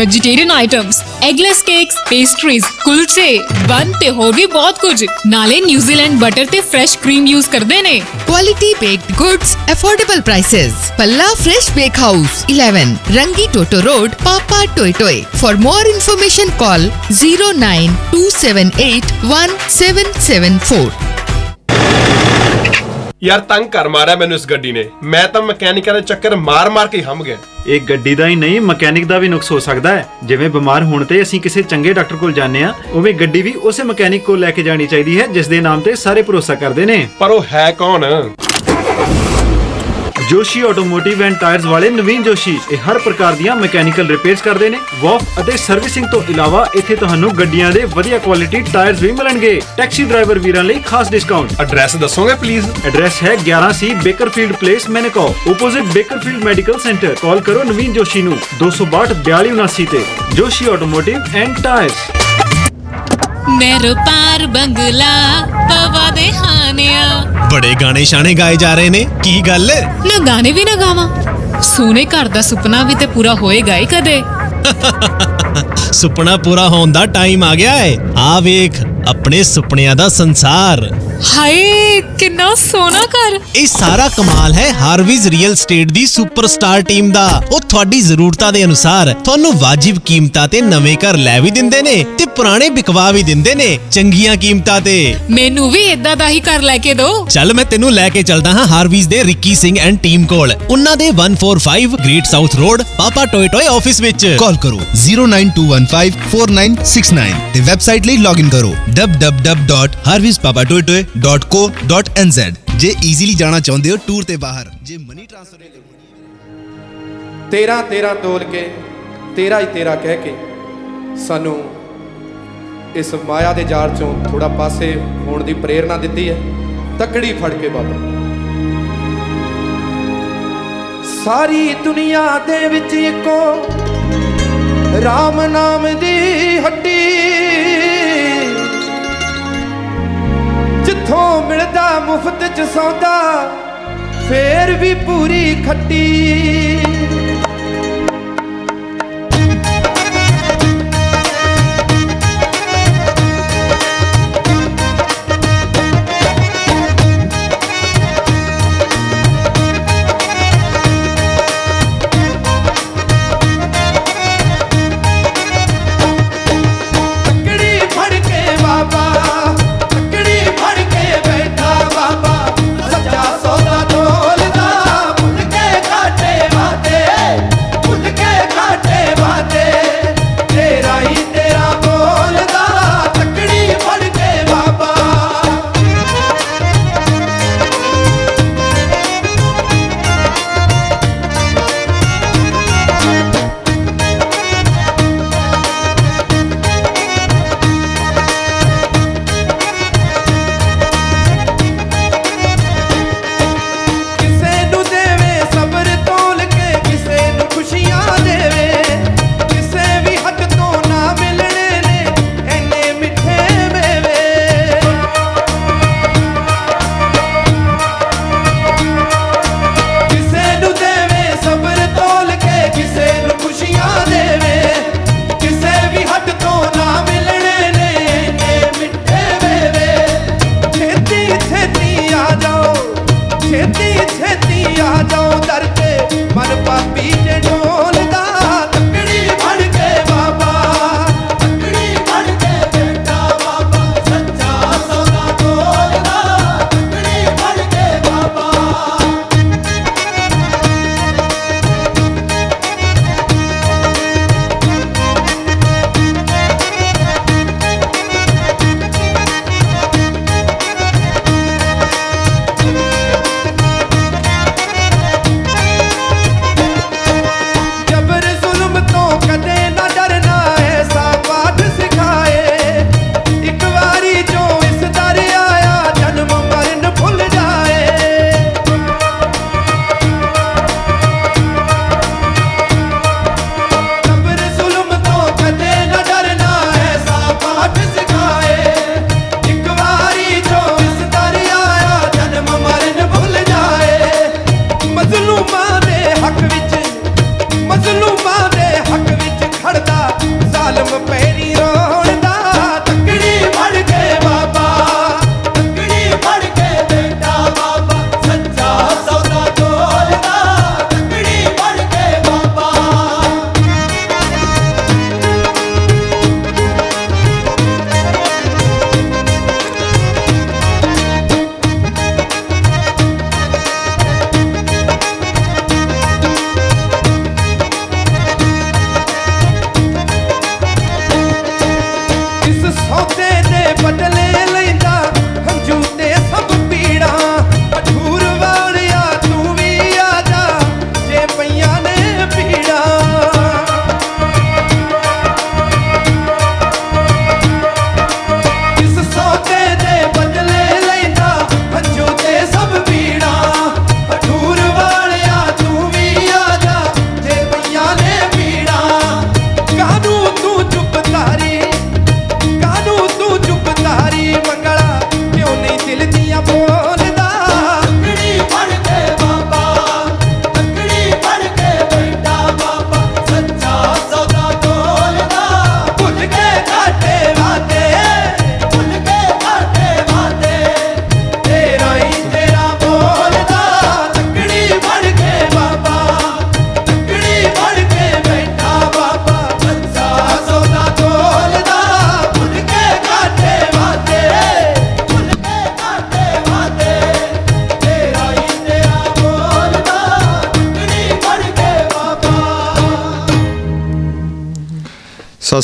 Vegetarian items eggless cakes pastries कुलचे bun ते होर भी बहुत कुछ नाले न्यूजीलैंड बटर ते फ्रेश क्रीम यूज़ कर देने quality baked goods affordable prices पल्ला fresh bake house 11 Rangitoto road Papatoetoe for more information call zero nine two seven eight one seven seven four ਯਾਰ ਤੰਗ ਕਰ ਮਾਰਿਆ ਮੈਨੂੰ ਇਸ ਗੱਡੀ ਨੇ। ਮੈਂ ਤਾਂ ਮਕੈਨਿਕਾਂ ਦੇ ਚੱਕਰ ਮਾਰ-ਮਾਰ ਕੇ ਹੰਮ ਗਿਆ। ਇਹ ਗੱਡੀ ਦਾ ਹੀ ਨਹੀਂ ਮਕੈਨਿਕ ਦਾ ਵੀ ਨੁਕਸ ਹੋ ਸਕਦਾ ਹੈ। ਜਿਵੇਂ ਬਿਮਾਰ ਹੋਣ ਤੇ ਅਸੀਂ ਕਿਸੇ ਚੰਗੇ ਡਾਕਟਰ ਕੋਲ ਜਾਂਦੇ ਆ ਉਵੇਂ ਗੱਡੀ ਵੀ ਉਸੇ ਮਕੈਨਿਕ ਕੋਲ ਲੈ ਕੇ ਜਾਣੀ ਚਾਹੀਦੀ ਹੈ ਜਿਸ ਦੇ ਨਾਮ ਤੇ ਸਾਰੇ ਭਰੋਸਾ ਕਰਦੇ ਨੇ। ਪਰ ਉਹ ਹੈ ਕੌਣ? ਜੋਸ਼ੀ ਆਟੋਮੋਟਿਵ ਐਂਡ ਟਾਇਰਸ ਵਾਲੇ ਨਵੀਨ ਜੋਸ਼ੀ ਇਹ ਹਰ ਪ੍ਰਕਾਰ ਦੀਆਂ ਮਕੈਨੀਕਲ ਰਿਪੇਅਰਸ ਕਰਦੇ ਨੇ। ਵਾਫ ਅਤੇ ਸਰਵਿਸਿੰਗ ਤੋਂ ਇਲਾਵਾ ਇੱਥੇ ਤੁਹਾਨੂੰ ਗੱਡੀਆਂ ਦੇ ਵਧੀਆ ਕੁਆਲਿਟੀ ਟਾਇਰਸ ਵੀ ਮਿਲਣਗੇ। ਟੈਕਸੀ ਡਰਾਈਵਰ ਵੀਰਾਂ ਲਈ ਖਾਸ ਡਿਸਕਾਊਂਟ ਐਡਰੈਸ ਦੱਸੋਗੇ ਪਲੀਜ਼ ਐਡਰੈਸ ਹੈ 11C Bakerfield place Manukau opposite Bakerfield medical centre. Call ਕਰੋ ਨਵੀਨ ਜੋਸ਼ੀ ਨੂੰ। 262 4279 ਤੇ। Joshi automotive and tyres. ਮੇਰੋ ਪਾਰ ਬੰਗਲਾ ਪਵਾ ਦੇ ਹਾਨਿਆ ਬੜੇ ਗਾਣੇ ਸ਼ਾਣੇ ਗਾਏ ਜਾ ਰਹੇ ਨੇ ਕੀ ਗੱਲ? ਨਾ ਗਾਣੇ ਵੀ ਨਾ ਗਾਵਾਂ। ਸੋਨੇ ਘਰ ਦਾ ਸੁਪਨਾ ਵੀ ਤੇ ਪੂਰਾ ਹੋਏਗਾ ਹੀ ਕਦੇ। ਸੁਪਨਾ ਪੂਰਾ ਹੋਣ ਦਾ ਟਾਈਮ ਆ ਗਿਆ ਹੈ ਆ ਵੇਖ ਆਪਣੇ ਸੁਪਨਿਆਂ ਦਾ ਸੰਸਾਰ। ਹਾਏ ਕਿੰਨਾ ਸੋਹਣਾ ਘਰ। ਇਹ ਸਾਰਾ ਕਮਾਲ ਹੈ ਹਾਰਵੀਜ਼ ਰੀਅਲ ਸਟੇਟ ਦੀ ਸੁਪਰਸਟਾਰ ਟੀਮ ਦਾ। ਉਹ ਤੁਹਾਡੀ ਜ਼ਰੂਰਤਾਂ ਦੇ ਅਨੁਸਾਰ ਤੁਹਾਨੂੰ ਵਾਜਿਬ ਕੀਮਤਾਂ ਤੇ ਨਵੇਂ ਘਰ ਲੈ ਵੀ ਦਿੰਦੇ ਨੇ ਤੇ ਪੁਰਾਣੇ ਵਿਕਵਾ ਵੀ ਦਿੰਦੇ ਨੇ ਚੰਗੀਆਂ ਕੀਮਤਾਂ ਤੇ। ਮੈਨੂੰ ਵੀ ਇਦਾਂ ਦਾ ਹੀ ਘਰ ਲੈ ਕੇ ਦਿਓ ਚੱਲ ਮੈਂ ਤੈਨੂੰ ਲੈ ਕੇ ਚੱਲਦਾ ਹਾਂ ਹਾਰਵੀਜ਼ ਦੇ ਰਿੱਕੀ ਸਿੰਘ ਐਂਡ ਟੀਮ ਕੋਲ। ਉਹਨਾਂ ਦੇ 145 ਗ੍ਰੇਟ ਸਾਊਥ ਰੋਡ ਪਾਪਾ ਟੋਏ ਟੋਏ ਆਫਿਸ ਵਿੱਚ। ਕਾਲ ਕਰੋ। 092154969 ਤੇ ਵੈਬਸਾਈਟ ਲਈ ਲੌਗਇਨ ਕਰੋ www.harvestpapatoytoy.co.nz ਜੇ ਈਜ਼ੀਲੀ ਜਾਣਾ ਚਾਹੁੰਦੇ ਹੋ ਟੂਰ ਤੇ ਬਾਹਰ ਜੇ ਮਨੀ ਟ੍ਰਾਂਸਫਰ ਨਹੀਂ ਕਰਵਾਉਣੀ ਤੇਰਾ ਤੇਰਾ ਤੋਲ ਕੇ ਤੇਰਾ ਹੀ ਤੇਰਾ ਕਹਿ ਕੇ ਸਾਨੂੰ ਇਸ ਮਾਇਆ ਦੇ ਜਾਲ ਚੋਂ ਥੋੜਾ ਪਾਸੇ ਹੋਣ ਦੀ ਪ੍ਰੇਰਣਾ ਦਿੱਤੀ ਹੈ ਤਕੜੀ ਫੜ ਕੇ ਬਾਬਾ ਸਾਰੀ ਦੁਨੀਆ ਦੇ ਵਿੱਚ ਇੱਕੋ RAM ਨਾਮ ਦੀ ਹੱਟੀ ਜਿੱਥੋਂ ਮਿਲਦਾ ਮੁਫਤ ਚ ਸੌਦਾ ਫੇਰ ਵੀ ਪੂਰੀ ਖੱਟੀ।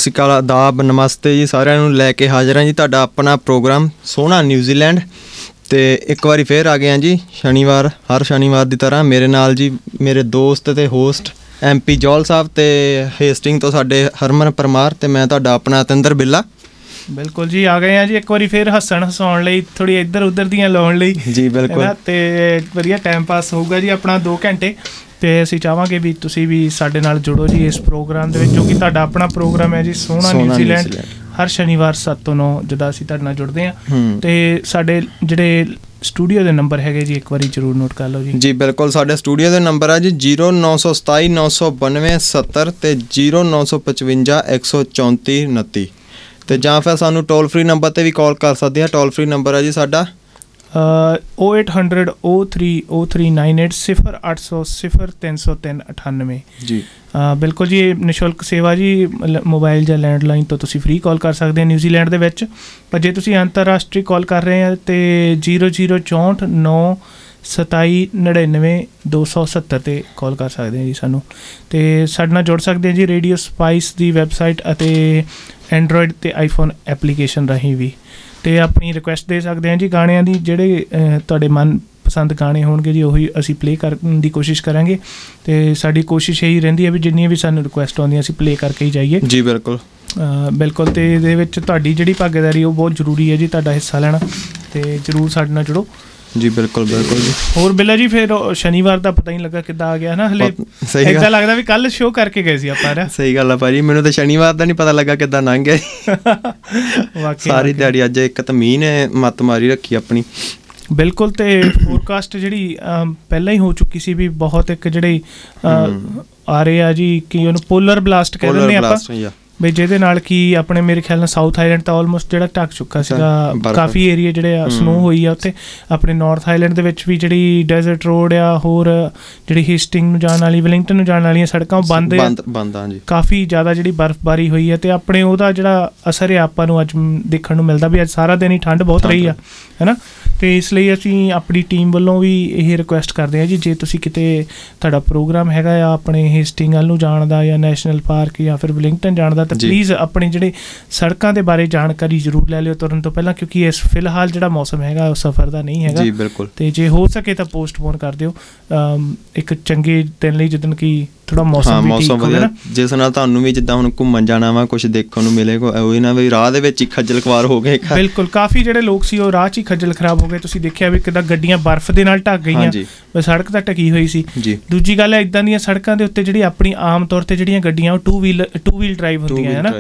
ਸਤਿ ਸ਼੍ਰੀ ਅਕਾਲ ਆਦਾਬ, ਨਮਸਤੇ ਜੀ ਸਾਰਿਆਂ ਨੂੰ ਲੈ ਕੇ ਹਾਜ਼ਰ ਹਾਂ ਜੀ ਤੁਹਾਡਾ ਆਪਣਾ ਪ੍ਰੋਗਰਾਮ ਸੋਹਣਾ ਨਿਊਜ਼ੀਲੈਂਡ ਤੇ ਇੱਕ ਵਾਰੀ ਫੇਰ ਆ ਗਏ ਹਾਂ ਜੀ, ਸ਼ਨੀਵਾਰ, ਹਰ ਸ਼ਨੀਵਾਰ ਦੀ ਤਰ੍ਹਾਂ ਮੇਰੇ ਨਾਲ ਜੀ, ਮੇਰੇ ਦੋਸਤ ਤੇ ਹੋਸਟ ਐਮਪੀ ਜੋਲ ਸਾਹਿਬ ਤੇ ਹੇਸਟਿੰਗ ਤੋਂ ਸਾਡੇ ਹਰਮਨ ਪਰਮਾਰ ਤੇ ਮੈਂ ਤੁਹਾਡਾ ਆਪਣਾ ਅਤਿੰਦਰ ਬਿੱਲਾ। ਬਿਲਕੁਲ ਜੀ ਆ ਗਏ ਆ ਜੀ ਇੱਕ ਵਾਰੀ ਫੇਰ ਹੱਸਣ ਹਸਾਉਣ ਲਈ ਥੋੜੀ ਇੱਧਰ ਉੱਧਰ ਦੀਆਂ ਲਾਉਣ ਲਈ ਜੀ ਬਿਲਕੁਲ? ਤੇ ਵਧੀਆ ਟਾਈਮ ਪਾਸ ਹੋਊਗਾ ਜੀ ਆਪਣਾ 2 ਘੰਟੇ ਤੇ ਅਸੀਂ ਚਾਹਾਂਗੇ ਵੀ ਤੁਸੀਂ ਵੀ ਸਾਡੇ ਨਾਲ ਜੁੜੋ ਜੀ ਇਸ ਪ੍ਰੋਗਰਾਮ ਦੇ ਵਿੱਚ ਜੋ ਕਿ ਤੁਹਾਡਾ ਆਪਣਾ ਪ੍ਰੋਗਰਾਮ ਹੈ ਜੀ ਸੋਹਣਾ ਨਿਊਜ਼ੀਲੈਂਡ। ਹਰ ਸ਼ਨੀਵਾਰ 7 ਤੋਂ 9 ਜਦੋਂ ਅਸੀਂ ਤੁਹਾਡੇ ਨਾਲ ਜੁੜਦੇ ਹਾਂ। ਤੇ ਸਾਡੇ ਜਿਹੜੇ ਸਟੂਡੀਓ ਦੇ ਨੰਬਰ ਹੈਗੇ ਜੀ ਇੱਕ ਵਾਰੀ ਜਰੂਰ ਨੋਟ ਕਰ ਲਓ ਜੀ ਜੀ ਬਿਲਕੁਲ ਸਾਡੇ ਸਟੂਡੀਓ ਦੇ ਨੰਬਰ ਹੈ ਜੀ 097799270 ਤੇ 0955134 ਤੇ ਜਾਂ ਫਿਰ ਸਾਨੂੰ ਟੋਲ ਫ੍ਰੀ ਨੰਬਰ ਤੇ ਵੀ ਕਾਲ ਕਰ ਸਕਦੇ ਆ। ਟੋਲ ਫ੍ਰੀ ਨੰਬਰ ਹੈ ਜੀ ਸਾਡਾ। ਅ 0800 03 0398 0800 0303 98 ਜੀ। ਬਿਲਕੁਲ ਜੀ ਇਹ ਨਿਸ਼ੁਲਕ ਸੇਵਾ ਜੀ ਮੋਬਾਈਲ ਜਾਂ ਲੈਂਡਲਾਈਨ ਤੋਂ ਤੁਸੀਂ ਫ੍ਰੀ ਕਾਲ ਕਰ ਸਕਦੇ ਹੋ ਨਿਊਜ਼ੀਲੈਂਡ ਦੇ ਵਿੱਚ। ਪਰ ਜੇ ਤੁਸੀਂ ਅੰਤਰਰਾਸ਼ਟਰੀ ਕਾਲ ਕਰ ਰਹੇ ਹੋ ਤੇ 0064 9 27 99 270 ਤੇ ਕਾਲ ਕਰ ਸਕਦੇ ਹੋ ਜੀ ਸਾਨੂੰ। ਤੇ ਸਾਡੇ ਨਾਲ ਜੁੜ ਸਕਦੇ ਹੋ ਜੀ ਰੇਡੀਓ ਸਪਾਈਸ ਦੀ ਵੈਬਸਾਈਟ ਅਤੇ ਐਂਡਰੋਇਡ ਤੇ ਆਈਫੋਨ ਐਪਲੀਕੇਸ਼ਨ ਰਾਹੀਂ ਵੀ। ਤੇ ਆਪਣੀ ਰਿਕੁਐਸਟ ਦੇ ਸਕਦੇ ਹਾਂ ਜੀ ਗਾਣਿਆਂ ਦੀ ਜਿਹੜੇ ਤੁਹਾਡੇ ਮਨ ਪਸੰਦ ਗਾਣੇ ਹੋਣਗੇ ਜੀ ਉਹੀ ਅਸੀਂ ਪਲੇ ਕਰਨ ਦੀ ਕੋਸ਼ਿਸ਼ ਕਰਾਂਗੇ। ਤੇ ਸਾਡੀ ਕੋਸ਼ਿਸ਼ ਇਹੀ ਰਹਿੰਦੀ ਹੈ ਵੀ ਜਿੰਨੀਆਂ ਵੀ ਸਾਨੂੰ ਰਿਕੁਐਸਟ ਆਉਂਦੀਆਂ ਅਸੀਂ ਪਲੇ ਕਰਕੇ ਹੀ ਜਾਈਏ। ਜੀ ਬਿਲਕੁਲ। ਬਿਲਕੁਲ ਤੇ ਇਹਦੇ ਵਿੱਚ ਤੁਹਾਡੀ ਜਿਹੜੀ ਭਾਗੀਦਾਰੀ ਉਹ ਬਹੁਤ ਜ਼ਰੂਰੀ ਹੈ ਜੀ ਤੁਹਾਡਾ ਹਿੱਸਾ ਲੈਣਾ। ਤੇ ਜਰੂਰ ਸਾਡੇ ਨਾਲ ਜੁੜੋ। ਜੀ ਬਿਲਕੁਲ ਬਿਲਕੁਲ ਜੀ। ਹੋਰ ਬਿੱਲਾ ਜੀ ਫਿਰ ਸ਼ਨੀਵਾਰ ਦਾ ਪਤਾ ਹੀ ਨਹੀਂ ਲੱਗਾ ਕਿੱਦਾਂ ਆ ਗਿਆ ਨਾ ਹਲੇ। ਇਦਾਂ ਲੱਗਦਾ ਵੀ ਕੱਲ ਸ਼ੋਅ ਕਰਕੇ ਗਏ ਸੀ ਆਪਾਂ ਨਾ ਸਹੀ ਗੱਲ ਆ ਭਾਜੀ ਮੈਨੂੰ ਤਾਂ ਸ਼ਨੀਵਾਰ ਦਾ ਨਹੀਂ ਪਤਾ ਲੱਗਾ ਕਿੱਦਾਂ ਲੰਘ ਗਿਆ। ਵਾਕਈ ਸਾਰੀ ਦਿਹਾੜੀ ਅੱਜ ਇੱਕ ਤਾਂ ਮੀਂਹ ਨੇ ਮੱਤ ਮਾਰੀ ਰੱਖੀ ਆਪਣੀ। ਬਿਲਕੁਲ ਤੇ ਫੋਰਕਾਸਟ ਜਿਹੜੀ ਪਹਿਲਾਂ ਹੀ ਹੋ ਚੁੱਕੀ ਸੀ ਵੀ ਬਹੁਤ ਇੱਕ ਜਿਹੜੇ ਆ ਰਹੇ ਆ ਜੀ ਕਿ ਉਹਨੂੰ ਪੋਲਰ ਬਲਾਸਟ ਕਹਿ Polar ਦਿੰਦੇ ਆਪਾਂ। ਆ। ਵੀ ਜਿਹਦੇ ਨਾਲ ਕੀ ਆਪਣੇ ਮੇਰੇ ਖਿਆਲ ਨਾਲ ਸਾਊਥ ਆਈਲੈਂਡ ਤਾਂ ਆਲਮੋਸਟ ਜਿਹੜਾ ਢੱਕ ਚੁੱਕਾ ਸੀਗਾ। ਕਾਫੀ ਏਰੀਆ ਜਿਹੜੇ ਆ ਸਨੋ ਹੋਈ ਆ ਉੱਥੇ। ਆਪਣੇ ਨਾਰਥ ਆਈਲੈਂਡ ਦੇ ਵਿੱਚ ਵੀ ਜਿਹੜੀ ਡੈਜ਼ਰਟ ਰੋਡ ਆ ਹੋਰ ਜਿਹੜੀ ਹਿਸਟਿੰਗ ਨੂੰ ਜਾਣ ਵਾਲੀ ਵੈਲਿੰਗਟਨ ਨੂੰ ਜਾਣ ਵਾਲੀਆਂ ਸੜਕਾਂ ਉਹ ਬੰਦ ਆ। ਬੰਦ ਜੀ ਕਾਫੀ ਜ਼ਿਆਦਾ ਜਿਹੜੀ ਬਰਫ਼ਬਾਰੀ ਹੋਈ ਹੈ ਤੇ ਆਪਣੇ ਉਹਦਾ ਜਿਹੜਾ ਅਸਰ ਹੈ ਆਪਾਂ ਨੂੰ ਅੱਜ ਦੇਖਣ ਨੂੰ ਮਿਲਦਾ ਵੀ ਅੱਜ ਸਾਰਾ ਦਿਨ ਹੀ ਠੰਡ ਬਹੁਤ ਰਹੀ ਆ ਹੈਨਾ ਤੇ ਇਸ ਲਈ ਅਸੀਂ ਆਪਣੀ ਟੀਮ ਵੱਲੋਂ ਵੀ ਇਹ ਰਿਕੁਐਸਟ ਕਰਦੇ ਹਾਂ ਜੀ ਜੇ ਤੁਸੀਂ ਕਿਤੇ ਤੁਹਾਡਾ ਪ੍ਰੋਗਰਾਮ ਹੈਗਾ ਆ ਆਪਣੇ ਹੇਸਟਿੰਗ ਵੱਲ ਨੂੰ ਜਾਣ ਦਾ ਜਾਂ ਨੈਸ਼ਨਲ ਪਾਰਕ ਜਾਂ ਫਿਰ ਵਲਿੰਗਟਨ ਜਾਣ ਦਾ ਤਾਂ। ਪਲੀਜ਼ ਆਪਣੇ ਜਿਹੜੇ ਸੜਕਾਂ ਦੇ ਬਾਰੇ ਜਾਣਕਾਰੀ ਜ਼ਰੂਰ ਲੈ ਲਿਓ ਤੁਰਨ ਤੋਂ ਪਹਿਲਾਂ ਕਿਉਂਕਿ ਇਸ ਫਿਲਹਾਲ ਜਿਹੜਾ ਮੌਸਮ ਹੈਗਾ ਉਹ ਸਫ਼ਰ ਦਾ ਨਹੀਂ ਹੈਗਾ। ਜੀ ਬਿਲਕੁਲ। ਤੇ ਜੇ ਹੋ ਸਕੇ ਤਾਂ ਪੋਸਟਪੋਨ ਕਰ ਦਿਓ। ਇੱਕ ਚੰਗੇ ਦਿਨ ਲਈ ਜਦੋਂ ਕਿ ਥੋੜਾ ਹਾਂ ਮੌਸਮ ਵੀ ਠੀਕ ਵਧੀਆ। ਨਾ। ਜਿਸ ਨਾਲ ਤੁਹਾਨੂੰ ਵੀ ਜਿੱਦਾਂ ਹੁਣ ਘੁੰਮਣ ਜਾਣਾ ਵਾ ਕੁਝ ਦੇਖਣ ਨੂੰ ਮਿਲੇਗਾ ਉਹ ਨਾ ਵੀ ਰਾਹ ਦੇ ਵਿੱਚ ਹੀ ਖੱਜਲ ਖਵਾਰ ਹੋ ਗਏ। ਬਿਲਕੁਲ ਕਾਫੀ ਜਿਹੜੇ ਲੋਕ ਸੀ ਉਹ ਰਾਹ 'ਚ ਹੀ ਖੱਜਲ ਖਰਾਬ ਹੋ ਗਏ। ਤੁਸੀਂ ਦੇਖਿਆ ਵੀ ਕਿਦਾਂ ਗੱਡੀਆਂ ਬਰਫ਼ ਦੇ ਨਾਲ ਢੱਕ ਗਈਆਂ। ਵੀ ਸੜਕ ਤਾਂ ਢਕੀ ਹੋਈ ਸੀ। ਦੂਜੀ ਗੱਲ ਹੈ ਇਦਾਂ ਦੀਆਂ ਸੜਕਾਂ ਦੇ ਉੱਤੇ ਜਿਹੜੀ ਆਪਣੀ ਆਮ ਤੌਰ ਤੇ ਜਿਹੜੀਆਂ ਗੱਡੀਆਂ ਉਹ two wheel two wheel drive ਹੁੰਦੀਆਂ ਹੈ ਨਾ।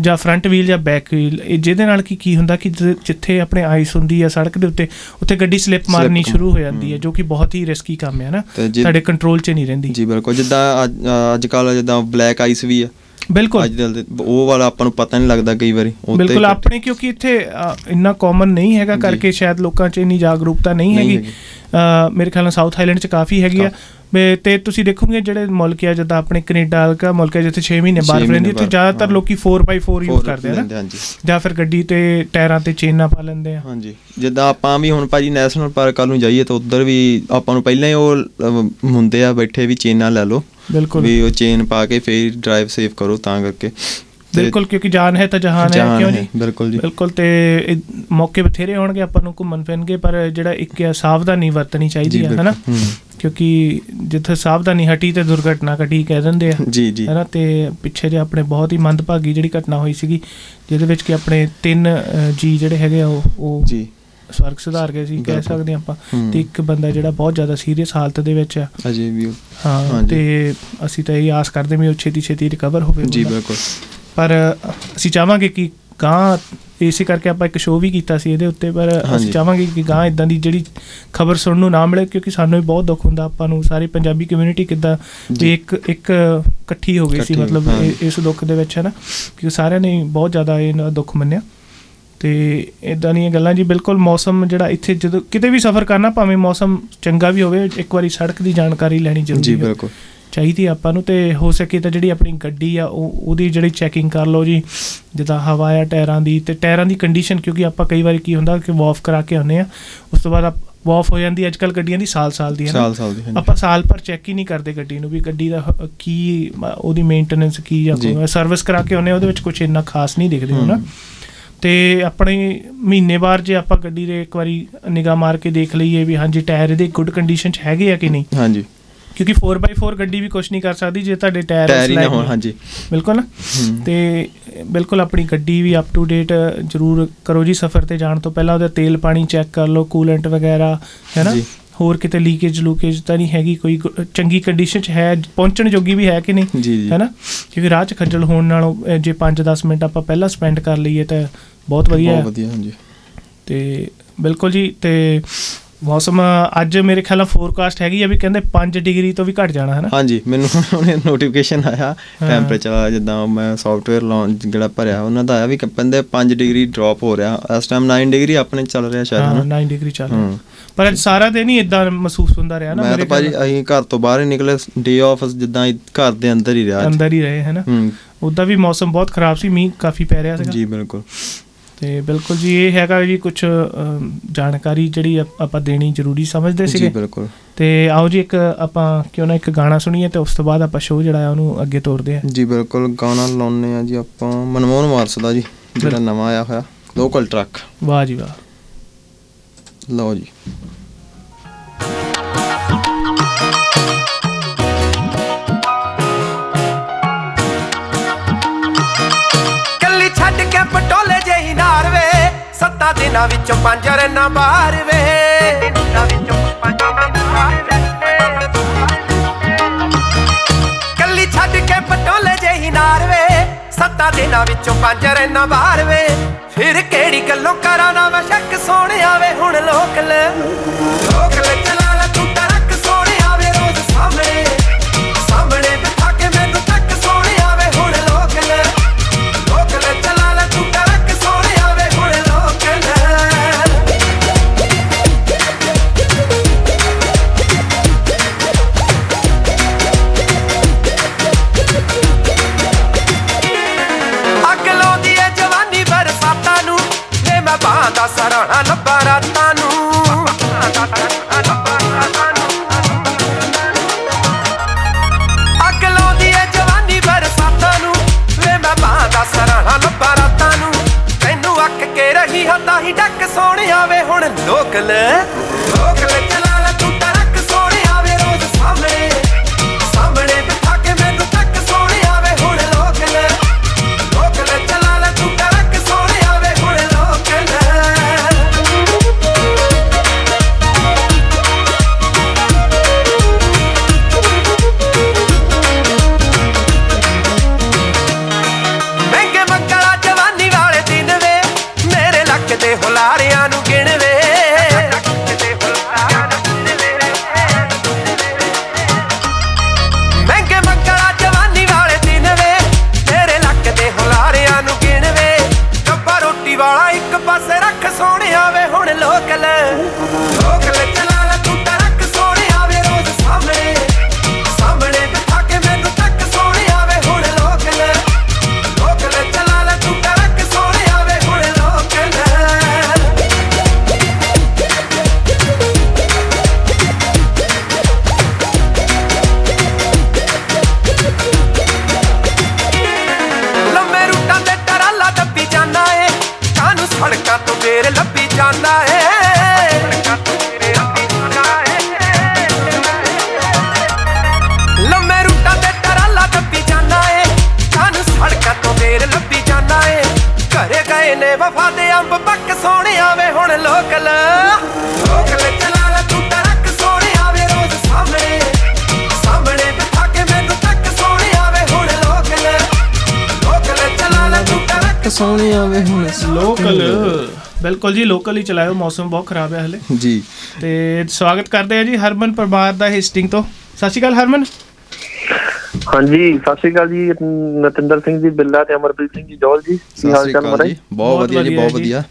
ਜਾਂ ਫਰੰਟ ਵੀਲ ਜਾਂ ਬੈਕ ਵੀਲ ਜਿਹਦੇ ਨਾਲ ਕੀ ਕੀ ਹੁੰਦਾ ਕਿ ਜਿੱਥੇ ਆਪਣੇ ਆਈਸ ਹੁੰਦੀ ਹੈ ਸੜਕ ਦੇ ਉੱਤੇ ਉੱਥੇ ਗੱਡੀ ਸਲਿੱਪ ਮਾਰਨੀ ਸ਼ੁਰੂ ਹੋ ਜਾਂਦੀ ਹੈ। ਜੋ ਕਿ ਬਹੁਤ ਹੀ ਰਿਸਕੀ ਕੰਮ ਹੈ ਨਾ। ਸਾਡੇ ਕੰਟਰੋਲ 'ਚ ਨਹੀਂ ਰਹਿੰਦੀ। ਜੀ ਬਿਲਕੁਲ। ਜਿੱਦਾਂ ਅੱਜ- ਕੱਲ ਜਿੱਦਾਂ ਬਲੈਕ ਆਈਸ ਵੀ ਆ। ਬਿਲਕੁਲ। ਅੱਜ ਦੇ ਉਹ ਵਾਲਾ ਆਪਾਂ ਨੂੰ ਪਤਾ ਨਹੀਂ ਲੱਗਦਾ ਕਈ ਵਾਰੀ। ਬਿਲਕੁਲ ਆਪਣੇ ਕਿਉਂਕਿ ਇੱਥੇ ਇੰਨਾ ਕਾਮਨ ਨਹੀਂ ਹੈਗਾ ਕਰਕੇ ਸ਼ਾਇਦ ਲੋਕਾਂ 'ਚ ਇੰਨੀ ਜਾਗਰੂਕਤਾ ਨਹੀਂ ਹੈਗੀ। ਮੇਰੇ ਖਿਆਲ ਨਾਲ ਸਾਊਥ ਆਈਲੈਂਡ 'ਚ ਕਾਫੀ ਹੈਗੀ ਆ। ਤੇ ਤੁਸੀਂ ਦੇਖੋਗੇ ਜਿਹੜੇ ਮੁਲਕ ਆ ਜਿੱਦਾਂ ਆਪਣੇ ਕੈਨੇਡਾ ਦਾ ਮੁਲਕ ਹੈ ਜਿੱਥੇ 6 ਮਹੀਨੇ ਬਰਫ਼ ਰਹਿੰਦੀ ਬਰਫ਼, ਜ਼ਿਆਦਾਤਰ। ਲੋਕੀ 4x4 ਯੂਜ਼ ਕਰਦੇ ਆ ਨਾ। ਜਾਂ ਫਿਰ ਗੱਡੀ ਤੇ ਟਾਇਰਾਂ ਤੇ ਚੇਨਾਂ ਪਾ ਲੈਂਦੇ ਆ। ਹਾਂਜੀ। ਜਿੱਦਾਂ ਆਪਾਂ ਵੀ ਹੁਣ ਭਾਜੀ ਨੈਸ਼ਨਲ ਪਾਰਕ ਵੱਲ ਨੂੰ ਜਾਈਏ ਤਾਂ ਉੱਧਰ ਵੀ ਆਪਾਂ ਨੂੰ ਪਹਿਲਾਂ ਹੀ ਉਹ ਹੁੰਦੇ ਆ ਬੈਠੇ ਵੀ ਚੇਨਾਂ ਲੈ ਲਓ। ਬਿਲਕੁਲ। ਵੀ ਉਹ ਚੇਨ ਪਾ ਕੇ ਫੇਰ ਡਰਾਈਵ ਸੇਫ ਕਰੋ ਤਾਂ ਕਰਕੇ। ਤੇ ਬਿਲਕੁਲ ਕਿਉਂਕਿ ਜਾਨ ਹੈ ਤਾਂ ਜਹਾਨ ਹੈ ਕਿਉਂ ਜੀ ਬਿਲਕੁਲ ਜੀ ਬਿਲਕੁਲ ਤੇ ਮੌਕੇ ਬਥੇਰੇ ਹੋਣਗੇ ਆਪਾਂ ਨੂੰ ਘੁੰਮਣ ਫਿਰਨਗੇ ਪਰ ਜਿਹੜਾ ਇੱਕ ਸਾਵਧਾਨੀ ਵਰਤਣੀ ਚਾਹੀਦੀ ਹੈ। ਹਨਾ। ਕਿਉਂਕਿ ਜਿੱਥੇ ਸਾਵਧਾਨੀ ਹਟੀ ਤੇ ਦੁਰਘਟਨਾ ਘਟੀ ਕਹਿ ਦਿੰਦੇ ਆ ਜੀ ਜੀ ਹੈਨਾ ਤੇ ਪਿੱਛੇ ਜੇ ਆਪਣੇ ਬਹੁਤ ਹੀ ਮੰਦਭਾਗੀ ਜਿਹੜੀ ਘਟਨਾ ਹੋਈ ਸੀਗੀ ਜਿਹਦੇ ਵਿੱਚ ਕਿ ਆਪਣੇ ਤਿੰਨ ਜੀ ਜਿਹੜੇ ਹੈਗੇ ਆ ਉਹ ਉਹ ਜੀ ਸਵਰਗ ਸੁਧਾਰ ਗਏ ਸੀ ਕਹਿ। ਸਕਦੇ ਆਪਾਂ। ਤੇ ਇੱਕ ਬੰਦਾ ਜਿਹੜਾ ਬਹੁਤ ਜ਼ਿਆਦਾ ਸੀਰੀਅਸ ਹਾਲਤ ਦੇ ਵਿੱਚ ਆ ਅਜੇ ਵੀ ਹਾਂ। ਤੇ ਅਸੀਂ ਤਾਂ ਇਹ ਆਸ ਕਰਦੇ ਵੀ ਉਹ ਛੇਤੀ ਛੇਤੀ ਰਿਕਵਰ ਹੋਵੇ ਜੀ। ਬਿਲਕੁਲ ਪਰ ਅਸੀਂ ਚਾਹਾਂਗੇ ਕਿ ਗਾਂ ਇਸੇ ਕਰਕੇ ਆਪਾਂ ਇੱਕ ਸ਼ੋਅ ਵੀ ਕੀਤਾ ਸੀ ਇਹਦੇ ਉੱਤੇ ਪਰ ਅਸੀਂ। ਚਾਹਾਂਗੇ ਕਿ ਗਾਂ ਇਦਾਂ ਦੀ ਜਿਹੜੀ ਖਬਰ ਸੁਣਨ ਨੂੰ ਨਾ ਮਿਲੇ ਕਿਉਂਕਿ ਸਾਨੂੰ ਵੀ ਬਹੁਤ ਦੁੱਖ ਹੁੰਦਾ ਆਪਾਂ ਨੂੰ ਸਾਰੀ ਪੰਜਾਬੀ ਕਮਿਊਨਿਟੀ ਕਿੱਦਾਂ। ਵੀ ਇੱਕ ਇੱਕ ਇਕੱਠੀ ਹੋ ਗਈ ਸੀ ਮਤਲਬ ਇਸ ਦੁੱਖ ਦੇ ਵਿੱਚ ਹੈ ਨਾ ਕਿ ਸਾਰਿਆਂ ਨੇ ਬਹੁਤ ਜ਼ਿਆਦਾ ਇਹ ਦੁੱਖ ਮੰਨਿਆ ਤੇ ਇਦਾਂ ਦੀਆਂ ਗੱਲਾਂ ਜੀ ਬਿਲਕੁਲ ਮੌਸਮ ਜਿਹੜਾ ਇੱਥੇ ਜਦੋਂ ਕਿਤੇ ਵੀ ਸਫ਼ਰ ਕਰਨਾ ਭਾਵੇਂ ਮੌਸਮ ਚੰਗਾ ਵੀ ਹੋਵੇ ਇੱਕ ਵਾਰੀ ਸੜਕ ਦੀ ਜਾਣਕਾਰੀ ਲੈਣੀ ਜੀ ਜ਼ਰੂਰੀ ਹੈ ਬਿਲਕੁਲ। ਚਾਹੀਦੀ ਆਪਾਂ ਨੂੰ ਤੇ ਹੋ ਸਕੇ ਤਾਂ ਜਿਹੜੀ ਆਪਣੀ ਗੱਡੀ ਆ ਉਹ ਉਹਦੀ ਜਿਹੜੀ ਚੈਕਿੰਗ ਕਰ ਲਓ ਜੀ ਜਿੱਦਾਂ ਹਵਾ ਆ ਟਾਇਰਾਂ ਦੀ ਤੇ ਟਾਇਰਾਂ ਦੀ ਕੰਡੀਸ਼ਨ ਕਿਉਂਕਿ ਆਪਾਂ ਕਈ ਵਾਰੀ ਕੀ ਹੁੰਦਾ ਕਿ ਵਾਫ ਕਰਾ ਕੇ ਆਉਂਦੇ ਆ ਉਸ ਤੋਂ ਬਾਅਦ ਆਪ- ਵਾਫ ਹੋ ਜਾਂਦੀ ਅੱਜ ਕੱਲ ਗੱਡੀਆਂ ਦੀ ਸਾਲ ਸਾਲ ਦੀ ਹੈ ਨਾ। ਸਾਲ ਸਾਲ ਦੀ ਆਪਾਂ ਸਾਲ ਭਰ ਚੈੱਕ ਹੀ ਨਹੀਂ ਕਰਦੇ ਗੱਡੀ ਨੂੰ ਵੀ ਗੱਡੀ ਦਾ ਹ- ਕੀ ਉਹਦੀ ਮੇਨਟੇਨੈਂਸ ਕੀ ਜਾਂ ਜੀ। ਕੋਈ ਸਰਵਿਸ ਕਰਾ ਕੇ ਉਹਨੇ ਉਹਦੇ ਵਿੱਚ ਕੁਝ ਇੰਨਾ ਖਾਸ ਨਹੀਂ ਦਿਖਦੇ ਹੋਣਾ ਤੇ ਆਪਣੇ ਮਹੀਨੇ ਬਾਅਦ ਜੇ ਆਪਾਂ ਗੱਡੀ ਦੇ ਇੱਕ ਵਾਰੀ ਨਿਗਾਹ ਮਾਰ ਕੇ ਦੇਖ ਲਈਏ ਵੀ ਹਾਂਜੀ ਟਾਇਰ ਇਹਦੇ ਗੁੱਡ ਕੰਡੀਸ਼ਨ 'ਚ ਹੈਗੇ ਆ ਕਿ ਨਹੀਂ? ਹਾਂਜੀ। ਕਿਉਂਕਿ 4x4 ਗੱਡੀ ਵੀ ਕੁਝ ਨਹੀਂ ਕਰ ਸਕਦੀ ਜੇ ਤੁਹਾਡੇ ਟਾਇਰ ਨਾ slide ਹੋਣ। ਹਾਂਜੀ। ਬਿਲਕੁਲ ਨਾ? ਤੇ ਬਿਲਕੁਲ ਆਪਣੀ ਗੱਡੀ ਵੀ ਅਪ ਟੂ ਡੇਟ ਜ਼ਰੂਰ ਕਰੋ ਜੀ ਸਫ਼ਰ ਤੇ ਜਾਣ ਤੋਂ ਪਹਿਲਾਂ ਉਹਦਾ ਤੇਲ ਪਾਣੀ ਚੈੱਕ ਕਰ ਲਓ ਕੂਲੈਂਟ ਵਗੈਰਾ ਹੈ ਨਾ? ਜੀ। ਹੋਰ ਕਿਤੇ ਲੀਕੇਜ ਲੂਕੇਜ ਤਾਂ ਨਹੀਂ ਹੈਗੀ ਕੋਈ ਚੰਗੀ ਕੰਡੀਸ਼ਨ 'ਚ ਹੈ ਪਹੁੰਚਣ ਜੋਗੀ ਵੀ ਹੈ ਕਿ ਨਹੀਂ? ਜੀ ਜੀ। ਹੈ ਨਾ ਕਿਉਂਕਿ ਰਾਹ 'ਚ ਖੱਜਲ ਹੋਣ ਨਾਲੋਂ ਜੇ 5-10 ਮਿੰਟ ਆਪਾਂ ਪਹਿਲਾਂ ਸਪੈਂਡ ਕਰ ਲਈਏ ਤਾਂ ਬਹੁਤ ਵਧੀਆ ਬਹੁਤ ਹੈ ਵਧੀਆ ਹਾਂਜੀ। ਤੇ ਬਿਲਕੁਲ ਜੀ ਤੇ ਮੌਸਮ ਅੱਜ ਮੇਰੇ ਖਿਆਲ ਨਾਲ ਫੋਰਕਾਸਟ ਹੈਗੀ ਆ ਵੀ ਕਹਿੰਦੇ 5 ਡਿਗਰੀ ਤੋਂ ਵੀ ਘਟ ਜਾਣਾ ਹੈ ਨਾ ਹਾਂਜੀ ਮੈਨੂੰ ਉਹਨੇ ਨੋਟੀਫਿਕੇਸ਼ਨ ਆਇਆ। ਟੈਂਪਰੇਚਰ ਜਿੱਦਾਂ ਮੈਂ ਸੌਫਟਵੇਅਰ ਲਾਂਚ ਜਿਹੜਾ ਭਰਿਆ ਉਹਨਾਂ ਦਾ ਆਇਆ ਵੀ ਕਹਿੰਦੇ 5 ਡਿਗਰੀ ਡ੍ਰੌਪ ਹੋ ਰਿਹਾ। ਇਸ ਟਾਈਮ 9 ਡਿਗਰੀ ਆਪਣੇ ਚੱਲ ਰਿਹਾ ਸ਼ਾਇਦ ਹਾਂ ਹਨਾ? 9 ਡਿਗਰੀ ਚੱਲ। ਰਿਹਾ। ਪਰ ਅੱਜ ਸਾਰਾ ਦਿਨ ਹੀ ਇਦਾਂ ਮਹਿਸੂਸ ਹੁੰਦਾ ਰਿਹਾ ਨਾ ਮੈਂ ਤਾਂ ਭਾਜੀ ਅਸੀਂ ਘਰ ਤੋਂ ਬਾਹਰ ਹੀ ਨਿਕਲੇ ਡੇ ਆਫ ਜਿੱਦਾਂ ਹੀ ਘਰ ਦੇ ਅੰਦਰ ਹੀ ਰਿਹਾ। ਅੰਦਰ ਹੀ ਰਹੇ ਹੈ ਨਾ ਹੂੰ। ਉਦਾਂ ਵੀ ਮੌਸਮ ਬਹੁਤ ਖਰਾਬ ਸੀ ਮੀਂਹ ਕਾਫੀ ਪੈ ਰਿਹਾ ਸੀਗਾ। ਜੀ ਬਿਲਕੁਲ। ਤੇ ਬਿਲਕੁਲ ਜੀ ਇਹ ਹੈਗਾ ਜੀ ਕੁਝ ਜਾਣਕਾਰੀ ਜਿਹੜੀ ਆਪ- ਦੇਣੀ ਜ਼ਰੂਰੀ ਸਮਝਦੇ ਜੀ ਸੀਗੇ। ਬਿਲਕੁਲ। ਤੇ ਆਓ ਜੀ ਇੱਕ ਆਪਾਂ ਕਿਉਂ ਨਾ ਇੱਕ ਗਾਣਾ ਸੁਣੀਏ ਤੇ ਉਸ ਤੋਂ ਬਾਅਦ ਆਪਾਂ ਸ਼ੋਅ ਜਿਹੜਾ ਆ ਉਹਨੂੰ ਅੱਗੇ ਤੋਰਦੇ ਆ। ਜੀ ਬਿਲਕੁਲ। ਗਾਣਾ ਲਾਉਨੇ ਆ ਜੀ ਆਪਾਂ ਮਨਮੋਹਨ ਮਾਰਸ ਦਾ ਜੀ ਜਿਹੜਾ ਨਵਾਂ ਆਇਆ ਹੋਇਆ ਲੋਕਲ ਟਰੱਕ ਵਾਹ ਜੀ ਵਾਹ। ਲਓ ਜੀ ਕੱਲੀ ਛੱਡ ਕੇ ਪਟੋਲੇ ਜਿਹੀ ਨਾਰ ਵੇ ਸੱਤਾ ਦਿਨਾਂ ਵਿੱਚੋਂ ਪੰਜ ਰੰਨਾ ਬਾਹਰ ਵੇ। ਕੱਲੀ ਸੱਤਾ ਦਿਨਾਂ ਵਿੱਚੋਂ ਪੰਜ ਰੰਨਾ ਬਾਹਰ ਵੇ। ਫਿਰ ਕਿਹੜੀ ਗੱਲੋਂ ਕਰਾਂ ਨਾ ਮੈਂ ਸ਼ੱਕ ਸੋਹਣਿਆ ਵੇ? ਹੁਣ ਲੋਕ ਲੈ ਲੋਕ ਲੈ ਬਿਲਕੁਲ ਜੀ ਲੋਕਲ ਹੀ ਚਲਾਇਓ ਮੌਸਮ ਬਹੁਤ ਖਰਾਬ ਹੈ ਹਲੇ। ਜੀ। ਤੇ ਸਵਾਗਤ ਕਰਦੇ ਆ ਜੀ ਹਰਮਨ ਪਰਮਾਰ ਦਾ ਹਿਸਟਿੰਗ ਤੋਂ। ਸਤਿ ਸ਼੍ਰੀ ਅਕਾਲ ਹਰਮਨ। ਹਾਂਜੀ ਸਤਿ ਸ਼੍ਰੀ ਅਕਾਲ ਜੀ ਨਤਿੰਦਰ ਸਿੰਘ ਜੀ ਬਿੱਲਾ ਤੇ ਅਮਰਪ੍ਰੀਤ ਸਿੰਘ ਜੀ ਜੋਲ ਜੀ ਕੀ ਸਤਿ ਹਾਲ ਸ੍ਰੀ ਚਾਲ ਅਕਾਲ ਮਹਾਰਾਜ ਜੀ। ਬਹੁਤ ਵਧੀਆ ਜੀ ਬਹੁਤ ਵਧੀਆ।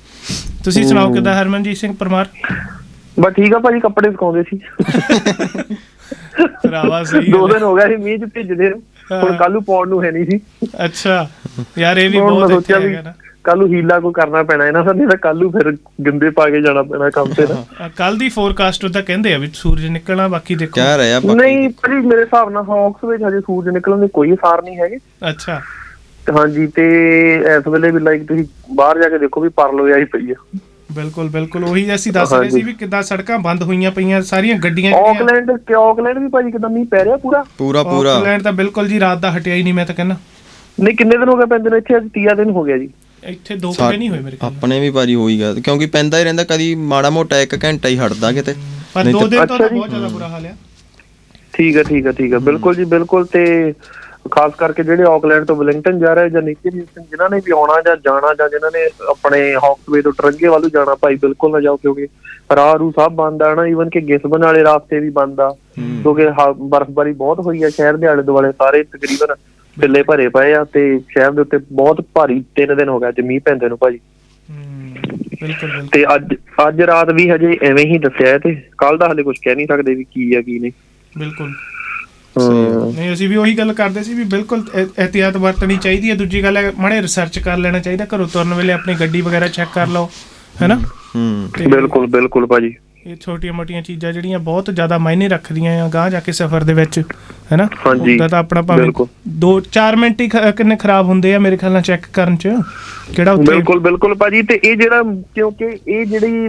ਤੁਸੀਂ ਸੁਣਾਓ ਕਿਦਾਂ ਹਰਮਨਜੀਤ ਸਿੰਘ ਪਰਮਾਰ ਬਸ ਠੀਕ ਆ ਭਾਜੀ ਕੱਪੜੇ ਸੁਕਾਉਂਦੇ ਸੀ। ਭਰਾਵਾ ਸਹੀ ਦੋ ਦਿਨ ਹੋ ਗਿਆ ਸੀ ਮੀਂਹ ਚ ਭਿੱਜਦੇ ਹੁਣ ਕੱਲ ਨੂੰ ਪਾਉਣ ਨੂੰ ਹੈ ਨਹੀਂ ਸੀ ਅੱਛਾ। ਯਾਰ ਇਹ ਵੀ ਬਹੁਤ ਵੀ ਹੈਗਾ ਨਾ। ਕੱਲ ਨੂੰ ਹੀਲਾ ਕੋ ਕਰਨਾ ਪੈਣਾ ਇਹਨਾਂ ਨਹੀਂ ਤਾਂ ਕੱਲ ਨੂੰ ਫਿਰ ਗੰਦੇ ਪਾ ਕੇ ਜਾਣਾ ਪੈਣਾ ਕੰਮ ਤੇ ਨਾ। ਕੱਲ ਦੀ ਫੋਰਕਾਸਟ ਤਾਂ ਕਹਿੰਦੇ ਆ ਵੀ ਸੂਰਜ ਨਿਕਲਣਾ ਬਾਕੀ ਦੇਖੋ। ਕਹਿ ਰਹੇ ਆ ਨਹੀਂ ਭਾਜੀ ਮੇਰੇ ਹਿਸਾਬ ਨਾਲ ਹੌਕਸ ਵਿੱਚ ਹਜੇ ਸੂਰਜ ਨਿਕਲਣ ਦੇ ਕੋਈ ਅਸਾਰ ਨਹੀਂ ਹੈਗੇ। ਅੱਛਾ। ਹਾਂਜੀ ਤੇ ਇਸ ਵੇਲੇ ਵੀ ਲਾਈਕ ਤੁਸੀਂ ਬਾਹਰ ਜਾ ਕੇ ਦੇਖੋ ਵੀ ਪਰਲੋ ਆਈ ਪਈ ਆ। ਬਿਲਕੁਲ ਬਿਲਕੁਲ ਉਹੀ ਅਸੀਂ ਦੱਸ ਰਹੇ ਸੀ। ਵੀ ਕਿੱਦਾਂ ਸੜਕਾਂ ਬੰਦ ਹੋਈਆਂ ਪਈਆਂ ਸਾਰੀਆਂ ਗੱਡੀਆਂ ਆਕਲੈਂਡ ਕਿ ਆਕਲੈਂਡ ਵੀ ਭਾਜੀ ਕਿਦਾਂ ਮੀਂਹ ਪੈ ਰਿਹਾ ਪੂਰਾ? ਪੂਰਾ ਪੂਰਾ। ਆਕਲੈਂਡ ਤਾਂ ਬਿਲਕੁਲ ਜੀ ਰਾਤ ਦਾ ਹਟਿਆ ਹੀ ਨਹੀਂ ਮੈਂ ਤਾਂ ਕਹਿੰਦਾ। ਨਹੀਂ ਕਿੰਨੇ ਦਿਨ ਹੋ ਗਏ ਪੈਂਦੇ ਨੂੰ ਇੱਥੇ? ਅੱਜ ਤੀਆ ਦਿਨ ਹੋ ਗਿਆ ਜੀ। ਇੱਥੇ ਦੋ ਸਾ- ਘੰਟੇ ਨਹੀਂ ਹੋਏ ਮੇਰੇ ਖਿਆਲ ਆਪਣੇ ਵੀ ਭਾਜੀ ਹੋਈ ਗਿਆ ਕਿਉਂਕਿ ਪੈਂਦਾ ਹੀ ਰਹਿੰਦਾ ਕਦੀ ਮਾੜਾ ਮੋਟਾ ਇੱਕ ਘੰਟਾ ਹੀ ਹਟਦਾ ਕਿਤੇ। ਪਰ ਨਹੀਂ ਦੋ ਤੇ- ਦਿਨ ਤੋਂ ਤਾਂ ਅੱਛਾ ਜੀ। ਬਹੁਤ ਜ਼ਿਆਦਾ ਬੁਰਾ ਹਾਲ ਆ। ਠੀਕ ਹੈ ਠੀਕ ਹੈ ਠੀਕ ਹੈ ਬਿਲਕੁਲ ਜੀ ਬਿਲਕੁਲ ਤੇ ਖਾਸ ਕਰਕੇ ਜਿਹੜੇ ਆਕਲੈਂਡ ਤੋਂ ਵੈਲਿੰਗਟਨ ਜਾ ਰਹੇ ਜਾਂ ਨੀਚੇ ਹਿਊਸਟਨ ਜਿਨ੍ਹਾਂ ਨੇ ਵੀ ਆਉਣਾ ਜਾਂ ਜਾਣਾ ਜਾਂ ਜਿਨ੍ਹਾਂ ਨੇ ਆਪਣੇ ਹੌਕਸਵੇ ਤੋਂ ਟਰੰਗੇ ਵੱਲ ਜਾਣਾ ਭਾਈ ਬਿਲਕੁਲ ਨਾ ਜਾਓ ਕਿਉਂਕਿ ਰਾਹ ਰੂ ਸਭ ਬੰਦ ਆ ਨਾ ਈਵਨ ਕਿ ਗਿਸਬਨ ਵਾਲੇ ਰਾਸਤੇ ਵੀ ਬੰਦ ਆ। ਕਿਉਂਕਿ ਹ- ਬਰਫ਼ਬਾਰੀ ਬਹੁਤ ਹੋਈ ਆ ਸ਼ਹਿਰ ਦੇ ਆਲੇ ਦੁਆਲੇ ਸਾਰੇ ਤਕਰੀਬਨ ਬਿੱਲੇ ਭਰੇ ਪਏ ਆ ਤੇ ਸ਼ਹਿਰ ਦੇ ਉੱਤੇ ਬਹੁਤ ਭਾਰੀ ਤਿੰਨ ਦਿਨ ਹੋ ਗਿਆ ਅੱਜ ਮੀਂਹ ਪੈਂਦੇ ਨੂੰ ਭਾਜੀ। ਬਿਲਕੁਲ ਤੇ ਅੱਜ ਅੱਜ ਰਾਤ ਵੀ ਹਜੇ ਐਵੇਂ ਹੀ ਦੱਸਿਆ ਹੈ ਤੇ ਕੱਲ ਦਾ ਹਲੇ ਕੁਝ ਕਹਿ ਨਹੀਂ ਸਕਦੇ ਵੀ ਕੀ ਆ ਕੀ ਨਹੀਂ। ਬਿਲਕੁਲ। ਨਹੀਂ ਅਸੀਂ ਵੀ ਉਹੀ ਗੱਲ ਕਰਦੇ ਸੀ ਵੀ ਬਿਲਕੁਲ ਇਹਤਿਆਤ ਵਰਤਣੀ ਚਾਹੀਦੀ ਹੈ। ਦੂਜੀ ਗੱਲ ਹੈ ਮਾੜੇ ਰਿਸਰਚ ਕਰ ਲੈਣਾ ਚਾਹੀਦਾ। ਘਰੋਂ ਤੁਰਨ ਵੇਲੇ ਆਪਣੀ ਗੱਡੀ ਵਗੈਰਾ ਚੈੱਕ ਕਰ ਲਓ ਹੈਨਾ ਹੂੰ। ਬਿਲਕੁਲ ਬਿਲਕੁਲ ਭਾਜੀ। ਇਹ ਛੋਟੀਆਂ-ਮੋਟੀਆਂ ਚੀਜ਼ਾਂ ਜਿਹੜੀਆਂ ਬਹੁਤ ਜ਼ਿਆਦਾ ਮਾਇਨੇ ਰੱਖਦੀਆਂ ਆ ਗਾਂ ਜਾ ਕੇ ਸਫ਼ਰ ਦੇ ਵਿੱਚ ਹੈਨਾ? ਹਾਂਜੀ, ਉਹਦਾ ਤਾਂ ਆਪਣਾ ਭਾਵੇਂ ਬਿਲਕੁਲ। 2-4 ਮਿੰਟ ਹੀ ਕਿੰਨੇ ਖਰਾਬ ਹੁੰਦੇ ਆ ਮੇਰੇ ਖਿਆਲ ਨਾਲ ਚੈੱਕ ਕਰਨ ਚ ਕਿਹੜਾ ਉੱਥੇ ਬਿਲਕੁਲ ਬਿਲਕੁਲ ਭਾਜੀ ਤੇ ਇਹ ਜਿਹੜਾ ਕਿਉਂਕਿ ਇਹ ਜਿਹੜੀ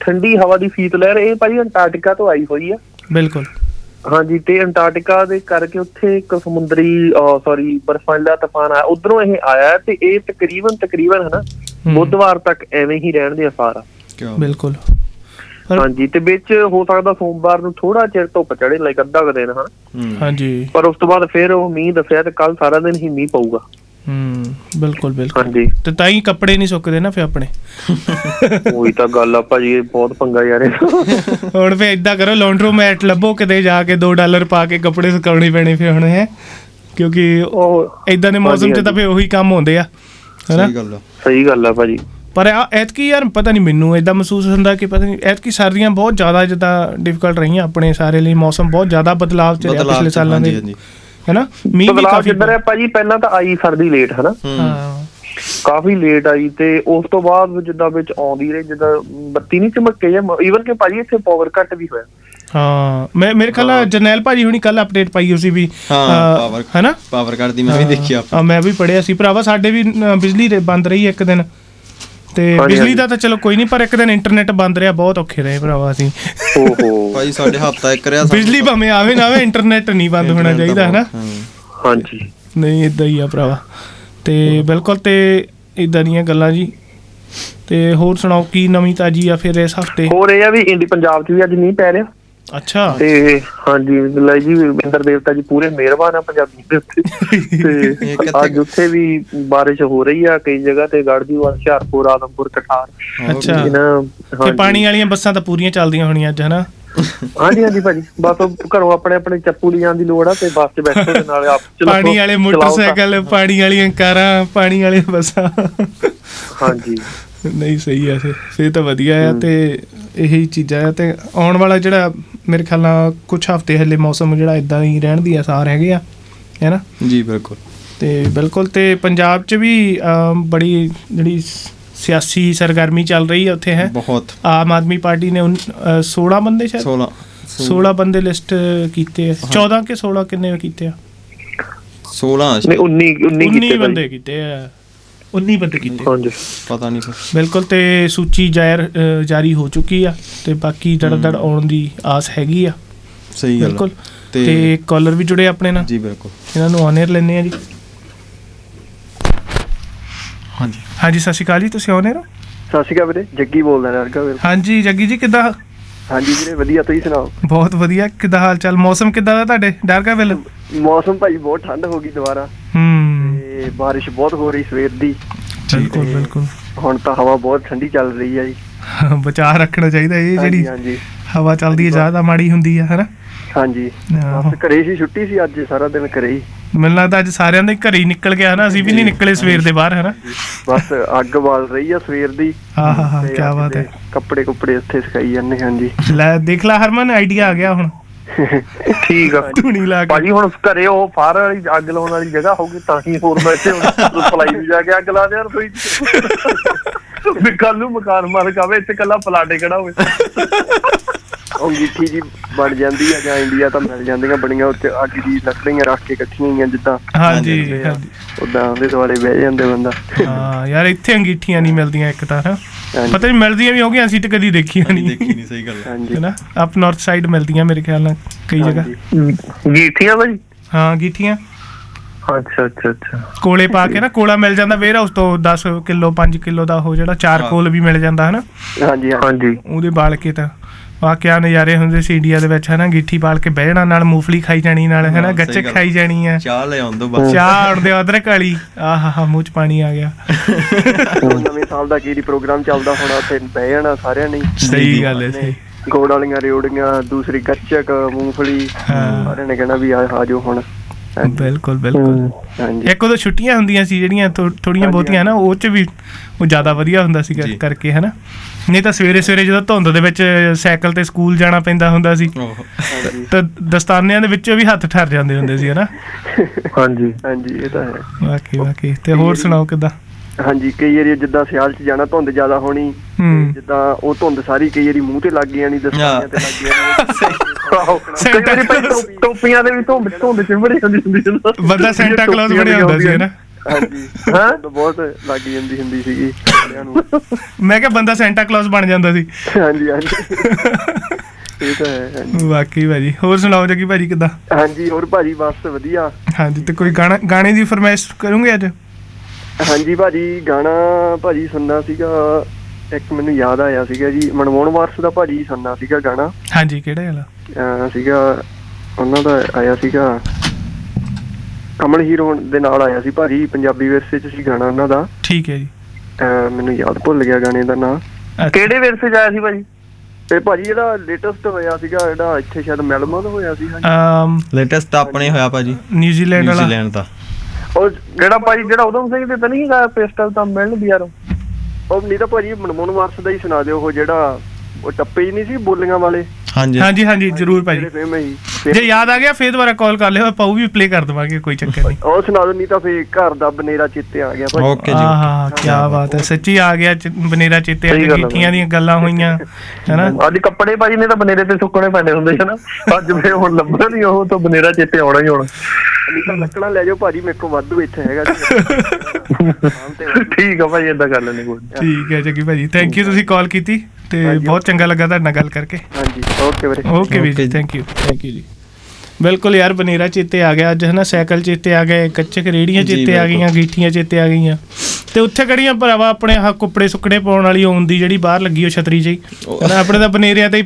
ਠੰਡੀ ਹਵਾ ਦੀ ਫੀਤ ਲਹਿਰ ਇਹ ਭਾਜੀ ਅੰਟਾਰਕਟਿਕਾ ਤੋਂ ਆਈ ਹੋਈ ਆ। ਬਿਲਕੁਲ। ਹਾਂਜੀ ਤੇ ਅੰਟਾਰਕਟਿਕਾ ਦੇ ਕਰਕੇ ਉੱਥੇ ਇੱਕ ਸਮੁੰਦਰੀ ਸੌਰੀ ਬਰਫਾਲਾ ਤੂਫਾਨ ਆਇਆ ਉਧਰੋਂ ਇਹ ਆਇਆ ਤੇ ਇਹ ਤਕਰੀਬਨ ਤਕਰੀਬਨ ਹਨਾ। ਬੁੱਧਵਾਰ ਤੱਕ ਐਵੇਂ ਹੀ ਰਹਿਣ ਦੇ ਆਸਾਰ ਆ। ਬਿਲਕੁਲ। ਹਾਂਜੀ ਤੇ ਵਿੱਚ ਹੋ ਸਕਦਾ ਸੋਮਵਾਰ ਨੂੰ ਥੋੜਾ ਚਿਰ ਧੁੱਪ ਚੜੇ ਲਾਈਕ ਅੱਧਾ ਕੁ ਦਿਨ ਹਾਂਜੀ। ਪਰ ਉਸ ਤੋਂ ਬਾਅਦ ਫਿਰ ਉਹ ਮੀਂਹ ਦੱਸਿਆ ਤੇ ਕੱਲ ਸਾਰਾ ਦਿਨ ਹੀ ਮੀਂਹ ਪਊਗਾ। ਹੂੰ ਬਿਲਕੁਲ ਬਿਲਕੁਲ। ਹਾਂਜੀ। ਤੇ ਤਾਂ ਹੀ ਕੱਪੜੇ ਨਹੀਂ ਸੁੱਕਦੇ ਨਾ ਫੇ ਆਪਣੇ। ਉਹੀ ਤਾਂ ਗੱਲ ਆ ਭਾਜੀ ਇਹ ਬਹੁਤ ਪੰਗਾ ਯਾਰ। ਇਹ ਹੁਣ ਫੇ ਇਦਾਂ ਕਰੋ ਲਾਂਡਰੋਮੈਟ ਲੱਭੋ ਕਿਤੇ ਜਾ ਕੇ 2 ਡਾਲਰ ਪਾ ਕੇ ਕੱਪੜੇ ਸੁਕਾਉਣੇ ਪੈਣੇ ਫੇ ਹੁਣ ਹੈ। ਕਿਉਂਕਿ ਉਹ ਇਦਾਂ ਦੇ ਮੌਸਮ 'ਚ ਤਾਂ ਫੇ ਉਹੀ ਕੰਮ ਹੁੰਦੇ ਆ ਹੈਨਾ? ਸਹੀ ਗੱਲ ਆ। ਸਹੀ ਗੱਲ ਆ ਭਾਜੀ। ਪਰ ਆ ਐਤਕੀ ਯਾਰ ਪਤਾ ਨਹੀਂ ਮੈਨੂੰ ਇਦਾਂ ਮਹਿਸੂਸ ਹੁੰਦਾ ਕਿ ਪਤਾ ਨਹੀਂ ਐਤਕੀ ਸਰਦੀਆਂ ਬਹੁਤ ਜ਼ਿਆਦਾ ਜਿੱਦਾਂ ਡਿਫਿਕਲਟ ਰਹੀਆਂ ਆਪਣੇ ਸਾਰੇ ਲਈ ਮੌਸਮ ਬਹੁਤ ਜ਼ਿਆਦਾ ਬਦਲਾਵ ਚ ਰਿਹਾ ਬਦਲਾਅ ਪਿਛਲੇ ਸਾਲਾਂ ਦੇ। ਹੈਨਾ? ਮੀਂਹ ਵੀ ਬਦਲਾਅ ਕਾਫੀ ਕਿੱਧਰ ਹੈ ਭਾਜੀ ਪਹਿਲਾਂ ਤਾਂ ਆਈ ਸਰਦੀ ਲੇਟ ਹਨਾ? ਹਾਂ। ਕਾਫੀ ਲੇਟ ਆਈ ਤੇ ਉਸ ਤੋਂ ਬਾਅਦ ਜਿੱਦਾਂ ਵਿੱਚ ਆਉਂਦੀ ਰਹੀ ਜਿੱਦਾਂ ਬੱਤੀ ਨਹੀਂ ਚਮਕੇ ਜਾਂ ਈਵਨ ਕਿ ਭਾਜੀ ਇੱਥੇ ਪਾਵਰ ਕੱਟ ਵੀ ਹੋਇਆ। ਹਾਂ ਮੈਂ ਮੇਰੇ ਖਿਆਲ ਨਾਲ ਜਰਨੈਲ ਭਾਜੀ ਹੁਣੀ ਕੱਲ ਅਪਡੇਟ ਪਾਈ ਹੋਈ ਸੀ ਵੀ ਹਾਂ ਹੈਨਾ? ਪਾਵਰ ਕੱਟ ਦੀ ਮੈਂ ਵੀ ਦੇਖੀ ਆ ਮੈਂ ਵੀ ਪੜਿਆ ਸੀ। ਭਰਾਵਾ ਸਾਡੇ ਵੀ ਬਿਜਲੀ ਬੰਦ ਰਹੀ ਇੱਕ ਦਿਨ। ਤੇ ਬਿਜਲੀ। ਦਾ ਤਾਂ ਚਲੋ ਕੋਈ ਨਹੀਂ ਪਰ ਇੱਕ ਦਿਨ ਇੰਟਰਨੈਟ ਬੰਦ ਰਿਹਾ ਬਹੁਤ ਔਖੇ ਰਹੇ ਭਰਾਵਾ ਅਸੀਂ। ਓਹੋ। ਭਾਈ ਸਾਡੇ ਹਫਤਾ ਇੱਕ ਰਿਆ ਬਿਜਲੀ ਭਾਵੇਂ ਆਵੇ ਨਾ ਆਵੇ ਇੰਟਰਨੈਟ ਨਹੀਂ ਬੰਦ ਹੋਣਾ ਚਾਹੀਦਾ ਹੈਨਾ? ਹਾਂਜੀ। ਨਹੀਂ ਇਦਾਂ ਹੀ ਆ ਭਰਾਵਾ। ਤੇ ਬਿਲਕੁਲ ਤੇ ਇਦਾਂ ਦੀਆਂ ਗੱਲਾਂ ਜੀ। ਤੇ ਹੋਰ ਸੁਣਾਓ ਕੀ ਨਵੀਂ ਤਾਜੀ ਆ ਫਿਰ ਇਸ ਹਫ਼ਤੇ? ਹੋਰ ਇਹ ਆ ਵੀ ਇੰਡੀ ਪੰਜਾਬ 'ਚ ਵੀ ਅੱਜ ਮੀਂਹ ਪੈ ਰਿਹਾ। ਅੱਛਾ। ਤੇ ਹਾਂਜੀ ਲੈ ਜੀ ਵਿੰਦਰ ਦੇਵਤਾ ਜੀ ਪੂਰੇ ਮਿਹਰਬਾਨ ਆ ਪੰਜਾਬੀ ਦੇ ਉੱਤੇ। ਤੇ ਅੱਜ ਉੱਥੇ ਵੀ ਬਾਰਿਸ਼ ਹੋ ਰਹੀ ਆ ਕਈ ਜਗ੍ਹਾ ਤੇ ਗੜਜੂਵਾਲ ਹੁਸ਼ਿਆਰਪੁਰ ਆਦਮਪੁਰ ਕਠਾਰ। ਅੱਛਾ। ਤੇ ਪਾਣੀ ਵਾਲੀਆਂ ਬੱਸਾਂ ਤਾਂ ਪੂਰੀਆਂ ਚੱਲਦੀਆਂ ਹੋਣੀਆਂ ਅੱਜ ਹਨਾ? ਹਾਂਜੀ ਹਾਂਜੀ ਭਾਜੀ ਬਸ ਘਰੋਂ ਆਪਣੇ ਆਪਣੇ ਚੱਪੂ ਲਈ ਜਾਣ ਦੀ ਲੋੜ ਆ ਤੇ ਬੱਸ 'ਚ ਬੈਠੋ ਤੇ ਨਾਲੇ ਆਪ ਚਲਾਓ- ਪਾਣੀ ਵਾਲੇ। ਮੋਟਰਸਾਈਕਲ ਪਾਣੀ ਵਾਲੀਆਂ ਕਾਰਾਂ ਪਾਣੀ ਵਾਲੇ ਬੱਸਾਂ। ਹਾਂਜੀ। ਨਹੀਂ ਸਹੀ ਆ ਫਿਰ ਤਾਂ ਵਧੀਆ ਆ ਤੇ ਇਹੀ ਚੀਜ਼ਾਂ ਆ ਤੇ ਆਉਣ ਵਾਲਾ ਜਿਹੜਾ ਮੇਰੇ ਖਿਆਲ ਨਾਲ ਕੁਝ ਹਫ਼ਤੇ ਹਲੇ ਮੌਸਮ ਜਿਹੜਾ ਇਦਾਂ ਹੀ ਰਹਿਣ ਦੀ ਆਸਾਰ ਹੈਗੇ ਆ ਹੈਨਾ ਜੀ ਬਿਲਕੁਲ। ਤੇ ਬਿਲਕੁਲ ਤੇ ਪੰਜਾਬ 'ਚ ਵੀ ਬੜੀ ਜਿਹੜੀ ਸਿਆਸੀ ਸਰਗਰਮੀ ਚੱਲ ਰਹੀ ਹੈ ਉੱਥੇ ਹੈ? ਬਹੁਤ। ਆਮ ਆਦਮੀ ਪਾਰਟੀ ਨੇ ਉਨ- ਅ, 16 ਬੰਦੇ ਸ਼ਾਇਦ? 16 16 ਬੰਦੇ ਲਿਸਟ ਕੀਤੇ ਆ। 14 ਕਿ 16 ਕਿੰਨੇ ਕੀਤੇ ਆ? 16 ਨਹੀਂ 19 19 19 ਕੀਤੇ ਬੰਦੇ ਕੀਤੇ ਆ। 19 ਬੰਦੇ ਕੀਤੇ। ਹਾਂਜੀ। ਪਤਾ ਨਹੀਂ ਫਿਰ। ਬਿਲਕੁਲ ਤੇ ਸੂਚੀ ਜ਼ਾਹਿਰ ਜਾਰੀ ਹੋ ਚੁੱਕੀ ਆ ਤੇ ਬਾਕੀ ਦੜ ਦੜ ਆਉਣ ਦੀ ਆਸ ਹੈਗੀ ਆ। ਸਹੀ ਗੱਲ। ਬਿਲਕੁਲ। ਤੇ ਕਾਲਰ ਵੀ ਜੁੜੇ ਆਪਣੇ ਨਾਲ। ਜੀ ਬਿਲਕੁਲ। ਇਹਨਾਂ ਨੂੰ ਆਨਰ ਲੈਣੇ ਆ ਜੀ। ਹਾਂਜੀ। ਹਾਂਜੀ ਸਤਿ ਸ਼੍ਰੀ ਅਕਾਲ ਜੀ ਤੁਸੀਂ ਆਨਰ ਹੋ? ਸਤਿ ਸ਼੍ਰੀ ਅਕਾਲ ਵੀਰੇ ਜੱਗੀ ਬੋਲਦਾ ਨਰਗਾ ਵੀਰੇ। ਹਾਂਜੀ ਜੱਗੀ ਜੀ ਕਿੱਦਾਂ? ਹਾਂਜੀ ਵੀਰੇ ਵਧੀਆ ਤੁਸੀਂ ਸੁਣਾਓ? ਬਹੁਤ ਵਧੀਆ ਕਿੱਦਾਂ ਹਾਲ ਚਾਲ? ਮੌਸਮ ਕਿੱਦਾਂ ਦਾ ਤੁਹਾਡੇ? ਡਰਗਾ ਵੇਲੇ ਮੌਸਮ ਭਾਈ ਬਹੁਤ ਠੰਡ ਹੋ ਗਈ ਦੁਬਾਰਾ। ਹੂੰ। ਤੇ ਬਾਰਿਸ਼ ਬਹੁਤ ਹੋ ਰਹੀ ਸਵੇਰ ਦੀ। ਬਿਲਕੁਲ ਬਿਲਕੁਲ। ਹੁਣ ਤਾਂ ਹਵਾ ਬਹੁਤ ਠੰਡੀ ਚੱਲ ਰਹੀ ਹੈ ਜੀ। ਬਚਾਅ ਰੱਖਣਾ ਚਾਹੀਦਾ ਇਹ ਜਿਹੜੀ ਹਾਂਜੀ ਹਵਾ ਚੱਲਦੀ ਹੈ ਜ਼ਿਆਦਾ ਮਾੜੀ ਹੁੰਦੀ ਹੈ ਹਨਾ? ਹਾਂਜੀ। ਬਸ ਘਰੇ ਸੀ ਛੁੱਟੀ ਸੀ ਅੱਜ ਸਾਰਾ ਦਿਨ ਘਰੇ ਹੀ। ਮੈਨੂੰ ਲੱਗਦਾ ਅੱਜ ਸਾਰਿਆਂ ਦੇ ਘਰੇ ਹੀ ਨਿਕਲ ਗਿਆ ਹਨਾ? ਅਸੀਂ ਵੀ ਨਹੀਂ ਨਿਕਲੇ ਸਵੇਰ ਦੇ ਬਾਹਰ ਹਨਾ? ਬਸ ਅੱਗ ਬਾਲ ਰਹੀ ਆ ਸਵੇਰ ਦੀ। ਹਾਂ ਕੀ ਬਾਤ ਹੈ। ਕੱਪੜੇ ਕੁੱਪੜੇ ਉੱਥੇ ਸੁਕਾਈ ਜਾਂਦੇ ਹਾਂਜੀ। ਲੈ ਦੇਖ ਲੈ ਹਰਮਨ ਆਈਡੀਆ ਆ ਗਿਆ ਹੁਣ। ਠੀਕ ਆ। ਧੂਣੀ ਲਾ ਕੇ। ਭਾਜੀ ਹੁਣ ਘਰੇ ਉਹ ਫਾਰ ਵਾਲੀ ਅੱਗ ਲਾਉਣ ਵਾਲੀ ਜਗ੍ਹਾ ਹੋਊਗੀ ਤਾਂ ਹੀ ਹੋਰ ਬੈਠੇ ਹੁਣ ਸਪਲਾਈ ਵੀ ਜਾ ਕੇ ਅੱਗ ਲਾ ਦੇ ਯਾਰ ਕੋਈ ਵੀ ਕੱਲ ਨੂੰ ਮਕਾਨ ਮਾਲਕ ਆਵੇ ਇੱਥੇ ਕੱਲਾ ਪਲਾਟੇ ਕਿਹੜਾ ਹੋਵੇ। ਅੰਗੀਠੀ ਜੀ ਬਣ ਜਾਂਦੀ ਆ ਜਾਂ ਇੰਡੀਆ ਤਾਂ ਮਿਲ ਜਾਂਦੀਆਂ ਬੜੀਆਂ ਉੱਤੇ ਅੱਗ ਦੀ ਲੱਕੜੀਆਂ ਰੱਖ ਕੇ ਇਕੱਠੀਆਂ ਹੋਈਆਂ ਜਿੱਦਾਂ। ਹਾਂਜੀ ਹਾਂਜੀ। ਉਦਾਂ ਉਹਦੇ ਦੁਆਲੇ ਬਹਿ ਜਾਂਦੇ ਬੰਦਾ। ਹਾਂ ਯਾਰ ਇੱਥੇ ਅੰਗੀਠੀਆਂ ਨਹੀਂ ਮਿਲਦੀਆਂ ਇੱਕ ਤਾਂ ਨਾ। ਪਤਾ ਨਹੀਂ ਮਿਲਦੀਆਂ ਵੀ ਹੋਗੀਆਂ ਅਸੀਂ ਤਾਂ ਕਦੀ ਦੇਖੀਆਂ ਨਹੀਂ। ਦੇਖੀ ਨਹੀਂ ਸਹੀ ਗੱਲ ਹੈ। ਹਾਂਜੀ। ਹੈਨਾ ਅਪ ਨਾਰਥ ਸਾਈਡ ਮਿਲਦੀਆਂ ਮੇਰੇ ਖਿਆਲ ਨਾਲ ਕਈ ਜਗ੍ਹਾ। ਹਾਂਜੀ। ਗੀਠੀਆਂ ਭਾਜੀ ਹਾਂ ਗੀਠੀਆਂ ਅੱਛਾ ਅੱਛਾ ਅੱਛਾ। ਕੋਲੇ ਪਾ ਕੇ ਨਾ ਕੋਲਾ ਮਿਲ ਜਾਂਦਾ ਵੇਅਰ ਹਾਊਸ ਤੋਂ 10 ਕਿਲੋ 5 ਕਿਲੋ ਦਾ ਉਹ ਜਿਹੜਾ ਚਾਰ ਕੋਲ ਵੀ ਮਿਲ ਜਾਂਦਾ ਹਨਾ ਹਾਂਜੀ ਹਾਂਜੀ। ਹਾਂਜੀ। ਉਹਦੇ ਬਾਲ ਕੇ ਤਾਂ। ਵਾਹ ਕਿਆ ਨਜ਼ਾਰੇ ਹੁੰਦੇ ਸੀ ਇੰਡੀਆ ਦੇ ਵਿੱਚ ਹਨਾ? ਗਿੱਠੀ ਬਾਲ ਕੇ ਬਹਿ ਜਾਣਾ ਨਾਲ ਮੂੰਗਫਲੀ ਖਾਈ ਜਾਣੀ ਨਾਲ ਹਨਾ? ਗੱਚਕ। ਖਾਈ ਜਾਣੀ ਆ। ਚਾਹ ਲੈ ਆਉਣ ਦੋ ਬਸ ਚਾਹ ਉੜਦੇ ਅਦਰਕ ਵਾਲੀ। ਆਹਾ ਹਾ ਮੂੰਹ ਚ ਪਾਣੀ ਆ ਗਿਆ। ਨਵੇਂ ਸਾਲ ਦਾ ਕੀ ਪ੍ਰੋਗਰਾਮ ਚੱਲਦਾ ਹੋਣਾ ਉੱਥੇ ਬਹਿ ਜਾਣਾ ਸਾਰਿਆਂ ਨੇ। ਸਹੀ ਗੱਲ ਹੈ ਸਹੀ। ਗੋੜ ਵਾਲੀਆਂ ਰਿਓੜੀਆਂ ਦੂਸਰੀ ਗੱਚਕ ਮੂੰਗਫਲੀ। ਹਾਂ। ਸਾਰਿਆਂ ਨੇ ਕਹਿਣਾ ਵੀ ਆ ਹੁਣ। ਬਿਲਕੁਲ ਬਿਲਕੁਲ। ਹਾਂਜੀ। ਇੱਕ ਉਦੋਂ ਛੁੱਟੀਆਂ ਹੁੰਦੀਆਂ ਸੀ ਜਿਹੜੀਆਂ ਥੋੜੀਆਂ ਬਹੁਤੀਆਂ ਨਾ ਉਹ ਚ ਵੀ ਉਹ ਜ਼ਿਆਦਾ ਵਧੀਆ ਹੁੰਦਾ ਸੀ। ਕਰਕੇ ਹਨਾ? ਨਹੀਂ ਤਾਂ ਸਵੇਰੇ ਸਵੇਰੇ ਜਦੋਂ ਧੁੰਦ ਦੇ ਵਿੱਚ ਸਾਈਕਲ ਤੇ ਸਕੂਲ ਜਾਣਾ ਪੈਂਦਾ ਹੁੰਦਾ ਸੀ ਤਾਂ ਦਸਤਾਨਿਆਂ ਦੇ ਵਿੱਚੋਂ ਵੀ ਹੱਥ ਠਰ ਜਾਂਦੇ ਹੁੰਦੇ ਸੀ ਹਨਾ? ਹਾਂਜੀ ਹਾਂਜੀ ਇਹ ਤਾਂ ਹੈ। ਵਾਕਈ ਵਾਕਈ। ਤੇ ਹੋਰ ਸੁਣਾਓ ਕਿਦਾਂ? ਹਾਂਜੀ ਕਈ ਏਰੀਆ ਜਿੱਦਾਂ ਸਿਆਲ ਚ ਜਾਣਾ ਧੁੰਦ ਜ਼ਿਆਦਾ ਹੋਣੀ ਹੂੰ। ਜਿੱਦਾਂ ਉਹ ਧੁੰਦ ਸਾਰੀ ਕਈ ਵਾਰੀ ਮੂੰਹ ਤੇ ਲੱਗ ਗਈ ਜਾਣੀ ਦਸਤਾਨੀਆਂ ਤੇ ਲੱਗ ਗਈ ਆਹੋ ਕਈ ਵਾਰੀ ਭਾਈ ਟੋਪੀਆਂ ਦੇ ਵੀ ਧੁੰਦ ਧੁੰਦ ਚਿੰਬੜੀ ਹੁੰਦੀ ਹੁੰਦੀ ਸੀ ਨਾ। ਬੰਦਾ ਸੈਂਟਾ ਟੋਪੀਆਂ ਬਣਿਆ ਹੁੰਦਾ ਸੀ ਹਨਾ ਹਾਂਜੀ। ਹਾਂ? ਬਹੁਤ ਲੱਗ ਜਾਂਦੀ ਹੁੰਦੀ ਸੀਗੀ ਸਾਰਿਆਂ ਨੂੰ। ਮੈਂ ਕਿਹਾ ਬੰਦਾ ਸੈਂਟਾ ਕਲੌਜ਼ ਬਣ ਜਾਂਦਾ ਸੀ। ਹਾਂਜੀ ਹਾਂਜੀ। ਇਹ ਤਾਂ ਹੈ। ਵਾਕਈ ਭਾਜੀ। ਹੋਰ ਸੁਣਾਓ ਜੱਗੀ ਭਾਜੀ ਕਿਦਾਂ? ਹਾਂਜੀ ਹੋਰ ਭਾਜੀ ਬਸ ਵਧੀਆ। ਹਾਂਜੀ ਤੇ ਕੋਈ ਗਾਣਾ ਗਾਣੇ ਦੀ ਫਰਮਾਇਸ਼ ਕਰੋਗੇ ਅੱਜ? ਹਾਂਜੀ ਭਾਜੀ ਗਾਣਾ ਭਾਜੀ ਸੁਣਨਾ ਸੀਗਾ ਇੱਕ ਮੈਨੂੰ ਯਾਦ ਆਇਆ ਸੀਗਾ ਜੀ ਮਨਮੋਹਨ ਵਾਰਸ ਦਾ ਭਾਜੀ ਸੁਣਨਾ ਸੀਗਾ ਗਾਣਾ। ਹਾਂਜੀ ਕਿਹੜਾ ਵਾਲਾ? ਅਹ ਸੀਗਾ ਉਹਨਾਂ ਦਾ ਆਇਆ ਸੀਗਾ ਕਮਲ ਹੀਰੋ ਦੇ ਨਾਲ ਆਇਆ ਸੀ ਭਾਜੀ ਪੰਜਾਬੀ ਵਿਰਸੇ ਚ ਸੀ ਗਾਣਾ ਉਹਨਾਂ ਦਾ। ਠੀਕ ਹੈ ਜੀ। ਅਹ ਮੈਨੂੰ ਯਾਦ ਭੁੱਲ ਗਿਆ ਗਾਣੇ ਦਾ ਨਾਂ। ਅੱਛਾ। ਕਿਹੜੇ ਵਿਰਸੇ ਚ ਆਇਆ ਸੀ ਭਾਜੀ? ਤੇ ਭਾਜੀ ਜਿਹੜਾ ਲੇਟੈਸਟ ਹੋਇਆ ਸੀਗਾ ਜਿਹੜਾ ਇੱਥੇ ਸ਼ਾਇਦ ਦਾ ਹੋਇਆ ਸੀ ਹਾਂਜੀ। ਅਮ ਲੇਟੈਸਟ ਤਾਂ ਆਪਣੇ ਹੋਇਆ ਭਾਜੀ। ਨਿਊਜ਼ੀਲੈਂਡ ਵਾਲਾ। ਨਿਊਜ਼ੀਲੈਂਡ ਦਾ। ਉਹ ਕਿਹੜਾ ਭਾਜੀ ਜਿਹੜਾ ਉਦਮ ਸਿੰਘ ਦੇ ਤਾਂ ਨਹੀਂ ਗਾਇਆ ਪਿਸਟਲ ਤਾਂ ਮਿਲਣ ਦੀ ਯਾਰ। ਉਹ ਨਹੀਂ ਤਾਂ ਭਾਜੀ ਮਨਮੋਹਨ ਵਾਰਸ ਦਾ ਹੀ ਸੁਣਾ ਦਿਓ ਉਹ ਜਿਹੜਾ ਉਹ ਟੱਪੇ ਹੀ ਨਹੀਂ ਸੀ ਬੋਲੀਆਂ ਵਾਲੇ? ਹਾਂਜੀ। ਹਾਂਜੀ ਹਾਂਜੀ ਜ਼ਰੂਰ ਭਾਜੀ। ਜਿਹੜੇ ਫੇਮ ਹੀ ਜੇ ਫਿਰ ਯਾਦ ਆ ਗਿਆ ਫੇਰ ਦੁਬਾਰਾ ਕਾਲ ਕਰ ਲਿਓ ਆਪਾਂ ਉਹ ਵੀ ਪਲੇ ਕਰ ਦਵਾਂਗੇ ਕੋਈ ਚੱਕਰ ਨਹੀਂ। ਉਹ ਸੁਣਾ ਦਿਓ ਨਹੀਂ ਤਾਂ ਫੇਰ ਘਰ ਦਾ ਬਨੇਰਾ ਚਿੱਤੇ ਆ ਗਿਆ ਭਾਜੀ। ਓਕੇ ਜੀ। ਆਹਾ ਕੀ ਬਾਤ ਹੈ ਸੱਚੀ ਆ ਗਿਆ ਬਨੇਰਾ ਚੇਤੇ ਅੱਜ ਗਿੱਠੀਆਂ ਦੀਆਂ ਗੱਲਾਂ ਹੋਈਆਂ ਹੈਨਾ? ਅੱਜ ਕੱਪੜੇ ਭਾਜੀ ਨੇ ਤਾਂ ਬਨੇਰੇ ਤੇ ਸੁੱਕਣੇ ਪੈਂਦੇ ਹੁੰਦੇ ਸੀ ਨਾ ਅੱਜ ਫੇ ਹੁਣ ਲੱਭਣਾ ਨਹੀਂ ਉਹ ਤਾਂ ਬਨੇਰਾ ਚੇਤੇ ਆਉਣਾ ਹੀ ਹੋਣਾ ਨਹੀਂ ਤਾਂ ਲੱਕੜਾਂ ਲੈ ਜਾਓ ਭਾਜੀ ਮੇਰੇ ਕੋਲ ਵਾਧੂ ਇੱਥੇ ਹੈਗਾ ਜੀ। ਠੀਕ ਆ ਭਾਜੀ ਏਦਾਂ ਕਰ ਲੈਣੀ ਕੋਈ। ਠੀਕ ਹੈ ਜੱਗੀ ਭਾਜੀ। ਥੈਂਕ ਯੂ ਤੁਸੀਂ ਕਾਲ ਕੀਤੀ ਤੇ ਹਾਂਜੀ। ਬਹੁਤ ਚੰਗਾ ਲੱਗਾ ਤੁਹਾਡੇ ਨਾਲ ਗੱਲ ਕਰਕੇ। ਹਾਂਜੀ ਓਕੇ ਵੀਰੇ। ਓਕੇ ਵੀ Okay ਜੀ। ਥੈਂਕ ਯੂ ਥੈਂਕ ਯੂ ਜੀ। ਬਿਲਕੁਲ ਯਾਰ ਬਨੇਰਾ ਚੇਤੇ ਆ ਗਿਆ ਅੱਜ ਹਨਾ? ਸਾਈਕਲ ਚੇਤੇ ਆ ਗਏ ਕੱਚੇ ਰੇੜੀਆਂ ਜੀ, ਚੇਤੇ ਆ। ਗਈਆਂ ਗੀਠੀਆਂ ਚੇਤੇ ਆ ਗਈਆਂ। ਤੇ ਉੱਥੇ ਕਿਹੜੀਆਂ ਭਰਾਵਾ ਆਪਣੇ ਆਹ ਕੁੱਪੜੇ ਸੁੱਕੜੇ ਪਾਉਣ ਵਾਲੀ ਉਹ ਹੁੰਦੀ ਜਿਹੜੀ ਬਾਹਰ ਲੱਗੀ ਉਹ ਛਤਰੀ ਜਿਹੀ? ਆਪਣੇ ਤਾਂ ਬਨੇਰਿਆਂ ਤੇ ਹੀ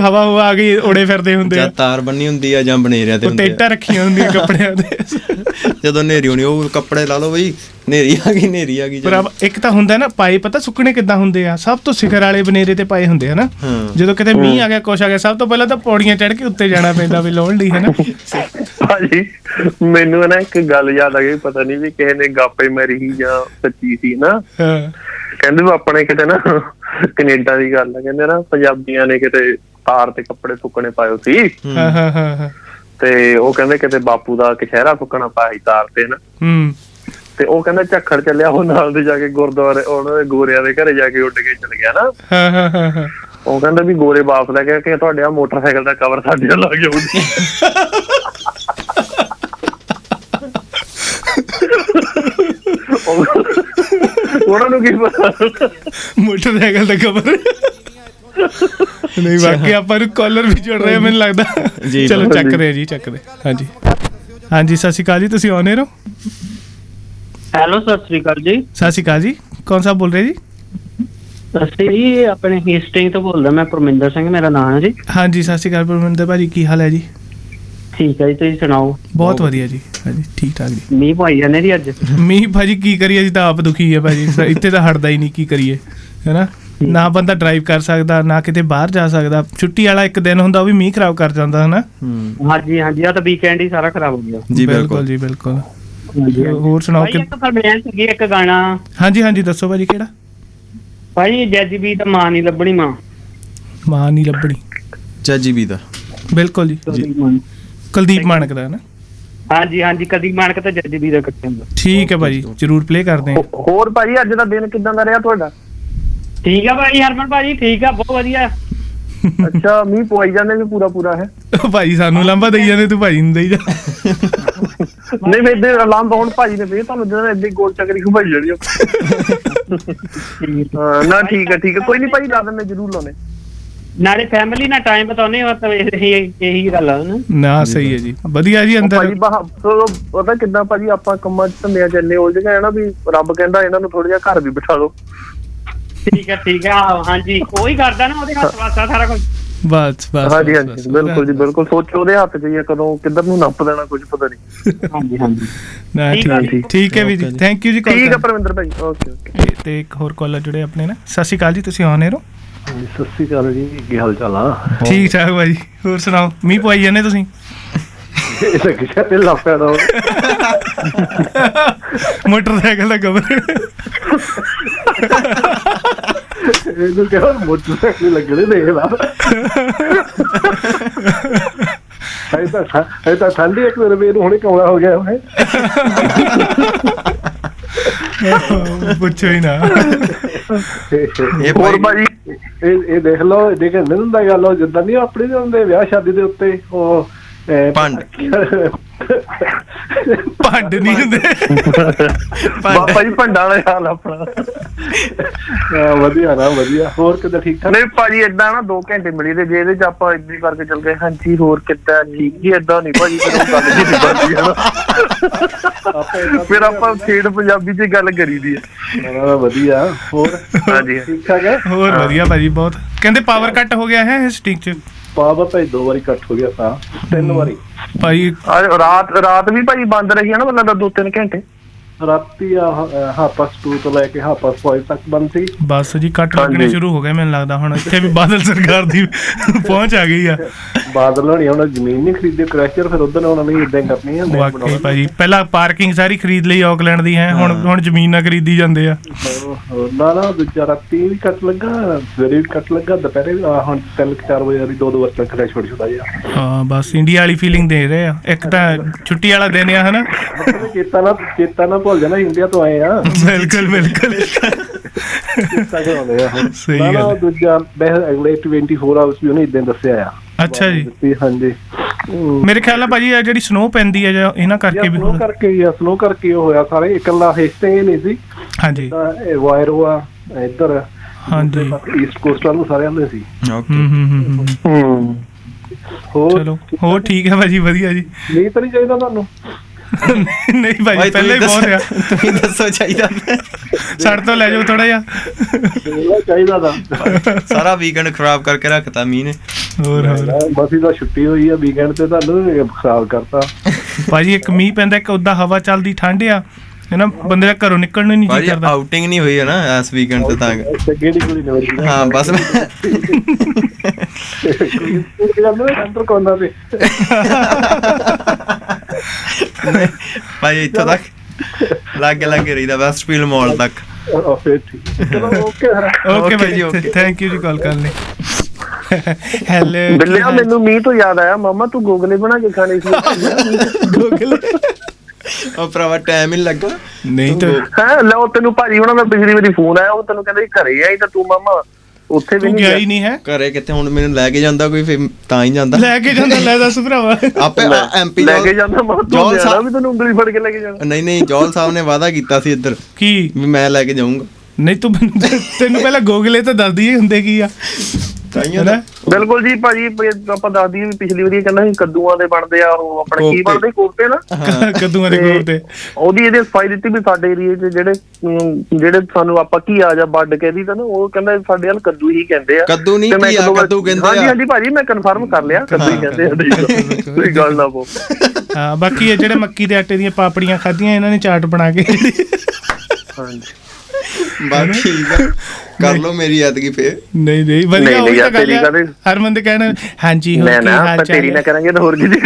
ਹਵਾ ਹੁਵਾ ਆ ਗਈ ਉੜੇ ਫਿਰਦੇ ਹੁੰਦੇ ਜਾਂ ਆ ਤਾਰ ਬੰਨੀ ਹੁੰਦੀ ਆ ਜਾਂ ਬਨੇਰਿਆਂ ਤੇ ਹੁੰਦੇ ਆ। ਟੇਟਾਂ ਰੱਖੀਆਂ ਹੁੰਦੀਆਂ ਕੱਪੜਿਆਂ ਤੇ। ਜਦੋਂ ਨੇਰੀ ਹੋਣੀ ਉਹ ਕੱਪੜੇ ਲਾ ਲਓ ਬਈ ਨੇਰੀ ਆ ਗਈ ਨੇਰੀ ਆ ਗਈ ਪਰ ਇੱਕ ਤਾਂ ਹੁੰਦਾ ਨਾ ਪਾਏ ਪਤਾ ਸੁੱਕਣੇ ਕਿੱਦਾਂ ਹੁੰਦੇ ਆ? ਸਭ ਤੋਂ ਸਿਖਰ ਵਾਲੇ ਬਨੇਰੇ ਤੇ ਪਾਏ ਹੁੰਦੇ ਆ ਨਾ। ਜਦੋਂ ਕਿਤੇ ਮੀਂਹ ਆ ਗਿਆ ਕੁਛ ਆ ਗਿਆ ਸਭ ਤੋਂ ਪਹਿਲਾਂ ਤਾਂ ਪੌੜੀਆਂ ਚੜ੍ਹ ਕੇ ਉੱਤੇ ਜਾਣਾ ਪੈਂਦਾ ਵੀ ਲਾਉਣ ਲਈ ਹੈ ਨਾ। ਭਾਜੀ ਮੈਨੂੰ ਨਾ ਇੱਕ ਗੱਲ ਯਾਦ ਆ ਗਈ ਪਤਾ ਨਹੀਂ ਵੀ ਕਿਸੇ ਨੇ ਗਾਪੇ ਮਾਰੀ ਸੀ ਜਾਂ ਸੱਚੀ ਸੀ ਨਾ। ਹਾਂ। ਕਹਿੰਦੇ ਵੀ ਆਪਣੇ ਕਿਤੇ ਨਾ ਕੈਨੇਡਾ ਦੀ ਗੱਲ ਆ ਕਹਿੰਦੇ ਨਾ ਪੰਜਾਬੀਆਂ ਨੇ ਕਿਤੇ ਤਾਰ ਤੇ ਕੱਪੜੇ ਸੁੱਕਣੇ ਪਾਏ ਹੋਏ ਸੀ। ਹਾਂ ਹਾਂ ਹਾਂ ਹਾਂ। ਤੇ ਉਹ ਕਹਿੰਦੇ ਕਿਤੇ ਬਾਪੂ ਦਾ ਕਸ਼ਹਿਰਾ ਸੁੱਕਣਾ ਪਾਇਆ ਸੀ ਤਾਰ ਤੇ ਨਾ। ਹੂੰ। ਤੇ ਉਹ ਕਹਿੰਦਾ ਝੱਖੜ ਚੱਲਿਆ ਉਹ ਨਾਲ ਦੇ ਜਾ ਕੇ ਗੁਰਦੁਆਰੇ ਉਹਨਾਂ ਦੇ ਗੋਰਿਆਂ ਦੇ ਘਰੇ ਜਾ ਕੇ ਉੱਡ ਕੇ ਚਲ ਗਿਆ ਨਾ। ਹਾਂ ਹਾਂ ਹਾਂ ਉਹ ਕਹਿੰਦਾ ਵੀ ਗੋਰੇ ਬਾਪ ਦਾ ਕਿਹਾ ਕਿ ਤੁਹਾਡੇ ਆ ਮੋਟਰਸਾਈਕਲ ਦਾ ਕਵਰ ਸਾਡੇ ਨਾਲ ਲੱਗ ਜਾਊਗੀ ਉਹ- ਉਹਨਾਂ ਨੂੰ ਕੀ ਪਤਾ? ਮੋਟਰਸਾਈਕਲ ਦਾ ਕਵਰ ਨਹੀਂ ਬਾਕੀ ਆਪਾਂ ਨੂੰ ਕਾਲਰ ਵੀ ਜੁੜ ਰਹੇ ਮੈਨੂੰ ਲੱਗਦਾ। ਚਲੋ ਜੀ। ਚੱਕ ਰਹੇ ਜੀ ਚੱਕ ਰਹੇ ਹਾਂਜੀ। ਹਾਂਜੀ ਸਤਿ ਸ਼੍ਰੀ ਅਕਾਲ ਜੀ ਤੁਸੀਂ ਆਨੇ ਹੋ ਹੈਲੋ ਸਤਿ ਸ੍ਰੀ ਅਕਾਲ ਜੀ। ਸਤਿ ਸ਼੍ਰੀ ਅਕਾਲ ਜੀ। ਕੌਣ ਸਾਹਿਬ ਬੋਲ ਰਹੇ ਜੀ? ਅਸੀਂ ਜੀ ਆਪਣੇ ਹੀਸਟਿੰਗ ਤੋਂ ਬੋਲਦਾ ਮੈਂ ਪਰਮਿੰਦਰ ਸਿੰਘ ਮੇਰਾ ਨਾਮ ਹੈ ਜੀ। ਹਾਂਜੀ ਸਤਿ ਸ਼੍ਰੀ ਅਕਾਲ ਪਰਮਿੰਦਰ ਭਾਜੀ ਕੀ ਹਾਲ ਹੈ ਜੀ? ਠੀਕ ਹੈ ਜੀ ਤੁਸੀਂ ਸੁਣਾਓ? ਬਹੁਤ ਵਧੀਆ ਜੀ। ਹਾਂਜੀ ਠੀਕ ਠਾਕ ਜੀ। ਮੀਂਹ ਪਾਈ ਜਾਂਦੇ ਜੀ ਅੱਜ? ਮੀਂਹ ਭਾਜੀ ਕੀ ਕਰੀਏ ਜੀ ਤਾਂ ਆਪ ਦੁਖੀ ਹੈ ਭਾਜੀ। ਇੱਥੇ ਤਾਂ ਹਟਦਾ ਹੀ ਨਹੀਂ ਕੀ ਕਰੀਏ ਹੈਨਾ? ਨਾ ਬੰਦਾ ਡਰਾਈਵ ਕਰ ਸਕਦਾ ਨਾ ਕਿਤੇ ਬਾਹਰ ਜਾ ਸਕਦਾ। ਛੁੱਟੀ ਵਾਲਾ ਇੱਕ ਦਿਨ ਹੁੰਦਾ ਉਹ ਵੀ ਮੀਂਹ ਖਰਾਬ ਕਰ ਜਾਂਦਾ ਹਨਾ? ਹੂੰ। ਹਾਂਜੀ ਹਾਂਜੀ ਆ ਤਾਂ ਵੀਕਐਂਡ ਹੀ ਸਾਰਾ ਖਰਾਬ ਹੋ ਗਿਆ। ਜੀ ਬਿਲਕੁਲ ਜੀ ਬਿਲਕੁਲ। ਹੋਰ ਸੁਣਾਓ ਭਾਈ ਕਿ ਇੱਕ ਫਰਮਾਇਸ਼ ਸੀਗੀ ਇੱਕ ਗਾਣਾ। ਹਾਂਜੀ ਹਾਂਜੀ ਦੱਸੋ ਭਾਜੀ ਕਿਹੜਾ? ਭਾਈ ਜੈਜੀ ਵੀ ਤਾਂ ਮਾਂ ਨਹੀਂ ਲੱਭਣੀ ਮਾਂ। ਮਾਂ ਨਹੀਂ ਲੱਭਣੀ। ਚਾਜੀ ਵੀ ਦਾ। ਬਿਲਕੁਲ ਜੀ। ਕੁਲਦੀਪ ਮਾਨਕ ਕੁਲਦੀਪ ਮਾਨਕ ਦਾ ਨਾ? ਹਾਂਜੀ ਹਾਂਜੀ ਕਦੀ ਮਾਨਕ ਤਾਂ ਜੱਜ ਵੀ ਦਾ ਕੱਟਿਆ ਹੁੰਦਾ। ਠੀਕ ਹੈ ਭਾਜੀ ਜਰੂਰ ਪਲੇ ਕਰਦੇ ਹਾਂ। ਹੋਰ ਭਾਜੀ ਅੱਜ ਦਾ ਦਿਨ ਕਿਦਾਂ ਦਾ ਰਿਹਾ ਤੁਹਾਡਾ? ਠੀਕ ਆ ਭਾਈ ਹਰਮਨ ਭਾਜੀ ਠੀਕ ਆ ਬਹੁਤ ਵਧੀਆ। ਅੱਛਾ ਮੀਂਹ ਪਵਾਈ ਜਾਂਦੇ ਵੀ ਪੂਰਾ ਪੂਰਾ ਹੈ? ਭਾਈ ਸਾਨੂੰ ਲਾਂਬਾ ਦੇਈ ਜਾਂਦੇ ਤੂੰ ਭਾਜੀ ਨੂੰ ਦੇਈ ਜਾ। ਨਹੀਂ ਮੈਂ ਇੱਧੇ ਅਲਾਮ ਹੁਣ ਭਾਜੀ ਨੇ ਫੇਰ ਤੁਹਾਨੂੰ ਜਦੋਂ ਇੱਦੇ ਗੋਲ ਚੱਕਰੀ ਘੁਮਾਈ ਜਾਣੀ ਆ। ਹਾਂ ਨਾ ਠੀਕ ਹੈ ਠੀਕ ਹੈ ਕੋਈ ਨਹੀਂ ਭਾਜੀ ਲਾ ਦਿੰਦੇ ਜ਼ਰੂਰ ਲਾਉਣੇ ਨਾਲੇ ਫੈਮਿਲੀ ਨਾਲ ਟਾਈਮ ਬਤਾਉਨੇ ਹੋ ਤਾਂ ਇਹੀ ਇਹੀ ਗੱਲ ਆ ਨਾ? ਨਾ ਸਹੀ ਹੈ ਜੀ। ਵਧੀਆ ਜੀ ਉਹ ਅੰਦਰ। ਭਾਜੀ ਪਤਾ ਕਿੱਦਾਂ ਭਾਜੀ ਆਪਾਂ ਕੰਮਾਂ 'ਚ ਧੰਦਿਆਂ 'ਚ ਇੰਨੇ ਉਲਝ ਗਏ ਨਾ ਵੀ ਰੱਬ ਕਹਿੰਦਾ ਇਹਨਾਂ ਨੂੰ ਥੋੜਾ ਜਿਹਾ ਘਰ ਵੀ ਬਿਠਾ ਦਿਓ ਠੀਕ ਹੈ ਠੀਕ ਹੈ ਹਾਂਜੀ ਉਹੀ ਕਰਦਾ ਨਾ ਉਹਦੇ ਹੱਥ ਵਾਸਾ ਸਾਰਾ ਕੁਝ ਬਸ ਬਸ ਹਾਂਜੀ ਹਾਂਜੀ। ਬਿਲਕੁਲ ਜੀ ਬਿਲਕੁਲ। ਸੋਚੋ ਉਹਦੇ ਹੱਥ 'ਚ ਹੀ ਕਦੋਂ ਕਿੱਧਰ ਨੂੰ ਨੱਪ ਦੇਣਾ ਕੁਝ ਪਤਾ ਨਹੀਂ। ਹਾਂਜੀ ਹਾਂਜੀ। ਨਾ ਠੀਕ ਹੈ ਜੀ। ਠੀਕ ਹੈ ਵੀ ਜੀ। ਥੈਂਕ ਯੂ ਜੀ call ਠੀਕ ਹੈ ਪਰਵਿੰਦਰ ਭਾਈ। Okay okay. ਤੇ ਇੱਕ ਹੋਰ ਕਾਲਰ ਜੁੜੇ ਆਪਣੇ ਨਾ। ਸਤਿ ਸ਼੍ਰੀ ਅਕਾਲ ਜੀ ਤੁਸੀਂ ਆਨੇ ਰੋ ਸਤਿ ਸ੍ਰੀ ਅਕਾਲ ਜੀ। ਕੀ ਹਾਲ ਚਾਲ ਆ? ਠੀਕ ਠਾਕ ਭਾਜੀ ਹੋਰ ਸੁਣਾਓ? ਮੀਂਹ ਪਵਾਈ ਜਾਂਦੇ ਤੁਸੀਂ? ਇਹ ਤਾਂ ਕਿਸੇ ਤੇ ਲੱਪਿਆ ਦਾ ਮੋਟਰਸਾਈਕਲ ਦਾ ਕਵਰ ਇਹਨੂੰ ਕਿਹਾ ਮੋਟਰਸਾਈਕਲ ਲੱਗਣੇ ਦੇਖ ਲਾ ਇਹ ਤਾਂ ਇਹ ਤਾਂ ਠੰਡੀ ਇੱਕ ਵੀਰ ਨੂੰ ਹੁਣੇ ਕਮਲਾ ਹੋ ਗਿਆ ਹੈ ਪੁੱਛੋ ਹੀ ਨਾ ਇਹ ਹੋਰ ਭਾਜੀ ਇਹ ਇਹ ਦੇਖ ਲਓ ਇਹ ਕਹਿੰਦੇ ਹੁੰਦਾ ਗੱਲ ਉਹ ਜਿੱਦਾਂ ਨਹੀਂ ਆਪਣੇ ਦੇ ਹੁੰਦੇ ਵਿਆਹ ਸ਼ਾਦੀ ਦੇ ਉੱਤੇ ਉਹ ਭੰਡ। ਭੰਡ ਨਹੀਂ ਹੁੰਦੇ। ਬਾਬਾ ਜੀ ਭੰਡਾ ਵਾਲਾ ਹਾਲ ਆਪਣਾ। ਵਧੀਆ ਨਾ ਵਧੀਆ। ਹੋਰ ਕਿੱਦਾਂ ਠੀਕ ਠਾਕ? ਨਹੀਂ ਭਾਜੀ ਇਦਾਂ ਨਾ 2 ਘੰਟੇ ਮਿਲੀ ਤੇ ਜੇ ਇਹਦੇ ਚ ਆਪਾਂ ਇਦਾਂ ਕਰਕੇ ਚੱਲ ਗਏ। ਹਾਂਜੀ ਹੋਰ ਕਿੱਦਾਂ? ਠੀਕ ਜੀ ਇਦਾਂ ਨਹੀਂ ਭਾਜੀ ਫਿਰ ਉਹ ਗੱਲ ਜੀ ਨਹੀਂ ਬਣਦੀ ਹੈ ਫਿਰ ਆਪਾਂ ਖੇਡ ਪੰਜਾਬੀ ਚ ਗੱਲ ਕਰੀਦੀ ਹੈ। ਹਾਂ, ਵਧੀਆ। ਹੋਰ? ਹਾਂਜੀ। ਠੀਕ ਠਾਕ ਹੈ? ਹੋਰ ਵਧੀਆ ਭਾਜੀ ਬਹੁਤ। ਕਹਿੰਦੇ ਪਾਵਰ ਕੱਟ ਹੋ ਗਿਆ ਹੈ ਇਸ ਸਟਿਕ ਚ? ਪਾਵਰ ਤਾਂ ਦੋ ਵਾਰੀ ਕੱਟ ਹੋ ਗਿਆ ਤਾਂ ਤਿੰਨ ਵਾਰੀ। ਭਾਈ ਅੱਜ ਰਾਤ ਰਾਤ ਵੀ ਭਾਜੀ ਬੰਦ ਰਹੀ ਹੈ ਨਾ ਮਤਲਬ ਦੋ ਤਿੰਨ ਘੰਟੇ। ਰਾਤੀ ਹਾਪਸ 2 ਤੋਂ ਲੈ ਕੇ ਹਾਪਸ 5 ਤੱਕ ਬੰਦ ਸੀ। ਬਸ ਜੀ ਕੱਟ ਲੱਗਣੇ। ਸ਼ੁਰੂ ਹੋ ਗਏ ਮੈਨੂੰ ਲੱਗਦਾ ਹੁਣ। ਇੱਥੇ ਵੀ ਬਾਦਲ ਸਰਕਾਰ ਦੀ ਪਹੁੰਚ ਆ ਗਈ ਆ। ਬਾਦਲ ਹੋਣੀ ਉਹਨਾਂ ਜ਼ਮੀਨ ਨਹੀਂ ਖਰੀਦੀ ਕ੍ਰੈਸ਼ਰ ਫਿਰ ਉਧਰ ਉਹਨਾਂ ਨੇ ਇਦਾਂ ਕਰਨੀ ਹੈ ਡੈਮ ਵਾਕਈ ਬਣਾਉਣਾ। ਭਾਜੀ ਪਹਿਲਾਂ ਪਾਰਕਿੰਗ ਸਾਰੀ ਖਰੀਦ ਲਈ ਆਕਲੈਂਡ ਦੀ ਹੈ ਹੁਣ ਹੁਣ ਜ਼ਮੀਨ ਨਾ ਖਰੀਦੀ ਜਾਂਦੇ ਆ। ਹੋਰ- ਨਾ ਨਾ ਦੂਜਾ ਰਾਤੀ ਵੀ ਕੱਟ ਲੱਗਾ ਸਵੇਰੇ ਵੀ ਕੱਟ ਲੱਗਾ ਦੁਪਹਿਰੇ ਵੀ ਆਹ ਹੁਣ 3-4 ਵਜੇ ਵਾਲੀ ਦੋ ਦੋ ਵਜੇ ਤੱਕ ਛੋੜ ਛੋੜਾ ਜਿਹਾ ਹਾਂ ਬਸ ਇੰਡੀਆ ਵਾਲੀ ਫੀਲਿੰਗ ਦੇ ਰਹੇ ਆ। ਇੱਕ ਤਾਂ ਛੁੱਟੀ ਵਾਲਾ ਦਿਨ ਆ ਹਨਾ? ਮਤਲਬ ਚੇਤਾ ਨਾ ਚੇਤਾ ਨਾ ਭੁੱਲ ਜਾਣਾ ਇੰਡੀਆ ਤੋਂ ਆਏ ਆ। ਬਿਲਕੁਲ ਬਿਲਕੁਲ। ਸਹੀ ਗੱਲ ਹੈ। ਦੂਜਾ ਮੈਂ ਅਗਲੇ 24 ਆਵਰਸ ਵੀ ਉਹਨੇ ਇਦਾਂ ਦੱਸਿਆ ਆ। ਅੱਛਾ ਜੀ। ਹਾਂਜੀ। ਮੇਰੇ ਖਿਆਲ ਨਾਲ ਭਾਜੀ ਆ ਜਿਹੜੀ ਸਨੋ ਪੈਂਦੀ ਹੈ ਜਾਂ ਇਹਨਾਂ ਕਰਕੇ ਵੀ ਸਨੋ ਹੋ ਕਰਕੇ ਹੀ ਸਨੋ ਕਰਕੇ ਉਹ ਹੋਇਆ ਸਾਰੇ ਇਕੱਲਾ ਹੇਸਟਿੰਗ ਹੀ ਨਹੀਂ ਸੀ। ਹਾਂਜੀ। ਤਾਂ ਇਹ ਵਾਇਰੋ ਆ ਇੱਧਰ। ਹਾਂਜੀ। ਈਸਟ ਕੋਸਟ ਵੱਲ ਨੂੰ ਸਾਰਿਆਂ ਦੇ ਸੀ। ਹੂੰ ਹੂੰ ਹੂੰ, ਹੂੰ ਹੋਰ? ਚਲੋ ਹੋਰ ਠੀਕ ਹੈ ਭਾਜੀ ਵਧੀਆ ਜੀ। ਨਹੀਂ ਤਾਂ ਨਹੀਂ ਚਾਹੀਦਾ ਤੁਹਾਨੂੰ? ਨਹੀਂ ਭਾਜੀ ਪਹਿਲਾਂ ਹੀ ਬਹੁਤ ਆ। ਤੁਸੀਂ ਦੱਸੋ ਚਾਹੀਦਾ। ਛੱਡ ਤੋਂ ਲੈ ਜਾਓ ਥੋੜਾ ਜਿਹਾ। ਚਾਹੀਦਾ ਦਾ ਸਾਰਾ ਵੀਕਐਂਡ ਖਰਾਬ ਕਰਕੇ ਰੱਖਤਾ ਮੀਂਹ ਨੇ। ਹੋਰ ਹੋਰ। ਬਸ ਇਹਦਾ ਛੁੱਟੀ ਹੋਈ ਆ ਵੀਕਐਂਡ ਤੇ ਤੁਹਾਨੂੰ ਖਰਾਬ ਕਰਤਾ। ਭਾਜੀ ਇੱਕ ਮੀਂਹ ਪੈਂਦਾ ਇੱਕ ਉਦਾਂ ਹਵਾ ਚੱਲਦੀ ਠੰਡ ਆ। ਹੈ ਨਾ ਬੰਦੇ ਦਾ ਘਰੋਂ ਨਿਕਲਣ ਨੂੰ ਨਹੀਂ ਜੀ ਭਾਜੀ ਕਰਦਾ। ਆਊਟਿੰਗ ਨਹੀਂ ਹੋਈ ਹੈ ਨਾ ਇਸ ਵੀਕਐਂਡ ਤੇ ਤਾਂ। ਤੇ ਕਿਹੜੀ ਕੁੜੀ ਨੇ ਵਰਗੀ ਹਾਂ ਬਸ ਗੱਲ ਨਾ ਅੰਦਰ ਕੋਨਾ ਤੇ। ਭਾਈ ਇੱਥੋਂ ਤੱਕ ਲਾਗੇ ਲਾਗੇ ਰਹੀਦਾ ਵੈਸਟਫੀਲਡ ਮਾਲ ਤੱਕ ਠੀਕ ਚਲੋ ਓਕੇ ਹਰਾ ਓਕੇ ਭਾਜੀ okay. ਥੈਂਕ ਯੂ ਜੀ ਕਾਲ ਕਰਨ ਲਈ ਹੈਲੋ ਬਿੱਲਿਆ ਮੈਨੂੰ ਮੀਂਹ ਤੋਂ ਯਾਦ ਆਇਆ ਮਾਮਾ ਤੂੰ ਗੋਗਲੇ ਬਣਾ ਕੇ ਖਾਣੇ ਸੀ ਗੂਗਲ ਉਹ ਭਰਾਵਾ ਟਾਈਮ ਹੀ ਲੱਗਾ ਨਹੀਂ ਤਾਂ ਹੈ ਲੈ ਉਹ ਤੈਨੂੰ ਭਾਜੀ ਉਹਨਾਂ ਦਾ ਪਿਛਲੀ ਵਾਰੀ ਫੋਨ ਆਇਆ ਉਹ ਤੈਨੂੰ ਕਹਿੰਦਾ ਸੀ ਘਰੇ ਆਈ ਤਾਂ ਤੂੰ ਮਾਮਾ ਉੱਥੇ ਵੀ ਤੂੰ ਨਹੀਂ ਗਿਆ ਹੀ ਨਹੀਂ ਹੈ। ਘਰੇ ਕਿੱਥੇ ਹੁਣ ਮੈਨੂੰ ਲੈ ਕੇ ਜਾਂਦਾ ਕੋਈ ਫਿਰ ਤਾਂ ਹੀ ਜਾਂਦਾ। ਲੈ ਕੇ ਜਾਂਦਾ ਲੈ ਦੱਸ ਭਰਾਵਾ। ਆਪੇ ਐਮਪੀ ਲੈ ਕੇ ਜਾਂਦਾ ਮੈਂ ਤੂੰ ਜੌਲ ਸਾਹਿਬ ਵੀ ਤੈਨੂੰ ਉਂਗਲੀ ਫੜ ਕੇ ਲੈ ਕੇ ਜਾਣਾ। ਨਹੀਂ ਨਹੀਂ ਜੌਲ ਸਾਹਿਬ ਨੇ ਵਾਅਦਾ ਕੀਤਾ ਸੀ ਇੱਧਰ ਕੀ? ਵੀ ਮੈਂ ਲੈ ਕੇ ਜਾਊਂਗਾ। ਨਹੀਂ ਤੂੰ ਤੈਨੂੰ ਪਹਿਲਾਂ ਗੋਗਲੇ ਤਾਂ ਦੱਸ ਦਈਏ ਹੁੰਦੇ ਕੀ ਆ? ਤਾਈਆਂ ਹੈਨਾ? ਬਿਲਕੁਲ ਜੀ ਭਾਜੀ ਆਪਾਂ ਦੱਸ ਦਈਏ ਵੀ ਪਿਛਲੀ ਵਾਰੀ ਕਹਿੰਦਾ ਸੀ ਕੱਦੂਆਂ ਦੇ ਬਣਦੇ ਆ ਉਹ ਆਪਣੇ ਕੀ ਕੋਫਤੇ। ਬਣਦੇ ਕੋਫਤੇ ਨਾ ਕੱਦੂਆਂ ਦੇ ਕੋਫਤੇ ਉਹਦੀ ਇਹਦੇ ਸਫ਼ਾਈ ਦਿੱਤੀ ਵੀ ਸਾਡੇ ਏਰੀਏ 'ਚ ਜਿਹੜੇ ਅਮ, ਜਿਹੜੇ ਸਾਨੂੰ ਆਪਾਂ ਕੀ ਆ ਜਾ ਵੱਡ ਕਹਿੰਦੀ ਤਾਂ ਨਾ ਉਹ ਕਹਿੰਦਾ ਸਾਡੇ ਵੱਲ ਕੱਦੂ ਹੀ ਕਹਿੰਦੇ ਆ ਕੱਦੂ ਨਹੀਂ, ਤੇ ਮੈਂ ਘੀਆ ਕਦੋਂ ਕਹਿੰਦੇ ਹਾਂਜੀ ਆ। ਹਾਂਜੀ ਭਾਜੀ ਮੈਂ ਕਨਫਰਮ ਕਰ ਲਿਆ ਕੱਦੂ ਹੀ ਕਹਿੰਦੇ ਆ ਠੀਕ ਆ। ਕੋਈ ਗੱਲ ਨਾ ਪੋ ਹਾਂ ਬਾਕੀ ਇਹ ਜਿਹੜੇ ਮੱਕੀ ਦੇ ਆਟੇ ਦੀਆਂ ਪਾਪੜੀਆਂ ਖਾਧੀਆਂ ਇਹਨਾਂ ਨੇ ਚਾਟ ਬਣਾ ਕੇ ਹਾਂਜੀ ਬਸ ਠੀਕ ਆ। ਕਰ ਲਓ ਮੇਰੀ ਐਤਕੀ ਫੇਰ। ਨਹੀਂ ਨਹੀਂ ਵਧੀਆ ਨਹੀਂ, ਯਾਰ, ਗੱਲ ਤੇਰੀ ਆ। ਕਾਹਦੇ- ਹਰਮਨ ਦੇ ਕਹਿਣਾ ਹਾਂਜੀ ਹੋਰ ਮੈਂ ਕੀ ਨਾ ਹਾਲ ਚਾਲ ਤੇਰੀ ਨਾ ਹੈ? ਕਰਾਂਗੇ ਤਾਂ ਹੋਰ ਕਿਹਦੀ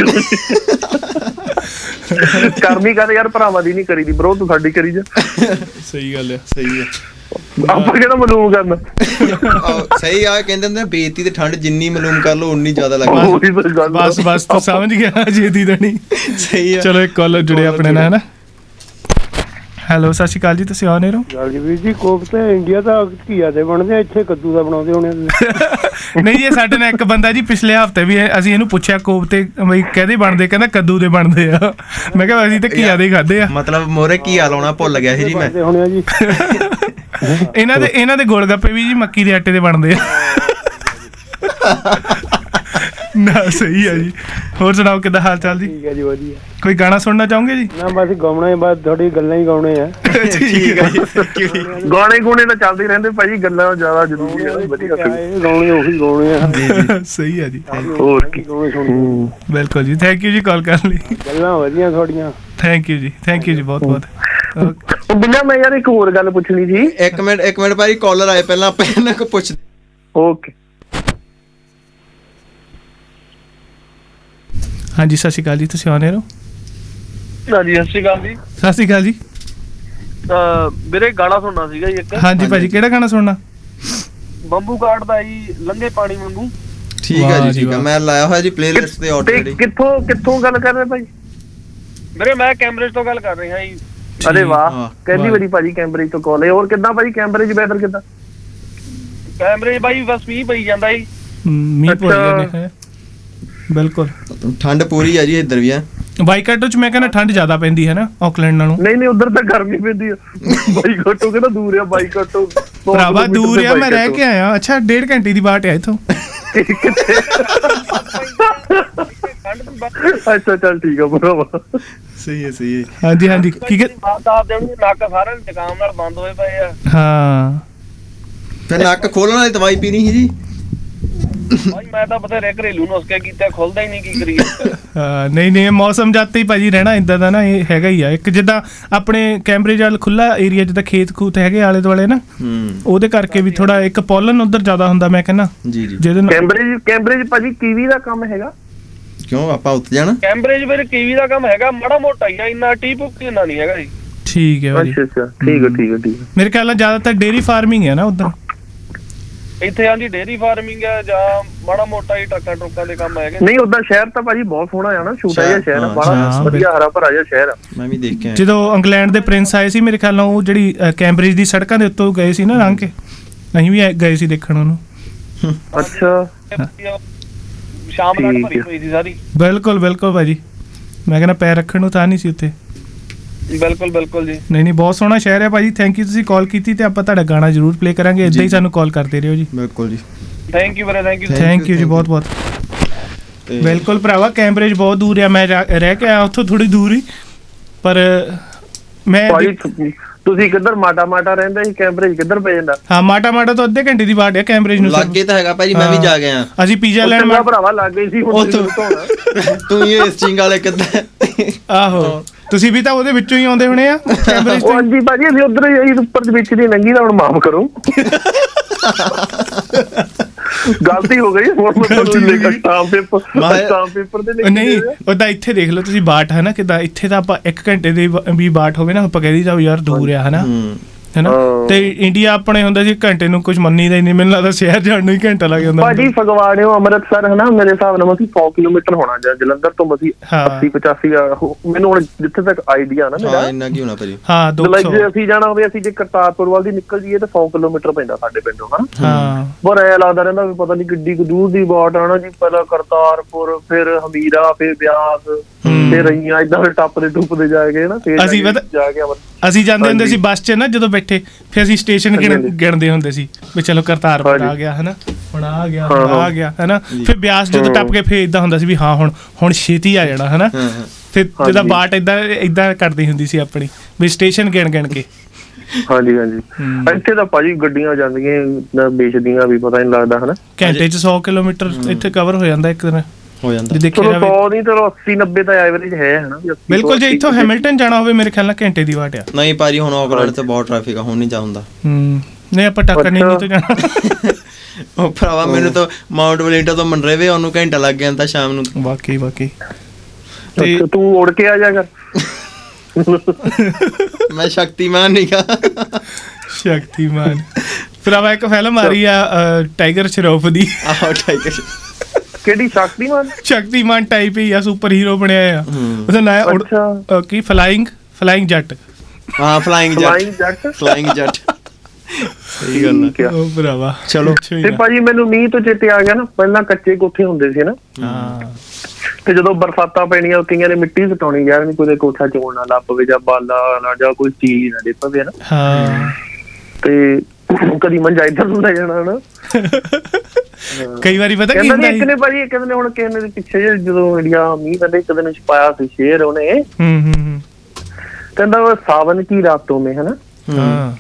ਕਰਨੀ ਕਦੇ ਯਾਰ ਭਰਾਵਾਂ ਦੀ ਨਹੀਂ ਕਰੀਦੀ ਬ్రో ਤੂੰ ਸਾਡੀ ਕਰੀ ਜਾ। ਸਹੀ ਗੱਲ ਹੈ ਸਹੀ ਹੈ ਆਪਾਂ ਕਿਹੜਾ ਮਾਲੂਮ ਕਰਨਾ? ਸਹੀ ਆ ਕਹਿੰਦੇ ਹੁੰਦੇ ਆ, ਬੇਇੱਜ਼ਤੀ ਤੇ ਠੰਡ ਜਿੰਨੀ ਮਾਲੂਮ ਕਰ ਲੋ ਉਨੀ ਜ਼ਿਆਦਾ ਲੱਗਦੀ। ਬਸ ਬਸ ਤੂੰ ਸਮਝ ਗਿਆ ਜੇਦੀ ਦਣੀ ਸਹੀ ਆ। ਚਲੋ ਇੱਕ ਕਾਲਰ ਜੁੜੇ ਆਪਣੇ ਨਾਲ ਹੈ ਨਾ ਹੈਲੋ ਸਤਿ ਸ਼੍ਰੀ ਅਕਾਲ ਜੀ ਤੁਸੀਂ ਆਨ ਹੋ ਗੱਲ ਜੀ ਵੀਰ ਜੀ ਕੋਫਤੇ ਇੰਡੀਆ ਦਾ ਘੀਆ ਦੇ ਬਣਦੇ ਆ ਇੱਥੇ ਕੱਦੂ ਦਾ ਬਣਾਉਂਦੇ ਹੋਣੇ ਨਹੀਂ ਜੀ ਇਹ ਸਾਡੇ ਨਾਲ ਇੱਕ ਬੰਦਾ ਜੀ ਪਿਛਲੇ ਹਫ਼ਤੇ ਵੀ ਇਹ- ਅਸੀਂ ਇਹਨੂੰ ਪੁੱਛਿਆ ਕੋਫਤੇ ਬਈ ਕਹਦੇ ਬਣਦੇ ਕਹਿੰਦਾ ਕੱਦੂ ਦੇ ਬਣਦੇ ਆ। ਮੈਂ ਕਿਹਾ ਅਸੀਂ ਤਾਂ ਘੀਆ ਦੇ ਹੀ ਖਾਦੇ ਆ। ਮਤਲਬ ਮੋਰੇ ਕੀ ਆ ਲਾਉਣਾ ਭੁੱਲ ਗਿਆ ਸੀ ਜੀ ਮੈਂ। ਬਣਦੇ ਹੋਣੇ ਆ ਜੀ। ਇਹਨਾਂ ਦੇ ਇਹਨਾਂ ਦੇ ਗੋਲ ਗੱਪੇ ਵੀ ਜੀ ਮੱਕੀ ਦੇ ਆਟੇ ਦੇ ਬਣਦੇ ਆ। ਨਾ ਸਹੀ ਆ ਜੀ। ਹੋਰ ਸੁਣਾਓ ਕਿੱਦਾਂ ਹਾਲ ਚਾਲ ਜੀ? ਠੀਕ ਹੈ ਜੀ ਵਧੀਆ। ਕੋਈ ਗਾਣਾ ਸੁਣਨਾ ਚਾਹੋਗੇ ਜੀ? ਨਾ ਬਸ ਗਾਉਣਾ ਹੀ ਬਸ ਥੋੜੀ ਗੱਲਾਂ ਹੀ ਗਾਉਣੇ ਆ। ਠੀਕ ਹੈ ਗਾਣੇ ਗੁਣੇ ਤਾਂ ਚੱਲਦੇ ਹੀ ਰਹਿੰਦੇ ਭਾਜੀ ਗੱਲਾਂ ਜ਼ਿਆਦਾ ਜ਼ਰੂਰੀ ਆ ਵਧੀਆ ਇਹ ਗਾਉਣੇ ਉਹੀ ਗਾਉਣੇ ਆ। ਸਹੀ ਆ ਜੀ। ਹੋਰ ਕੀ। ਬਿਲਕੁਲ ਜੀ। ਥੈਂਕ ਯੂ ਜੀ ਕਾਲ ਕਰਨ ਲਈ। ਗੱਲਾਂ ਵਧੀਆ ਤੁਹਾਡੀਆਂ। ਥੈਂਕ ਯੂ ਜੀ। ਥੈਂਕ ਯੂ ਜੀ ਬਹੁਤ ਬਹੁਤ. ਉਹ ਬਿੱਲਾ ਮੈਂ ਯਾਰ ਇੱਕ ਹੋਰ ਗੱਲ ਪੁੱਛਣੀ ਸੀ। ਇੱਕ ਮਿੰਟ ਇੱਕ ਮਿੰਟ ਭਾਈ ਕਾਲਰ ਆਏ ਪਹਿਲਾਂ ਆਪਾਂ ਇਹਨਾਂ ਕੋ ਪੁੱਛ ਓਕੇ ਹਾਂਜੀ ਸਤਿ ਸ਼੍ਰੀ ਅਕਾਲ ਜੀ ਤੁਸੀਂ ਆਨੇ ਹੋ ਹਾਂਜੀ ਸਤਿ ਸ਼੍ਰੀ ਅਕਾਲ ਜੀ। ਸਤਿ ਸ਼੍ਰੀ ਅਕਾਲ ਜੀ। ਵੀਰੇ ਗਾਣਾ ਸੁਣਨਾ ਸੀਗਾ ਜੀ ਇੱਕ। ਹਾਂਜੀ ਭਾਜੀ ਕਿਹੜਾ ਗਾਣਾ ਸੁਣਨਾ? ਬੰਬੂ ਕਾਟ ਦਾ ਜੀ ਲੰਘੇ ਪਾਣੀ ਵਾਂਗੂ। ਠੀਕ ਆ ਜੀ ਠੀਕ ਆ। ਮੈਂ ਲਾਇਆ ਹੋਇਆ ਜੀ ਪਲੇਲਿਸਟ ਤੇ ਤੇ ਆਲਰੇਡੀ ਕਿੱਥੋਂ ਕਿੱਥੋਂ ਗੱਲ ਕਰ ਰਹੇ ਭਾਈ? ਵੀਰੇ ਮੈਂ ਕੈਂਬਰਿਜ ਤੋਂ ਗੱਲ ਕਰ ਰਿਹਾ ਜੀ। ਅਰੇ ਵਾਹ ਕਹਿੰਦੀ। ਬੜੀ ਭਾਜੀ ਕੈਂਬਰਿਜ ਤੋਂ ਕਾਲ ਹੈ। ਹੋਰ ਕਿੱਦਾਂ ਭਾਜੀ? ਕੈਂਬਰਿਜ ਵੈਦਰ ਕਿੱਦਾਂ? ਕੈਂਬਰਿਜ ਬਾਈ ਬਸ ਮੀਂਹ ਪਈ ਜਾਂਦਾ ਜੀ ਮੀਂਹ ਪਈ ਜਾਂਦੇ ਹੈ ਬਿਲਕੁਲ। ਠੰਡ ਪੂਰੀ ਆ ਜੀ ਇੱਧਰ ਵੀ ਆ। ਵਾਈਕਾਟੋ ਚ ਮੈਂ ਕਹਿੰਦਾ ਠੰਡ ਜ਼ਿਆਦਾ ਪੈਂਦੀ ਹੈ ਨਾ ਆਕਲੈਂਡ ਨਾਲੋਂ। ਨਹੀਂ ਨਹੀਂ ਉਧਰ ਤਾਂ ਗਰਮੀ ਪੈਂਦੀ ਆ। ਬਾਈਕਾਟੋ ਕਹਿੰਦਾ ਦੂਰ ਆ ਬਾਈਕਾਟੋ ਸੌ ਭਰਾਵਾ ਦੂਰ ਤੇ ਆ ਮੈਂ ਰਹਿ। ਕੇ ਆਇਆ। ਅੱਛਾ ਡੇਢ ਘੰਟੇ ਦੀ ਬਾਟ ਹੈ ਇਥੋਂ। ਅੱਛਾ ਚੱਲ ਠੀਕ ਆ ਭਰਾਵਾ। ਸਹੀ ਹੈ ਸਹੀ ਹੈ। ਹਾਂਜੀ ਹਾਂਜੀ। ਕੀ ਕਹਿ- ਬਾਤ ਆਪ ਦੇ ਨੂੰ ਨੱਕ ਸਾਰਿਆਂ ਦੇ ਜ਼ੁਕਾਮ ਨਾਲ ਬੰਦ ਹੋਏ ਪਏ ਆ ਹਾਂ। ਫਿਰ ਨੱਕ ਖੋਲਣ ਵਾਲੀ ਦਵਾਈ ਪੀਣੀ ਸੀ ਜੀ? ਭਾਈ ਮੈਂ ਤਾਂ ਬਥੇਰੇ ਘਰੇਲੂ ਨੁਸਖੇ ਕੀਤੇ ਖੁੱਲਦਾ ਹੀ ਨਹੀਂ ਕੀ ਕਰੀਏ। ਹਾਂ, ਨਹੀਂ ਨਹੀਂ ਮੌਸਮ ਜਾਤੇ ਹੀ ਭਾਜੀ ਰਹਿਣਾ ਇਦਾਂ ਦਾ ਨਾ ਇਹ ਹੈਗਾ ਹੀ ਆ। ਇੱਕ ਜਿੱਦਾਂ ਆਪਣੇ ਕੈਂਬਰਿਜ ਵਾਲ ਖੁੱਲਾ ਏਰੀਆ ਜਿੱਦਾਂ ਖੇਤ ਖੂਤ ਹੈਗੇ ਆਲੇ ਦੁਆਲੇ ਨਾ ਹੂੰ। ਉਹਦੇ ਕਰਕੇ ਵੀ ਥੋੜਾ ਇੱਕ ਪੋਲਨ ਉਧਰ ਜ਼ਿਆਦਾ ਹੁੰਦਾ ਮੈਂ ਕਹਿੰਦਾ। ਜੀ ਜੀ। ਜਿਹਦੇ ਨਾਲ ਕੈਂਬਰਿਜ ਕੈਂਬਰਿਜ ਭਾਜੀ ਕੀਵੀ ਦਾ ਕੰਮ ਹੈਗਾ। ਕਿਉਂ? ਆਪਾਂ ਉੱਥੇ ਜਾਣਾ? ਕੈਂਬਰਿਜ ਵੀਰੇ ਕੀਵੀ ਦਾ ਕੰਮ ਹੈਗਾ ਮਾੜਾ ਮੋਟਾ ਹੀ ਆ ਇੰਨਾ ਟੀਪ ਇੰਨਾ ਨਹੀਂ ਹੈਗਾ ਜੀ। ਠੀਕ ਹੈ ਭਾਜੀ। ਅੱਛਾ ਅੱਛਾ। ਠੀਕ ਹੈ ਠੀਕ ਹੈ ਠੀਕ ਹੈ। ਮੇਰੇ ਖਿਆਲ ਨਾਲ ਜ਼ਿਆਦਾਤਰ ਡੇਰੀ ਫਾਰਮਿੰਗ ਹੈ ਨਾ ਉਧਰ। ਇੱਥੇ ਆਂਦੀ ਡੇਰੀ ਫਾਰਮਿੰਗ ਆ ਜਾਂ ਮਾੜਾ ਮੋਟਾ ਹੀ ਟਰੱਕਾਂ ਟਰੁੱਕਾਂ ਦੇ ਕੰਮ ਹੈਗੇ। ਨਹੀਂ ਉਦਾਂ ਸ਼ਹਿਰ ਤਾਂ ਭਾਜੀ ਬਹੁਤ ਸੋਹਣਾ ਆ ਨਾ ਛੋਟਾ ਜਿਹਾ ਸ਼ਹਿਰ ਆ ਹਾਂ, ਬੜਾ ਹਾਂ, ਵਧੀਆ ਹਰਾ ਭਰਾ ਜਿਹਾ ਸ਼ਹਿਰ ਆ। ਮੈਂ ਵੀ ਦੇਖ ਕੇ ਆਇਆ ਜਦੋਂ ਇੰਗਲੈਂਡ ਦੇ ਪ੍ਰਿੰਸ ਆਏ ਸੀ ਮੇਰੇ ਖਿਆਲ ਨਾਲ ਉਹ ਜਿਹੜੀ ਕੈਂਬਰਿਜ ਦੀ ਸੜਕਾਂ ਦੇ ਉੱਤੋਂ ਗਏ ਸੀ ਨਾ ਲੰਘ ਕੇ। ਅਸੀਂ ਵੀ ਗਏ ਸੀ ਦੇਖਣ ਉਹਨੂੰ। ਅੱਛਾ। ਸ਼ਾਮ ਠੀਕ ਭਰੀ ਹੈ। ਹੋਈ ਸੀ ਸਾਰੀ। ਬਿਲਕੁਲ ਬਿਲਕੁਲ ਭਾਜੀ। ਮੈਂ ਕਹਿੰਦਾ ਪੈਰ ਰੱਖਣ ਨੂੰ ਤਾਂ ਨਹੀਂ ਸੀ ਉੱਥੇ। ਬਿਲਕੁਲ ਬਿਲਕੁਲ ਜੀ। ਨਹੀਂ ਨਹੀਂ ਬਹੁਤ ਸੋਹਣਾ ਸ਼ਹਿਰ ਹੈ ਭਾਜੀ। ਥੈਂਕ ਯੂ ਤੁਸੀਂ ਕਾਲ ਕੀਤੀ ਤੇ ਆਪਾਂ ਤੁਹਾਡਾ ਗਾਣਾ ਜ਼ਰੂਰ ਪਲੇ ਕਰਾਂਗੇ। ਇਦਾਂ ਹੀ ਸਾਨੂੰ ਕਾਲ ਕਰਦੇ ਰਹੋ ਜੀ। ਬਿਲਕੁਲ ਜੀ। ਥੈਂਕ ਯੂ ਵੀਰੇ ਥੈਂਕ ਯੂ ਥੈਂਕ ਯੂ ਜੀ ਬਹੁਤ ਬਹੁਤ। ਬਿਲਕੁਲ ਭਰਾਵਾ ਕੈਂਬਰਿਜ ਬਹੁਤ ਦੂਰ ਆ ਮੈਂ ਰਹਿ ਕੇ ਆਇਆ ਉੱਥੋਂ ਥੋੜੀ ਦੂਰ ਹੀ। ਪਰ ਮੈਂ ਤੁਸੀਂ ਕਿੱਧਰ ਮਾਟਾ ਮਾਟਾ ਰਹਿੰਦੇ ਸੀ? ਕੈਂਬਰਿਜ ਕਿੱਧਰ ਪੈ ਜਾਂਦਾ? ਹਾਂ ਮਾਟਾ ਮਾਟਾ ਤੋਂ ਅੱਧੇ ਘੰਟੇ ਦੀ ਬਾਟ ਹੈ ਕੈਂਬਰਿਜ ਨੂੰ। ਲੱਗੇ ਤਾਂ ਹੈਗਾ ਭਾਜੀ ਮੈਂ ਵੀ ਹਾਂ। ਜਾ ਗਿਆ ਅਸੀਂ ਪੀਜ਼ਾ ਲੈਣ ਮਾ- ਭਰਾਵਾ ਲੱਗ ਗਈ ਸੀ ਹੁਣ ਤੋਂ- ਇਹ ਸਟਿੰਗ ਵਾਲੇ ਕਿੱਦਾਂ ਆਹੋ। ਤੁਸੀਂ ਵੀ ਤਾਂ ਉਹਦੇ ਵਿੱਚੋਂ ਹੀ ਆਉਂਦੇ ਹੋਣੇ ਆ ਕੈਂਬਰਿਜ ਉਹ ਤੋਂ ਹਾਂਜੀ ਭਾਜੀ ਅਸੀਂ ਉਧਰ ਹੀ ਉੱਪਰ ਦੇ ਵਿੱਚ ਦੀ ਲੰਗੀ ਦਾ ਹੁਣ ਮਾਫ ਕਰੋ। ਗਲਤੀ ਹੋ ਗਈ ਹੁਣ ਮੈਂ ਤੁਹਾਨੂੰ ਲੈ ਕੇ ਸਟਾਮ ਪੇਪਰ ਮੈਂ- ਸਟਾਮ ਪੇਪਰ ਦੇ ਲੈ ਕੇ ਨਹੀਂ ਗਏ। ਉਹਦਾ ਇੱਥੇ ਦੇਖ ਲਓ ਤੁਸੀਂ ਬਾਟ ਹੈ ਨਾ ਕਿਦਾਂ ਇੱਥੇ ਤਾਂ ਆਪਾਂ 1 ਘੰਟੇ ਦੀ ਵੀ ਬਾਟ ਹੋਵੇ ਨਾ ਆਪਾਂ ਕਹਿੰਦੀ ਜਾਓ ਯਾਰ ਦੂਰ ਆ ਹਨਾ? ਹੂੰ। ਹੈਨਾ। ਤੇ ਇੰਡੀਆ ਆਪਣੇ ਹੁੰਦਾ ਸੀ ਘੰਟੇ ਨੂੰ ਕੁਝ ਮੰਨੀਦਾ ਹੀ ਨਹੀਂ। ਮੈਨੂੰ ਲੱਗਦਾ ਸ਼ਹਿਰ ਜਾਣ ਨੂੰ ਹੀ ਘੰਟਾ ਲੱਗ ਜਾਂਦਾ ਭਾਜੀ ਫਗਵਾੜਿਓ ਅੰਮ੍ਰਿਤਸਰ ਹਨਾ ਮੇਰੇ ਹਿਸਾਬ ਨਾਲ ਮਸੀਂ 100 ਕਿਲੋਮੀਟਰ ਹੋਣਾ ਜਾਂ ਜਲੰਧਰ ਤੋਂ ਮਸੀਂ ਹਾਂ। 80 85 ਆ, ਹੋ- ਮੈਨੂੰ ਹੁਣ ਜਿੱਥੇ ਤੱਕ ਆਈਡੀਆ ਨਾ ਮੇਰਾ। ਹਾਂ ਇੰਨਾ ਕੀ ਹੋਣਾ ਭਾਜੀ? ਹਾਂ ਲਾਈਕ 200 ਜੇ ਅਸੀਂ ਜਾਣਾ ਹੋਵੇ ਅਸੀਂ ਜੇ ਕਰਤਾਰਪੁਰ ਵੱਲ ਦੀ ਨਿਕਲ ਜਾਈਏ ਤਾਂ 100 ਕਿਲੋਮੀਟਰ ਪੈਂਦਾ ਸਾਡੇ ਪਿੰਡੋਂ ਹਨਾ ਹਾਂ। ਪਰ ਐ ਲੱਗਦਾ ਰਹਿੰਦਾ ਵੀ ਪਤਾ ਨਹੀਂ ਕਿੱਡੀ ਕੁ ਦੂਰ ਦੀ ਬਾਟ ਆਣਾ ਜੀ ਪਹਿਲਾਂ ਕਰਤਾਰਪੁਰ ਫਿਰ ਹਮੀਰਾ ਫਿਰ ਬਿਆਸ ਫਿਰ ਰਈਆਂ ਇਦਾਂ ਫਿਰ ਟੱਪਦੇ ਟੁੱਪਦੇ ਜਾ ਕੇ ਨਾ ਫਿਰ ਅਸੀਂ ਜਾ ਕੇ- ਅਸੀਂ ਜਾਂਦੇ ਹੁੰਦੇ ਸੀ। ਬੱਸ 'ਚ ਨਾ ਜਦੋਂ ਬੈਠੇ ਫਿਰ ਅਸੀਂ ਸਟੇਸ਼ਨ। ਗਿਣਦੇ ਹੁੰਦੇ ਸੀ ਵੀ ਚਲੋ ਕਰਤਾਰਪੁਰ ਆ। ਗਿਆ ਹਨਾ? ਹੁਣ ਆ ਗਿਆ ਹੁਣ ਆ। ਗਿਆ ਹਨਾ? ਫਿਰ ਬਿਆਸ ਜਦੋਂ। ਟੱਪ ਕੇ ਫਿਰ ਇਦਾਂ ਹੁੰਦਾ ਸੀ ਵੀ ਹਾਂ ਹੁਣ ਹੁਣ ਛੇਤੀ ਆ ਜਾਣਾ ਹਨਾ? ਫਿਰ ਜਿਹਦਾ। ਬਾਟ ਇਦਾਂ ਇਦਾਂ ਕਰਦੀ ਹੁੰਦੀ ਸੀ ਆਪਣੀ ਵੀ ਸਟੇਸ਼ਨ ਗਿਣ ਗਿਣ ਕੇ। ਹਾਂਜੀ ਹਾਂਜੀ। ਇੱਥੇ ਤਾਂ ਭਾਜੀ ਗੱਡੀਆਂ ਜਾਂਦੀਆਂ ਵੇਚਦੀਆਂ ਵੀ ਪਤਾ ਨਹੀਂ ਲੱਗਦਾ ਹਨਾ? ਘੰਟੇ 'ਚ 100 ਕਿਲੋਮੀਟਰ ਇੱਥੇ ਕਵਰ ਹੋ ਜਾਂਦਾ ਇੱਕ ਦਿਨ। ਹੋ ਜਾਂਦਾ। ਜੇ ਦੇਖਿਆ ਚਲੋ ਜਾਵੇ। 100 ਨਹੀਂ ਚਲੋ 80 90 ਤਾਂ ਐਵਰੇਜ ਹੈ ਹਨਾ ਵੀ 80 ਤੋਂ ਬਿਲਕੁਲ ਜੇ 80 ਇੱਥੋਂ ਹੈਮਿਲਟਨ ਜਾਣਾ ਹੋਵੇ ਮੇਰੇ ਖਿਆਲ ਨਾਲ ਘੰਟੇ ਦੀ ਵਾਟ ਆ। ਨਹੀਂ ਭਾਜੀ ਹੁਣ ਆਕਲੈਂਡ ਤੇ ਬਹੁਤ ਟ੍ਰੈਫਿਕ ਆ ਹੁਣ ਨਹੀਂ ਜਾਂਦਾ ਹੂੰ ਨਹੀਂ ਆਪਾਂ ਟੱਕਰ ਨਹੀਂ ਨਹੀਂ ਤੋਂ ਜਾਣਾ। ਉਹ ਭਰਾਵਾ ਮੈਨੂੰ ਤਾਂ ਮਾਊਂਟ ਵੈਲਿੰਟਨ ਤੋਂ ਮਨਰੇਵੇ ਉਹਨੂੰ ਘੰਟਾ ਲੱਗ ਗਿਆ ਤਾਂ ਸ਼ਾਮ ਨੂੰ। ਵਾਕਈ ਵਾਕਈ। ਤੇ ਤੂੰ ਉੜ ਕੇ ਆ ਜਾ ਕਰ। ਮੈਂ ਸ਼ਕਤੀਮਾਨ ਨਹੀਂਗਾ ਸ਼ਕਤੀਮਾਨ। ਭਰਾਵਾ ਇੱਕ ਫਿਲਮ ਆ ਰਹੀ ਆ ਅ, ਟਾਈਗਰ ਸ਼ਰੋਫ ਦੀ। ਆਹੋ ਟਾਈਗਰ ਕਿਹੜੀ? ਸ਼ਕਤੀਮਾਨ? ਸ਼ਕਤੀਮਾਨ ਟਾਈਪ ਹੀ ਆ ਸੁਪਰ ਹੀਰੋ ਬਣਿਆ ਆ ਉਹਦਾ ਨਾਂ ਹੈ ਕੀ? ਫਲਾਈਂਗ ਫਲਾਈਂਗ ਜੱਟ ਹਾਂ ਫਲਾਈਂਗ ਜੱਟ Jet? ਫਲਾਈਂਗ ਜੱਟ ਸਹੀ ਗੱਲ ਠੀਕ ਆ। ਉਹ ਭਰਾਵਾ ਚਲੋ। ਤੇ ਭਾਜੀ ਮੈਨੂੰ ਮੀਂਹ ਤੋਂ ਚੇਤੇ ਆ ਗਿਆ ਨਾ ਪਹਿਲਾਂ ਕੱਚੇ ਕੋਠੇ ਹੁੰਦੇ ਸੀ ਨਾ। ਹਾਂ। ਤੇ ਜਦੋਂ ਬਰਸਾਤਾਂ ਪੈਣੀਆਂ ਕਈਆਂ ਨੇ ਮਿੱਟੀ ਸਟਾਉਣੀ ਯਾਰ ਨਹੀਂ ਕੋਈ ਕੋਠਾ ਚੋਣ ਨਾ ਲੱਭ ਪਵੇ ਜਾਂ ਬਾਲਾ ਨਾ ਜਾਂ ਕੋਈ ਚੀਜ਼ ਨਾ ਦੇ ਪਵੇ ਨਾ। ਹਾਂ। ਤੇ ਕਦੀ ਮੰਜਾ ਇੱਧਰ ਨੂੰ ਲੈ ਜਾਣਾ ਨਾ। ਕਈ ਵਾਰੀ ਪਤਾ ਕੀ ਕਹਿੰਦਾ ਹੁੰਦਾ ਨੀ ਇੱਕ ਨੇ ਭਾਜੀ ਇੱਕ ਨੇ ਹੁਣ ਕਿਸੇ ਨੇ ਪਿੱਛੇ ਜਿਹੇ ਜਦੋਂ ਇੰਡੀਆ ਮੀਂਹ ਕਹਿੰਦੇ ਇੱਕ ਦਿਨ ਛਪਾਇਆ ਸੀ ਸ਼ੇਰ ਉਹਨੇ ਹੂੰ ਹੂੰ ਹੂੰ ਕਹਿੰਦਾ ਉਹ ਸਾਵਨ ਕੀ ਰਾਤੋਂ में है ना हाँ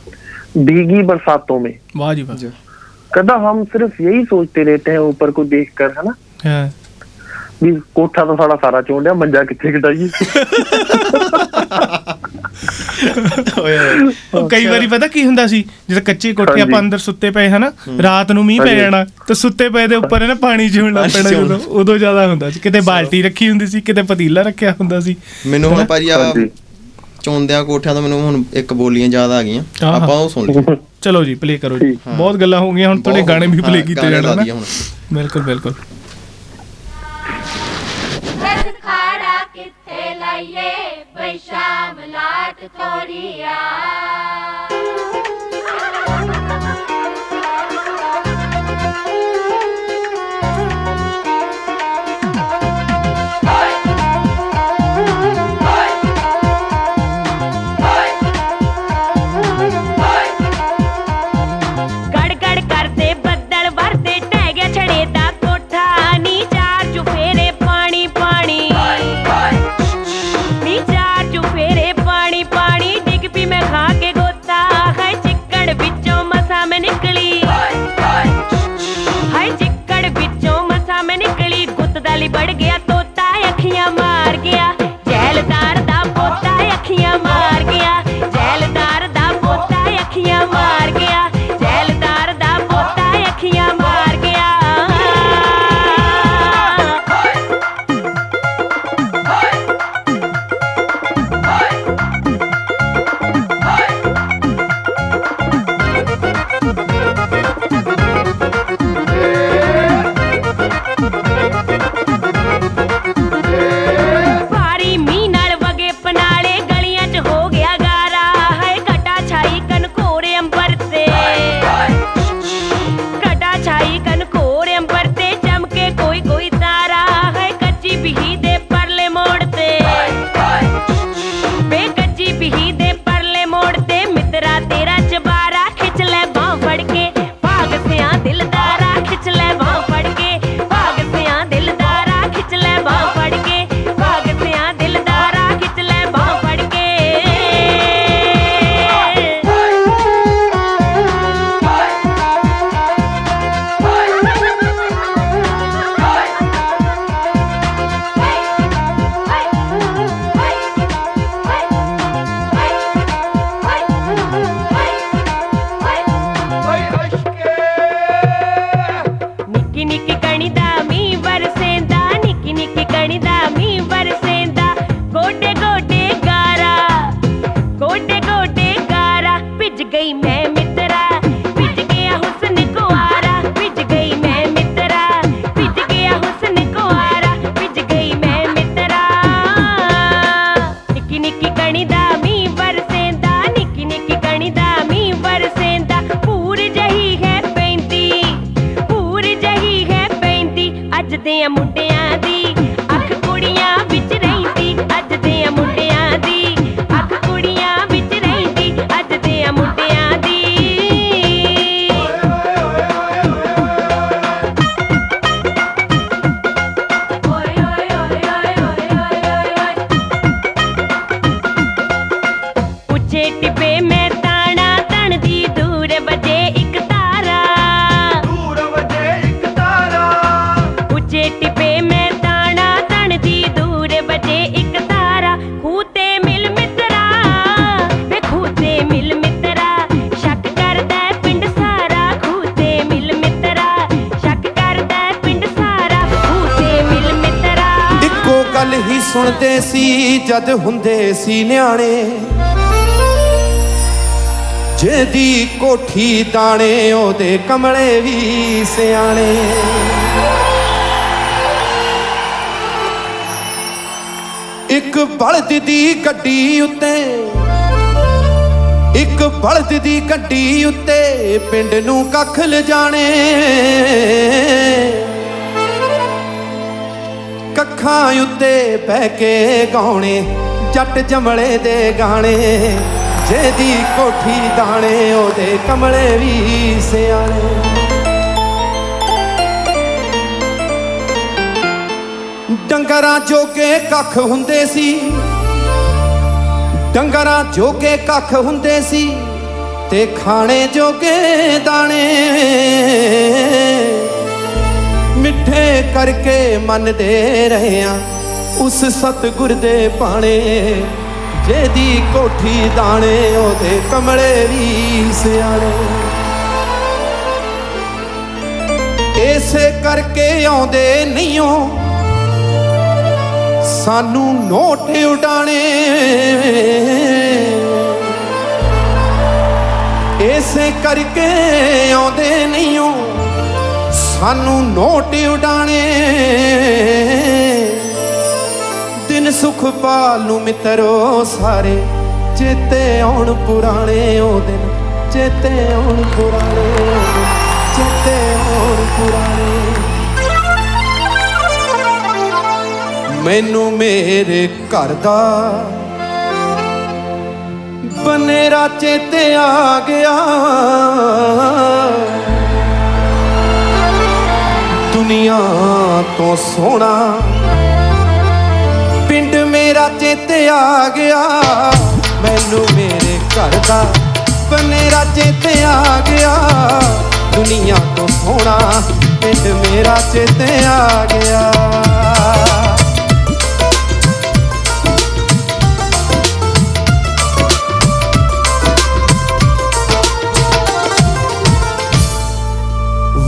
भीगी बरसातों में वाह जी वाह कहता हम सिर्फ यही सोचते रहते हैं ऊपर को देख कर है ना ਹਾਂ ਵੀ ਕੋਠਾ ਤਾਂ ਸਾਡਾ ਸਾਰਾ ਚੋਣ ਡਿਆ ਮੰਜਾ ਕਿੱਥੇ ਕਟਾਈਏ ਉਹ ਕਈ ਵਾਰੀ ਪਤਾ ਕੀ ਹੁੰਦਾ ਸੀ? ਜਦੋਂ ਕੱਚੇ ਕੋਠੇ ਆਪਾਂ ਅੰਦਰ ਸੁੱਤੇ ਪਏ ਹਨਾ ਰਾਤ ਨੂੰ ਮੀਂਹ ਪੈ। ਜਾਣਾ ਤੇ ਸੁੱਤੇ ਪਏ ਦੇ ਉੱਪਰ ਨਾ ਪਾਣੀ ਲੱਗ ਪੈਣਾ ਜਦੋਂ ਉਦੋਂ ਜ਼ਿਆਦਾ ਹੁੰਦਾ ਸੀ। ਕਿਤੇ ਬਾਲਟੀ ਰੱਖੀ ਹੁੰਦੀ ਸੀ ਕਿਤੇ ਪਤੀਲਾ ਰੱਖਿਆ ਹੁੰਦਾ ਸੀ। ਮੈਨੂੰ ਹੁਣ? ਭਾਜੀ ਆ ਚੋਂਦਿਆਂ ਕੋਠਿਆਂ ਤੋਂ ਮੈਨੂੰ ਹੁਣ ਇੱਕ ਬੋਲੀਆਂ ਯਾਦ ਆ ਗਈਆਂ। ਆਪਾਂ ਉਹ ਸੁਣ ਲਈਏ। ਚਲੋ ਜੀ ਪਲੇ ਕਰੋ ਜੀ। ਬਹੁਤ ਗੱਲਾਂ ਹੋ ਗਈਆਂ ਹੁਣ ਤੁਹਾਡੇ ਗਾਣੇ ਵੀ ਪਲੇ ਕੀਤੇ ਜਾਣ ਨਾ। ਬਿਲਕੁਲ ਬਿਲਕੁਲ। ਲਾਟ ਤੋਰੀਆ ਗੜ ਜਦ ਹੁੰਦੇ ਸੀ ਨਿਆਣੇ, ਜਿਹਦੀ ਕੋਠੀ ਦਾਣੇ ਉਹਦੇ ਕਮਲੇ ਵੀ ਸਿਆਣੇ। ਇੱਕ ਬਲਦ ਦੀ ਗੱਡੀ ਉੱਤੇ, ਇੱਕ ਬਲਦ ਦੀ ਗੱਡੀ ਉੱਤੇ ਪਿੰਡ ਨੂੰ ਕੱਖ ਲਿਜਾਣੇ। ਕੱਖਾਂ ਉੱਤੇ ਬਹਿ ਕੇ ਗਾਉਣੇ, ਜੱਟ ਜਮਲੇ ਦੇ ਗਾਣੇ, ਜਿਹਦੀ ਕੋਠੀ ਦਾਣੇ ਉਹਦੇ ਕਮਲੇ ਵੀ ਸਿਆਣੇ। ਡੰਗਰਾਂ ਜੋਗੇ ਕੱਖ ਹੁੰਦੇ ਸੀ, ਡੰਗਰਾਂ ਜੋਗੇ ਕੱਖ ਹੁੰਦੇ ਸੀ, ਤੇ ਖਾਣੇ ਜੋਗੇ ਦਾਣੇ। ਮਿੱਠੇ ਕਰਕੇ ਮੰਨਦੇ ਰਹੇ ਆ ਉਸ ਸਤਿਗੁਰ ਦੇ ਬਾਣੇ, ਜਿਹਦੀ ਕੋਠੀ ਦਾਣੇ, ਉਹਦੇ ਕਮਲੇ ਵੀ ਸਿਆਣੇ। ਇਸੇ ਕਰਕੇ ਆਉਂਦੇ ਨਹੀਂਓ ਸਾਨੂੰ ਨੋਟ ਉਡਾਣੇ ਇਸੇ ਕਰਕੇ ਆਉਂਦੇ ਨਹੀਂਓ ਸਾਨੂੰ ਨੋਟ ਉਡਾਣੇ ਦਿਨ ਸੁਖ ਪਾਲ ਨੂੰ ਮਿੱਤਰੋ ਸਾਰੇ, ਚੇਤੇ ਆਉਣ ਪੁਰਾਣੇ ਉਹ ਦਿਨ, ਚੇਤੇ ਆਉਣ ਪੁਰਾਣੇ ਚੇਤੇ ਆਉਣ ਪੁਰਾਣੇ। ਮੈਨੂੰ ਮੇਰੇ ਘਰ ਦਾ ਬਨੇਰਾ ਚੇਤੇ ਆ ਗਿਆ। ਦੁਨੀਆ ਤੋਂ ਸੋਹਣਾ। ਪਿੰਡ ਮੇਰਾ ਚੇਤੇ ਆ ਗਿਆ। ਮੈਨੂੰ ਮੇਰੇ ਘਰ ਦਾ ਬਨੇਰਾ ਚੇਤੇ ਆ ਗਿਆ। ਦੁਨੀਆ ਤੋਂ ਸੋਹਣਾ ਪਿੰਡ ਮੇਰਾ ਚੇਤੇ ਆ ਗਿਆ।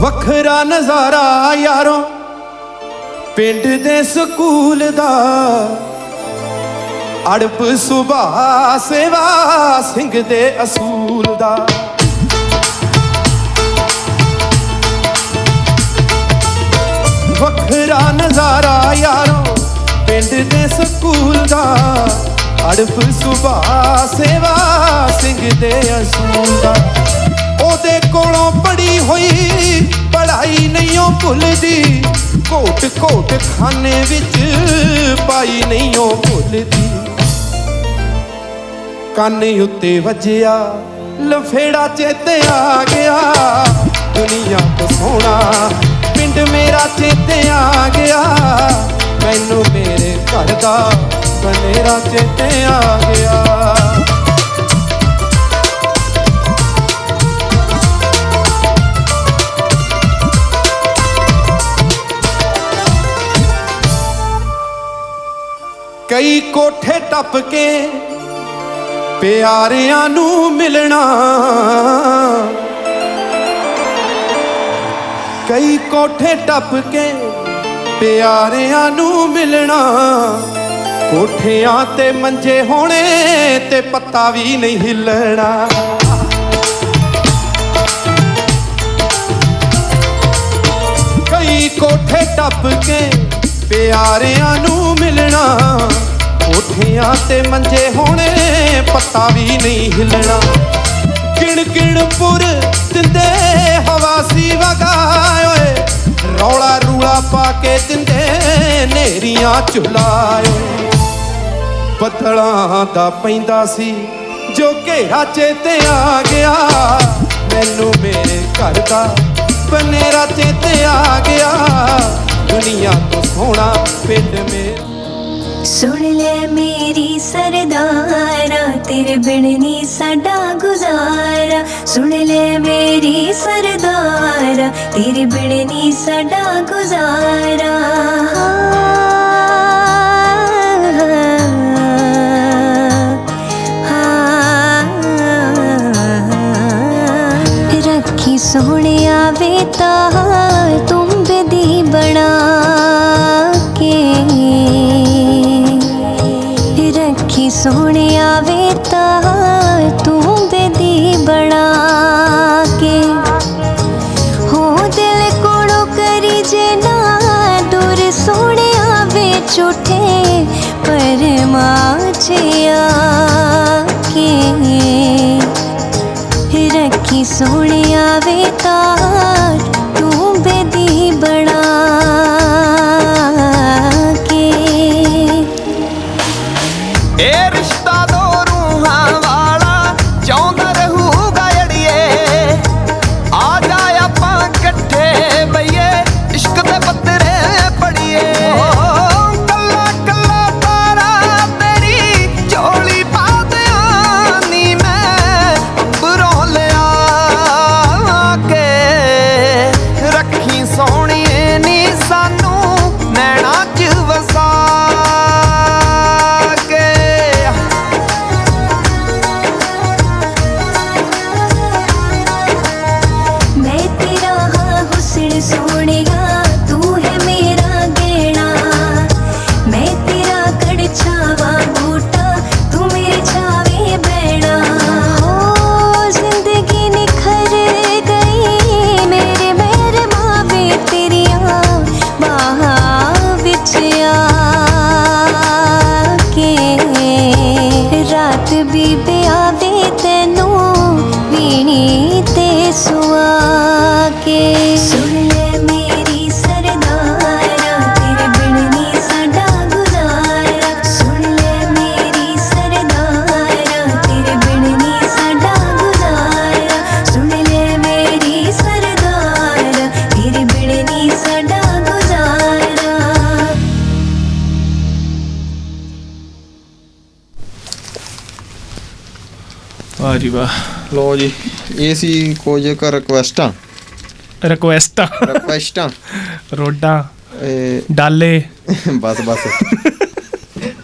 ਵੱਖਰਾ ਨਜ਼ਾਰਾ ਯਾਰੋ ਪਿੰਡ ਦੇ ਸਕੂਲ ਦਾ। ਅੜਪ ਸੁਭਾ ਸੇਵਾ ਸਿੰਘ ਦੇ ਅਸੂਲ ਦਾ। ਵੱਖਰਾ ਨਜ਼ਾਰਾ ਯਾਰੋ ਪਿੰਡ ਦੇ ਸਕੂਲ ਦਾ। ਅੜਪ ਸੁਭਾ ਸੇਵਾ ਸਿੰਘ ਦੇ ਅਸੂਲ ਦਾ। ਉਹਦੇ ਕੋਲੋਂ ਪੜੀ ਹੋਈ ਪੜਾਈ ਨਹੀਂ ਉਹ ਭੁੱਲਦੀ। ਕੋਟ ਕੋਟ ਖਾਨੇ ਵਿੱਚ ਪਾਈ ਨਹੀਂ ਉਹ ਭੁੱਲਦੀ। ਕੰਨ ਉੱਤੇ ਵੱਜਿਆ, ਲਫੇੜਾ ਚੇਤੇ ਆ ਗਿਆ। ਦੁਨੀਆ ਤੋਂ ਸੋਹਣਾ ਪਿੰਡ ਮੇਰਾ ਚੇਤੇ ਆ ਗਿਆ। ਮੈਨੂੰ ਮੇਰੇ ਘਰ ਦਾ ਬਨੇਰਾ ਚੇਤੇ ਆ ਗਿਆ। ਕਈ ਕੋਠੇ ਟੱਪ ਕੇ ਪਿਆਰਿਆਂ ਨੂੰ ਮਿਲਣਾ। ਕਈ ਕੋਠੇ ਟੱਪ ਕੇ ਪਿਆਰਿਆਂ ਨੂੰ ਮਿਲਣਾ। ਕੋਠਿਆਂ ਤੇ ਮੰਜੇ ਹੋਣੇ ਤੇ ਪੱਤਾ ਵੀ ਨਹੀਂ ਹਿੱਲਣਾ। ਕਈ ਕੋਠੇ ਟੱਪ ਕੇ ਪਿਆਰਿਆਂ ਨੂੰ ਕੋਠਿਆਂ ਤੇ ਮੰਜੇ ਹੋਣੇ, ਪੱਤਾ ਵੀ ਨਹੀਂ ਹਿੱਲਣਾ। ਕਿਣ ਕਿਣ ਪੁਰ ਦਿੰਦੇ, ਹਵਾ ਸੀ ਵਗਾਏ ਓਏ। ਰੌਲਾ ਰੂਲਾ ਪਾ ਕੇ ਦਿੰਦੇ, ਨੇਰੀਆਂ ਝੁਲਾਏ। ਬੱਦਲਾਂ ਦਾ ਪੈਂਦਾ ਸੀ, ਜੋ ਘੇਰਾ ਚੇਤੇ ਆ ਗਿਆ। ਮੈਨੂੰ ਮੇਰੇ ਘਰ ਦਾ ਬਨੇਰਾ ਚੇਤੇ ਆ ਗਿਆ। ਦੁਨੀਆ ਤੋਂ ਸੋਹਣਾ ਪਿੰਡ ਮੇਰਾ। ਸੁਣ ਲੈ ਮੇਰੀ ਸਰਦਾਰਾ, ਤੇਰੇ ਬਿਨ ਨਹੀਂ ਸਾਡਾ ਗੁਜ਼ਾਰਾ। ਸੁਣ ਲੈ ਮੇਰੀ ਸਰਦਾਰਾ, ਤੇਰੇ ਬਿਨ ਨੀ ਸਾਡਾ ਗੁਜ਼ਾਰਾ। ਰੱਖੀ ਸੋਹਣਿਆ ਵੇ ਤਾਂ ਤੂੰ ਦੀ ਬਣਾ। ुठे परमाजया किरकी सूर्या वेता ਸੀ ਕੁਝ ਕੁ ਰਿਕੁਐਸਟਾਂ ਰਿਕੁਐਸਟਾਂ ਰਿਕੁਐਸਟਾਂ ਰੋਡਾਂ। ਇਹ ਡਾਲੇ। ਬਸ ਬਸ।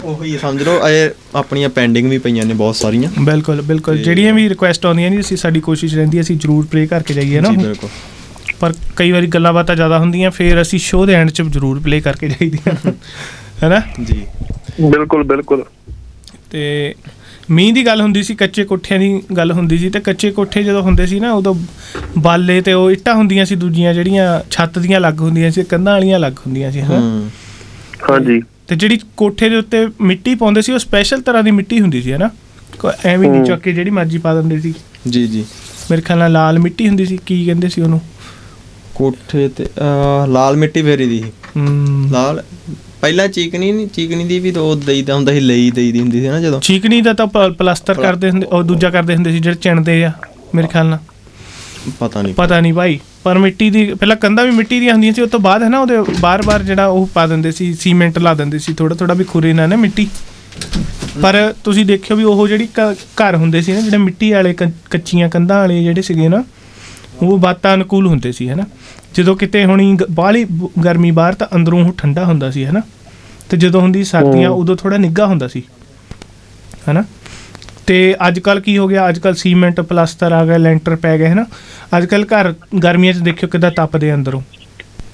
ਉਹੀ ਸਮਝ ਲਓ ਇਹ ਆਪਣੀਆਂ ਪੈਂਡਿੰਗ ਵੀ ਪਈਆਂ ਨੇ ਬਹੁਤ ਸਾਰੀਆਂ। ਬਿਲਕੁਲ ਬਿਲਕੁਲ। ਜਿਹੜੀਆਂ ਵੀ ਰਿਕੁਐਸਟ ਆਉਂਦੀਆਂ ਨੇ ਅਸੀਂ ਸਾਡੀ ਕੋਸ਼ਿਸ਼ ਰਹਿੰਦੀ ਹੈ ਅਸੀਂ ਜਰੂਰ ਪ੍ਰੇ ਕਰਕੇ ਜਾਈਏ ਨਾ। ਜੀ। ਬਿਲਕੁਲ। ਪਰ ਕਈ ਵਾਰੀ ਗੱਲਾਂ ਬਾਤਾਂ ਜ਼ਿਆਦਾ ਹੁੰਦੀਆਂ ਫਿਰ ਅਸੀਂ ਸ਼ੋਅ ਦੇ ਐਂਡ 'ਚ ਜ਼ਰੂਰ ਪਲੇ ਕਰਕੇ ਜਾਈਦੀਆਂ। ਹੈਨਾ ਜੀ। ਬਿਲਕੁਲ ਬਿਲਕੁਲ। ਤੇ ਮੀਂਹ ਦੀ ਗੱਲ ਹੁੰਦੀ ਸੀ ਕੱਚੇ ਕੋਠਿਆਂ ਦੀ ਗੱਲ ਹੁੰਦੀ ਸੀ ਤੇ ਕੱਚੇ ਕੋਠੇ ਜਦੋਂ ਹੁੰਦੇ ਸੀ ਨਾ ਉਦੋਂ ਬਾਲੇ ਤੇ ਉਹ ਇੱਟਾਂ ਹੁੰਦੀਆਂ ਸੀ ਦੂਜੀਆਂ ਜਿਹੜੀਆਂ ਛੱਤ ਦੀਆਂ ਅਲੱਗ ਹੁੰਦੀਆਂ ਸੀ ਕੰਧਾਂ ਵਾਲੀਆਂ ਅਲੱਗ ਹੁੰਦੀਆਂ ਸੀ ਹਨਾ? ਹਾਂਜੀ। ਤੇ ਜਿਹੜੀ ਕੋਠੇ ਦੇ ਉੱਤੇ ਮਿੱਟੀ ਪਾਉਂਦੇ ਸੀ ਉਹ ਸਪੈਸ਼ਲ ਤਰ੍ਹਾਂ ਦੀ ਮਿੱਟੀ ਹੁੰਦੀ ਸੀ ਹਨਾ? ਕੋਈ ਐਵੇਂ ਨਹੀਂ ਹੂੰ। ਚੱਕ ਕੇ ਜਿਹੜੀ ਮਰਜ਼ੀ ਪਾ ਦਿੰਦੇ ਸੀ। ਜੀ ਜੀ। ਮੇਰੇ ਖਿਆਲ ਨਾਲ ਲਾਲ ਮਿੱਟੀ ਹੁੰਦੀ ਸੀ ਕੀ ਕਹਿੰਦੇ ਸੀ ਉਹਨੂੰ? ਕੋਠੇ ਤੇ ਲਾਲ ਮਿੱਟੀ ਫੇਰੀ ਦੀ। ਹੂੰ। ਲਾਲ ਪਹਿਲਾਂ ਚੀਕਣੀ ਨਹੀਂ ਚੀਕਣੀ ਦੀ ਵੀ ਉਹ ਦਈਦਾ ਹੁੰਦਾ ਸੀ ਲਈ ਦਈਦੀ ਹੁੰਦੀ ਸੀ ਨਾ ਜਦੋਂ। ਚੀਕਣੀ ਦਾ ਤਾਂ ਪ- ਪਲਾਸਟਰ ਕਰਦੇ ਹੁੰਦੇ ਉਹ ਦੂਜਾ ਕਰਦੇ ਹੁੰਦੇ ਸੀ ਜਿਹੜੇ ਚਿਣਦੇ ਆ ਮੇਰੇ ਖਿਆਲ ਨਾਲ। ਪਤਾ ਨਹੀਂ। ਪਤਾ ਨਹੀਂ ਭਾਈ ਪਰ ਮਿੱਟੀ ਦੀ ਪਹਿਲਾਂ ਕੰਧਾਂ ਵੀ ਮਿੱਟੀ ਦੀਆਂ ਹੁੰਦੀਆਂ ਸੀ ਉਸ ਤੋਂ ਬਾਅਦ ਹੈ ਨਾ ਉਹਦੇ ਬਾਰ-ਬਾਰ ਜਿਹੜਾ ਉਹ ਪਾ ਦਿੰਦੇ ਸੀ ਸੀਮੈਂਟ ਲਾ ਦਿੰਦੇ ਸੀ ਥੋੜਾ ਥੋੜਾ ਵੀ ਖੁਰੇ ਨਾ ਨਾ ਮਿੱਟੀ। ਪਰ ਤੁਸੀਂ ਦੇਖਿਓ ਵੀ ਉਹ ਜਿਹੜੀ ਘਰ ਹੁੰਦੇ ਸੀ ਨਾ ਜਿਹੜੇ ਮਿੱਟੀ ਵਾਲੇ ਕ- ਕੱਚੀਆਂ ਕੰਧਾਂ ਵਾਲੇ ਜਿਹੜੇ ਸੀਗੇ ਨਾ ਉਹ ਵਾਤਾਨੁਕੂਲ ਹੁੰਦੇ ਸੀ ਹੈਨਾ ਜਦੋਂ ਕਿਤੇ ਹੁਣੀ ਬਾਹਲੀ ਗਰਮੀ ਬਾਹਰ ਤਾਂ ਅੰਦਰੋਂ ਉਹ ਠੰਡਾ ਹੁੰਦਾ ਸੀ ਹੈਨਾ? ਤੇ ਜਦੋਂ ਹੁੰਦੀ ਸਰਦੀਆਂ। ਉਦੋਂ ਥੋੜਾ ਨਿੱਘਾ ਹੁੰਦਾ ਸੀ ਹੈਨਾ? ਤੇ ਅੱਜ ਕੱਲ ਕੀ ਹੋ ਗਿਆ? ਅੱਜ ਕੱਲ ਸੀਮੈਂਟ ਪਲਾਸਟਰ ਆ ਗਿਆ ਲੈਂਟਰ ਪੈ ਗਏ ਹੈਨਾ? ਅੱਜ ਕੱਲ ਘਰ ਗਰਮੀਆਂ 'ਚ ਦੇਖਿਓ ਕਿਦਾਂ ਤਪਦੇ ਅੰਦਰੋਂ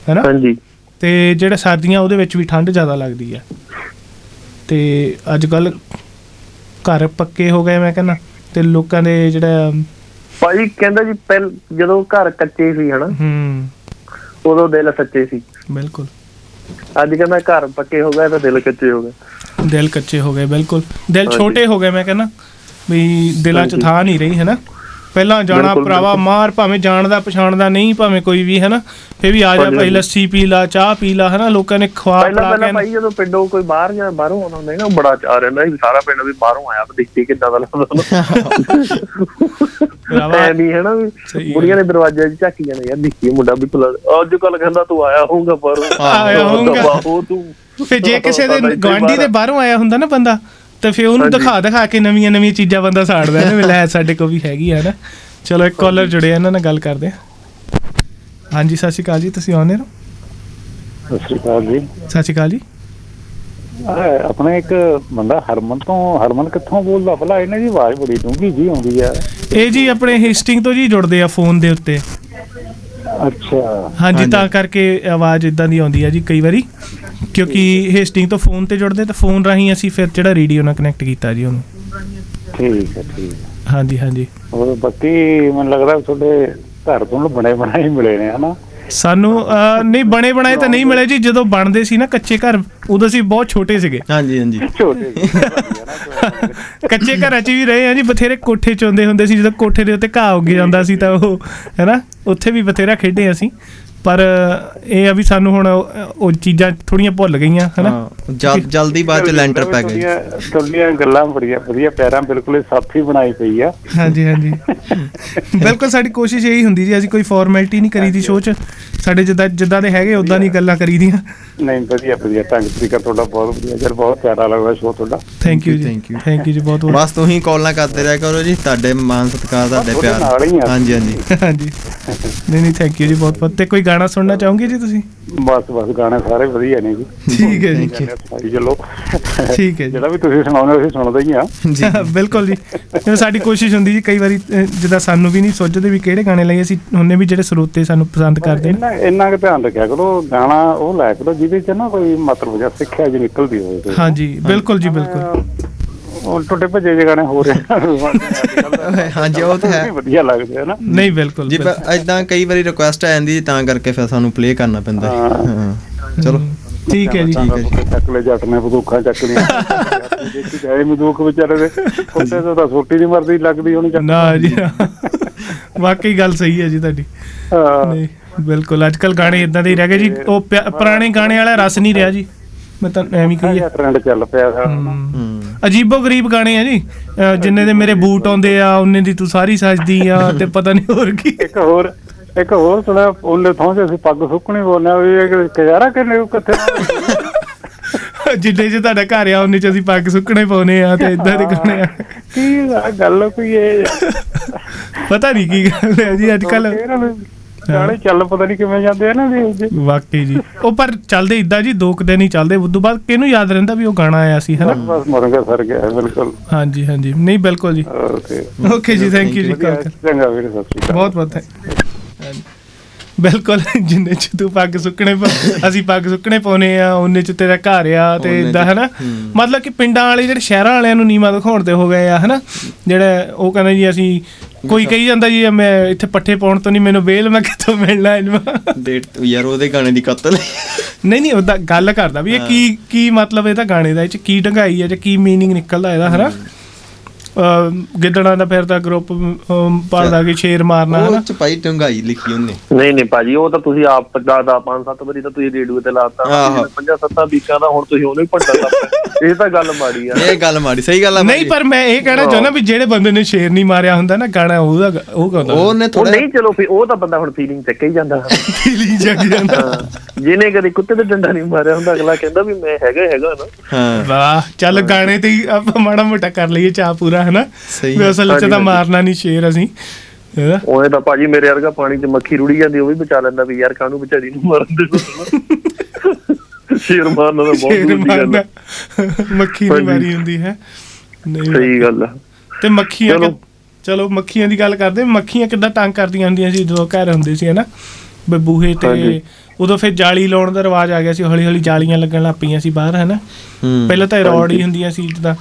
ਹੈਨਾ? ਹਾਂਜੀ। ਤੇ ਜਿਹੜਾ ਸਰਦੀਆਂ ਉਹਦੇ ਵਿੱਚ ਵੀ ਠੰਡ ਜ਼ਿਆਦਾ ਲੱਗਦੀ ਹੈ ਤੇ ਅੱਜ ਕੱਲ ਘਰ ਪੱਕੇ ਹੋ ਗਏ ਮੈਂ ਕਹਿੰਦਾ ਤੇ ਲੋਕਾਂ ਦੇ ਜਿਹੜਾ ਭਾਈ ਕਹਿੰਦਾ ਜੀ ਪਹਿਲ ਜਦੋਂ ਘਰ ਕੱਚੇ ਸੀ ਹਨਾ? ਹੂੰ। ਉਦੋਂ ਦਿਲ ਸੱਚੇ ਸੀ। ਬਿਲਕੁਲ। ਅੱਜ ਕਹਿੰਦਾ ਘਰ ਪੱਕੇ ਹੋ ਗਏ ਤਾਂ ਦਿਲ ਕੱਚੇ ਹੋ ਗਏ। ਦਿਲ ਕੱਚੇ ਹੋ ਗਏ ਬਿਲਕੁਲ। ਦਿਲ। ਛੋਟੇ ਹੋ ਗਏ ਮੈਂ ਕਹਿੰਦਾ ਵੀ ਦਿਲਾਂ 'ਚ। ਥਾਂ ਨਹੀਂ ਰਹੀ ਹੈਨਾ ਪਹਿਲਾਂ ਜਾਣਾ ਭਰਾਵਾ। ਮਾਰ ਭਾਵੇਂ ਜਾਣਦਾ ਪਛਾਣਦਾ ਨਹੀਂ ਭਾਵੇਂ ਕੋਈ ਵੀ ਹੈਨਾ ਫੇ ਵੀ ਆ ਜਾ ਭਾਈ। ਲੱਸੀ ਪੀ ਲਾ ਚਾਹ ਪੀ ਲਾ ਹੈਨਾ ਲੋਕਾਂ ਨੇ ਖਵਾ ਪਹਿਲਾਂ ਪਲਾ ਪਹਿਲਾਂ ਕੇ ਭਾਈ ਜਦੋਂ ਪਿੰਡੋਂ ਕੋਈ ਬਾਹਰ ਜਾਂ ਬਾਹਰੋਂ ਆਉਂਦਾ ਹੁੰਦਾ ਨਾ ਉਹ ਬੜਾ ਚਾਹ ਰਹਿੰਦਾ ਸੀ ਸਾਰਾ ਪਿੰਡ ਵੀ ਬਾਹਰੋਂ ਆਇਆ ਤੇ ਦੇਖੀ ਕਿੱਦਾਂ ਦਾ ਲੱਗਦਾ ਐ ਨਹੀਂ ਹੈ ਨਾ ਬੁੜੀਆਂ ਦੇ ਦਰਵਾਜ਼ੇ 'ਚ ਝਾਕੀ ਜਾਂਦੇ ਯਾਰ ਦੇਖੀ ਮੁੰਡਾ ਵੀ ਭੁੱਲਾ ਅੱਜ ਕੱਲ ਕਹਿੰਦਾ ਤੂੰ ਆਇਆ ਹੋਊਗਾ ਬਾਹਰੋਂ ਆਇਆ ਹੋਊਗਾ। ਬਾਹੋ ਤੂੰ ਫੇ ਜੇ ਕਿਸੇ ਦੇ ਗਵਾਂਢੀ ਦੇ। ਬਾਹਰੋਂ ਆਇਆ ਹੁੰਦਾ ਨਾ ਬੰਦਾ ਤੇ ਫੇ ਉਹਨੂੰ। ਦਿਖਾ ਦਿਖਾ ਕੇ ਨਵੀਆਂ ਨਵੀਆਂ ਚੀਜ਼ਾਂ ਬੰਦਾ ਸਾੜਦਾ ਨਾ ਵੀ ਲੈ ਸਾਡੇ ਕੋਲ ਵੀ ਹੈਗੀ ਆ ਨਾ। ਚਲੋ ਇੱਕ ਕਾਲਰ ਜੁੜਿਆ ਇਹਨਾਂ ਨਾਲ ਗੱਲ ਕਰਦੇ ਆ। ਹਾਂਜੀ ਸਤਿ ਸ਼੍ਰੀ ਅਕਾਲ ਜੀ ਤੁਸੀਂ ਆਉਂਦੇ ਹੋ? ਸਤਿ ਸ਼੍ਰੀ ਅਕਾਲ ਜੀ। ਸਤਿ ਸ਼੍ਰੀ ਅਕਾਲ ਜੀ। ਆਪਣਾ ਇੱਕ ਬੰਦਾ ਹਰਮਨ ਤੋਂ ਹਰਮਨ ਕਿੱਥੋਂ ਬੋਲਦਾ? ਭਲਾ ਇਹਨਾਂ ਦੀ ਆਵਾਜ਼ ਬੜੀ ਡੂੰਘੀ ਜੀ ਆਉਂਦੀ ਆ। ਇਹ ਜੀ ਆਪਣੇ ਹਿਸਟਿੰਗ ਤੋਂ ਜੀ ਜੁੜਦੇ ਆ ਫੋਨ ਦੇ ਉੱਤੇ। ਅੱਛਾ। ਹਾਂਜੀ ਤਾਂ ਕਰਕੇ ਆਵਾਜ਼ ਇਦਾਂ ਦੀ ਆਉਂਦੀ ਆ ਜੀ ਕਈ ਵਾਰੀ ਕਿਉਂਕਿ ਹਿਸਟਿੰਗ ਤੋਂ ਫੋਨ ਤੇ ਜੁੜਦੇ ਤਾਂ ਫੋਨ ਰਾਹੀਂ ਅਸੀਂ ਫਿਰ ਜਿਹੜਾ ਰੇਡੀਓ ਨਾਲ ਕਨੈਕਟ ਕੀਤਾ ਜੀ ਉਹਨੂੰ। ਠੀਕ ਹੈ ਠੀਕ ਹੈ। ਹਾਂਜੀ ਹਾਂਜੀ। ਹੋਰ ਬਾਕੀ ਮੈਨੂੰ ਲੱਗਦਾ ਤੁਹਾਡੇ ਘਰ ਤੋਂ ਬਣੇ ਬਣਾਏ ਮਿਲੇ ਨੇ ਹਨਾ? ਸਾਨੂੰ ਨਹੀਂ ਬਣੇ ਬਣਾਏ ਤਾਂ ਨਹੀਂ ਮਿਲੇ ਜੀ। ਜਦੋਂ ਬਣਦੇ ਸੀ ਨਾ ਕੱਚੇ ਘਰ ਉਦੋਂ ਅਸੀਂ ਬਹੁਤ ਛੋਟੇ ਸੀਗੇ। ਹਾਂਜੀ ਹਾਂਜੀ। ਛੋਟੇ ਕੱਚੇ ਘਰਾਂ 'ਚ ਵੀ ਰਹੇ ਆ ਜੀ ਬਥੇਰੇ ਕੋਠੇ ਚੋਂਦੇ ਹੁੰਦੇ ਸੀ ਜਦੋਂ ਕੋਠੇ ਦੇ ਉੱਤੇ ਘਾਹ ਉੱਗ ਜਾਂਦਾ ਸੀ ਤਾਂ ਉਹ ਹੈਨਾ ਉੱਥੇ ਵੀ ਬਥੇਰਾ ਖੇਡੇ ਅਸੀਂ। ਪਰ ਇਹ ਆ ਵੀ ਸਾਨੂੰ ਹੁਣ ਉਹ ਚੀਜ਼ਾਂ ਥੋੜੀਆਂ ਭੁੱਲ ਗਈਆਂ ਹੈਨਾ? ਜਲ ਜਲਦੀ ਬਾਅਦ ਚ ਲੈਂਟਰ ਪੈ ਗਏ। ਤੁਹਾਡੀਆਂ ਤੁਹਾਡੀਆਂ ਗੱਲਾਂ ਬੜੀਆਂ ਵਧੀਆ ਪਿਆਰਾਂ ਬਿਲਕੁਲ ਹੀ ਸਾਥੀ ਬਣਾਈ ਪਈ ਆ। ਹਾਂਜੀ ਹਾਂਜੀ। ਬਿਲਕੁਲ ਸਾਡੀ ਕੋਸ਼ਿਸ਼ ਇਹੀ ਹੁੰਦੀ ਜੀ ਅਸੀਂ ਕੋਈ ਫਾਰਮੈਲਿਟੀ ਨਹੀਂ ਕਰੀਦੀ ਸ਼ੋਅ 'ਚ ਸਾਡੇ ਜਿੱਦਾਂ ਜਿੱਦਾਂ ਦੇ ਹੈਗੇ ਉਦਾਂ ਦੀ ਗੱਲਾਂ ਕਰੀਦੀਆਂ। ਨਹੀਂ ਵਧੀਆ ਵਧੀਆ। ਢੰਗ ਤਰੀਕਾ ਤੁਹਾਡਾ ਬਹੁਤ ਵਧੀਆ ਯਾਰ ਬਹੁਤ ਪਿਆਰਾ ਲੱਗਦਾ ਸ਼ੋਅ ਤੁਹਾਡਾ। ਥੈਂਕ ਯੂ ਜੀ ਥੈਂਕ ਯੂ ਜੀ ਬਹੁਤ ਬਹੁਤ। ਬਸ ਤੁਸੀਂ ਕਾਲਾਂ ਕਰਦੇ ਰਿਹਾ ਕਰੋ ਜੀ ਤੁਹਾਡੇ ਮਾਨ ਸਤਿਕਾਰ ਤੁਹਾਡੇ ਪਿਆਰ। ਹਾਂਜੀ ਹਾਂਜੀ। ਹਾਂਜੀ। ਨਹੀਂ ਨਹੀਂ ਥੈਂਕ ਯੂ ਜੀ ਬਹੁਤ ਬਹੁਤ। ਤੇ ਕੋਈ ਗਾਣਾ ਸੁਣਨਾ ਚਾਹੋਗੇ ਜੀ ਤੁਸੀਂ? ਬਸ ਬਸ ਗਾਣੇ ਸਾਰੇ ਵਧੀਆ ਨੇ ਜੀ। ਠੀਕ ਹੈ ਜੀ। ਚਲੋ। ਠੀਕ ਹੈ ਜੀ। ਜਿਹੜਾ ਵੀ ਤੁਸੀਂ ਸੁਣਾਉਂਦੇ ਅਸੀਂ ਸੁਣਦੇ ਹੀ ਆ। ਬਿਲਕੁਲ ਜੀ। ਜਿਵੇਂ ਸਾਡੀ ਕੋਸ਼ਿਸ਼ ਹੁੰਦੀ ਜੀ ਕਈ ਵਾਰੀ ਜਿੱਦਾਂ ਸਾਨੂੰ ਵੀ ਨਹੀਂ ਸੋਚਦੇ ਵੀ ਕਿਹੜੇ ਗਾਣੇ ਲਈ ਅਸੀਂ ਉਹਨੇ ਵੀ ਜਿਹੜੇ ਸਰੋਤੇ ਸਾਨੂੰ ਪਸੰਦ ਕਰਦੇ ਨੇ। ਇੰਨਾ ਇੰਨਾ ਕੁ ਧਿਆਨ ਰੱਖਿਆ ਕਰੋ ਗਾਣਾ ਉਹ ਲੈ ਕਰੋ ਜਿਹਦੇ ਚ ਨਾ ਕੋਈ ਮਤਲਬ ਜਾਂ ਸਿੱਖਿਆ ਜੀ ਨਿਕਲਦੀ ਹੋਵੇ। ਹਾਂਜੀ ਬਿਲਕੁਲ ਜੀ ਬਿਲਕੁਲ। ਉਹ ਟੁੱਟੇ ਭੱਜੇ ਜਿਹੇ ਗਾਣੇ ਹੋ ਰਹੇ ਹਾਂਜੀ ਉਹ ਤਾਂ ਹੈ। ਵਧੀਆ ਲੱਗਦੇ ਆ ਨਾ। ਨਹੀਂ ਬਿਲਕੁਲ ਜੀ ਇਦਾਂ ਕਈ ਵਾਰੀ ਰਿਕੁਐਸਟ ਆ ਜਾਂਦੀ ਜੀ, ਤਾਂ ਕਰਕੇ ਫਿਰ ਸਾਨੂੰ ਪਲੇ ਕਰਨਾ ਪੈਂਦਾ। ਹਾਂ। ਚਲੋ। ਠੀਕ ਹੈ ਜੀ। ਚੱਕ ਲੈ ਜੱਟ ਨੇ ਬੰਦੂਕਾਂ ਚੱਕ ਲਈਆਂ। ਦੇਖੀ ਜਾਏ ਬੰਦੂਕ ਵਿਚਾਰੇ ਦੇ ਉੱਤੇ ਤੋਂ ਤਾਂ ਸੋਟੀ ਨਹੀਂ ਮਰਦੀ ਲੱਗਦੀ ਉਹਨੂੰ ਚੱਕ ਨਾ ਜੀ। ਨਾ। ਵਾਕਈ ਗੱਲ ਸਹੀ ਹੈ ਜੀ ਤੁਹਾਡੀ। ਨਹੀਂ ਬਿਲਕੁਲ ਅੱਜ ਕੱਲ ਗਾਣੇ ਇਦਾਂ ਦੇ ਹੀ ਰਹਿ ਗਏ ਜੀ। ਉਹ ਪੁਰਾਣੇ ਗਾਣੇ ਵਾਲਾ ਰਸ ਨਹੀਂ ਰਿਹਾ ਜੀ। ਮੈਂ ਤਾਂ ਐਵੇਂ ਹੀ ਕਹੀ ਟ੍ਰੈਂਡ ਚੱਲ ਪਿਆ ਅਜੀਬੋ ਗਰੀਬ ਗਾਣੇ ਆ ਜੀ। ਅਹ ਜਿੰਨੇ ਦੇ ਮੇਰੇ ਬੂਟ ਆਉਂਦੇ ਆ ਉਹਨੇ ਦੀ ਤੂੰ ਸਾਰੀ ਸਜਦੀ ਆ ਤੇ ਪਤਾ ਨਹੀਂ ਹੋਰ ਕੀ। ਇੱਕ ਹੋਰ ਇੱਕ ਹੋਰ ਸੁਣਿਆ ਉਹਨੇ ਥਾਂ ਤੇ ਅਸੀਂ ਪੱਗ ਸੁੱਕਣੀ ਬੋਲਿਆ ਵੀ ਇਹ ਕਿਜ਼ਾਰਾ ਕਿੰਨੇ ਕਿੱਥੇ ਜਿੱਡੇ ਚ ਤੁਹਾਡਾ ਘਰ ਆ ਉਹਨੇ ਚ ਅਸੀਂ ਪੱਗ ਸੁੱਕਣੇ ਪਾਉਨੇ ਆ ਤੇ ਇਦਾਂ ਦੇ ਗਾਣੇ ਆ। ਕੀ ਗੱਲ ਕੋਈ ਇਹ ਪਤਾ ਨਹੀਂ ਕੀ ਗੱਲ ਹੈ ਜੀ ਅੱਜ ਕੱਲ ਗਾਣੇ ਚੱਲ ਪਤਾ ਨਹੀਂ ਕਿਵੇਂ ਜਾਂਦੇ ਆ ਨਾ ਜੀ ਵਾਕਈ ਜੀ। ਉਹ ਪਰ ਚੱਲਦੇ ਇਦਾਂ ਜੀ ਦੋ ਕੁ ਦਿਨ ਹੀ ਚੱਲਦੇ। ਉਦੋਂ ਬਾਅਦ ਕਿਹਨੂੰ ਯਾਦ ਰਹਿੰਦਾ ਵੀ ਉਹ ਗਾਣਾ ਆਇਆ ਸੀ ਹਨਾ? ਬਸ ਮਰਗਾ ਸਰ ਗਿਆ ਬਿਲਕੁਲ। ਹਾਂਜੀ ਹਾਂਜੀ। ਨਹੀਂ ਬਿਲਕੁਲ ਜੀ। ਓਕੇ। ਓਕੇ ਜੀ ਥੈਂਕ ਯੂ ਜੀ ਕਾਲ ਕਰ ਚੰਗਾ ਵੀਰੇ ਸਤਿ ਸ਼੍ਰੀ ਅਕਾਲ। ਬਹੁਤ ਬਹੁਤ thank- ਬਿਲਕੁਲ ਜਿੰਨੇ ਚ ਤੂੰ ਪੱਗ ਸੁੱਕਣੇ ਅਸੀਂ ਪੱਗ ਸੁੱਕਣੇ ਪਾਉਨੇ ਆ ਉਹਨੇ ਚ ਤੇਰਾ ਘਰ ਆ ਤੇ ਇਦਾਂ ਹਨਾ? ਮਤਲਬ ਕਿ ਪਿੰਡਾਂ ਵਾਲੇ ਜਿਹੜੇ ਸ਼ਹਿਰਾਂ ਵਾਲਿਆਂ ਨੂੰ ਨੀਮਾ ਦਿਖਾਉਣ ਤੇ ਹੋ ਗਏ ਆ ਹਨਾ? ਜਿਹੜਾ ਉਹ ਕਹਿੰਦਾ ਜੀ ਅਸੀਂ ਕੋਈ ਕਹੀ ਜਾਂਦਾ ਜੀ ਮੈਂ ਇੱਥੇ ਪੱਠੇ ਪਾਉਣ ਤੋਂ ਨਹੀਂ ਮੈਨੂੰ ਵੇਲ ਮੈਂ ਕਿੱਥੋਂ ਮਿਲਣਾ ਇਹਨੂੰ? ਡੇਟ ਯਾਰ ਉਹਦੇ ਗਾਣੇ ਦੀ ਕਤਲ ਨਹੀਂ ਨਹੀਂ ਉਹਦਾ ਗੱਲ ਕਰਦਾ ਵੀ ਇਹ ਕੀ ਕੀ ਮਤਲਬ ਇਹਦਾ ਗਾਣੇ ਦਾ ਇਹ ਚ ਕੀ ਢੰਗਾਈ ਹੈ ਜਾਂ ਕੀ ਮੀਨਿੰਗ ਨਿਕਲਦਾ ਇਹਦਾ ਹਨਾ? ਗਿੱਦੜਾਂ ਦਾ ਫਿਰ ਤਾਂ ਗਰੁੱਪ ਪਾਲਦਾ ਕਿ ਸ਼ੇਰ ਮਾਰਨਾ ਉਹ ਹਨਾ? ਚ ਪਾਈ ਢੰਗਾਈ ਲਿਖੀ ਉਹਨੇ। ਨਹੀਂ ਨਹੀਂ ਭਾਜੀ ਉਹ ਤਾਂ ਤੁਸੀਂ ਆਪ ਦਾ ਦਾ ਪੰਜ ਸੱਤ ਵਾਰੀ ਤਾਂ ਤੁਸੀਂ ਰੇਡੀਓ ਤੇ ਲਾਤਾ। ਆਹੋ। ਪੰਜਾਂ ਸੱਤਾਂ ਵੀਕਾਂ ਦਾ ਹੁਣ ਤੁਸੀਂ ਉਹਨੂੰ ਹੀ ਭੰਡਾ ਇਹ ਤਾਂ ਗੱਲ ਮਾੜੀ ਆ। ਇਹ ਗੱਲ ਮਾੜੀ ਸਹੀ ਗੱਲ ਆ ਨਹੀਂ ਪਰ ਮੈਂ ਇਹ ਕਹਿਣਾ ਚਾਹੁੰਦਾ ਵੀ ਜਿਹੜੇ ਬੰਦੇ ਨੇ ਸ਼ੇਰ ਨਹੀਂ ਮਾਰਿਆ ਹੁੰਦਾ ਨਾ ਗਾਣਾ ਉਹਦਾ ਗ- ਉਹ ਗਾਉਂਦਾ ਉਹਨੇ ਉਹ ਨਹੀਂ ਚਲੋ ਫਿਰ ਉਹ ਤਾਂ ਬੰਦਾ ਹੁਣ ਫੀਲਿੰਗ ਚੱਕ ਹੀ ਜਾਂਦਾ। ਫੀਲਿੰਗ ਚੱਕ ਜਾਂਦਾ। ਜਿਹਨੇ ਕਦੇ ਕੁੱਤੇ ਤੇ ਡੰਡਾ ਨਹੀਂ ਮਾਰਿਆ ਹੁੰਦਾ ਅਗਲਾ ਕਹਿੰਦਾ ਵੀ ਮੈਂ ਹੈਗਾ ਹੀ ਹੈਗਾ ਨਾ। ਹਾਂ। ਵਾਹ ਚੱਲ ਗਾਣੇ ਤੇ ਹੀ ਆਪਾਂ ਮਾੜਾ ਮੋਟਾ ਕਰ ਲਈਏ ਚਾਹ ਪੂਰਾ ਹਨਾ ਸਹੀ ਵੀ ਅਸਲ ਵਿੱਚ ਹਾਂਜੀ, ਤਾਂ। ਮਾਰਨਾ ਨਹੀਂ ਸ਼ੇਰ ਅਸੀਂ ਹੈਨਾ? ਉਹਨੇ ਤਾਂ ਭਾਜੀ ਮੇਰੇ ਵਰਗਾ ਪਾਣੀ 'ਚ ਮੱਖੀ ਰੁੜੀ ਜਾਂਦੀ ਉਹ ਵੀ ਬਚਾ ਲੈਂਦਾ ਵੀ ਯਾਰ ਕਾਹਨੂੰ ਵਿਚਾਰੀ ਨੂੰ ਮਾਰਨ ਦੇ ਸ਼ੇਰ ਮਾਰਨਾ ਤਾਂ ਬਹੁਤ ਦੂਰ ਦੀ ਗੱਲ। ਮੱਖੀ। ਦੀ ਮਾਰੀ ਹੁੰਦੀ ਹੈ ਨਹੀਂ ਸਹੀ ਗੱਲ ਆ ਤੇ ਮੱਖੀਆਂ ਚਲੋ ਮੱਖੀਆਂ ਦੀ ਗੱਲ ਕਰਦੇ ਹਾਂ, ਮੱਖੀਆਂ ਕਿੱਦਾਂ ਤੰਗ ਕਰਦੀਆਂ ਹੁੰਦੀਆਂ ਸੀ ਜਦੋਂ ਘਰ ਹੁੰਦੇ ਸੀ ਹਨਾ ਵੀ ਬੂਹੇ ਤੇ। ਉਦੋਂ ਫਿਰ ਜਾਲੀ ਲਾਉਣ ਦਾ ਰਿਵਾਜ ਆ ਗਿਆ ਸੀ ਹੌਲੀ ਹੌਲੀ ਜਾਲੀਆਂ ਲੱਗਣ ਲੱਗ ਪਈਆਂ ਸੀ ਬਾਹਰ ਹਨਾ। ਪਹਿਲਾਂ ਤਾਂ ਰੌਡ ਹੀ ਹੁੰਦੀਆਂ ਸੀ ਜਿੱਦਾਂ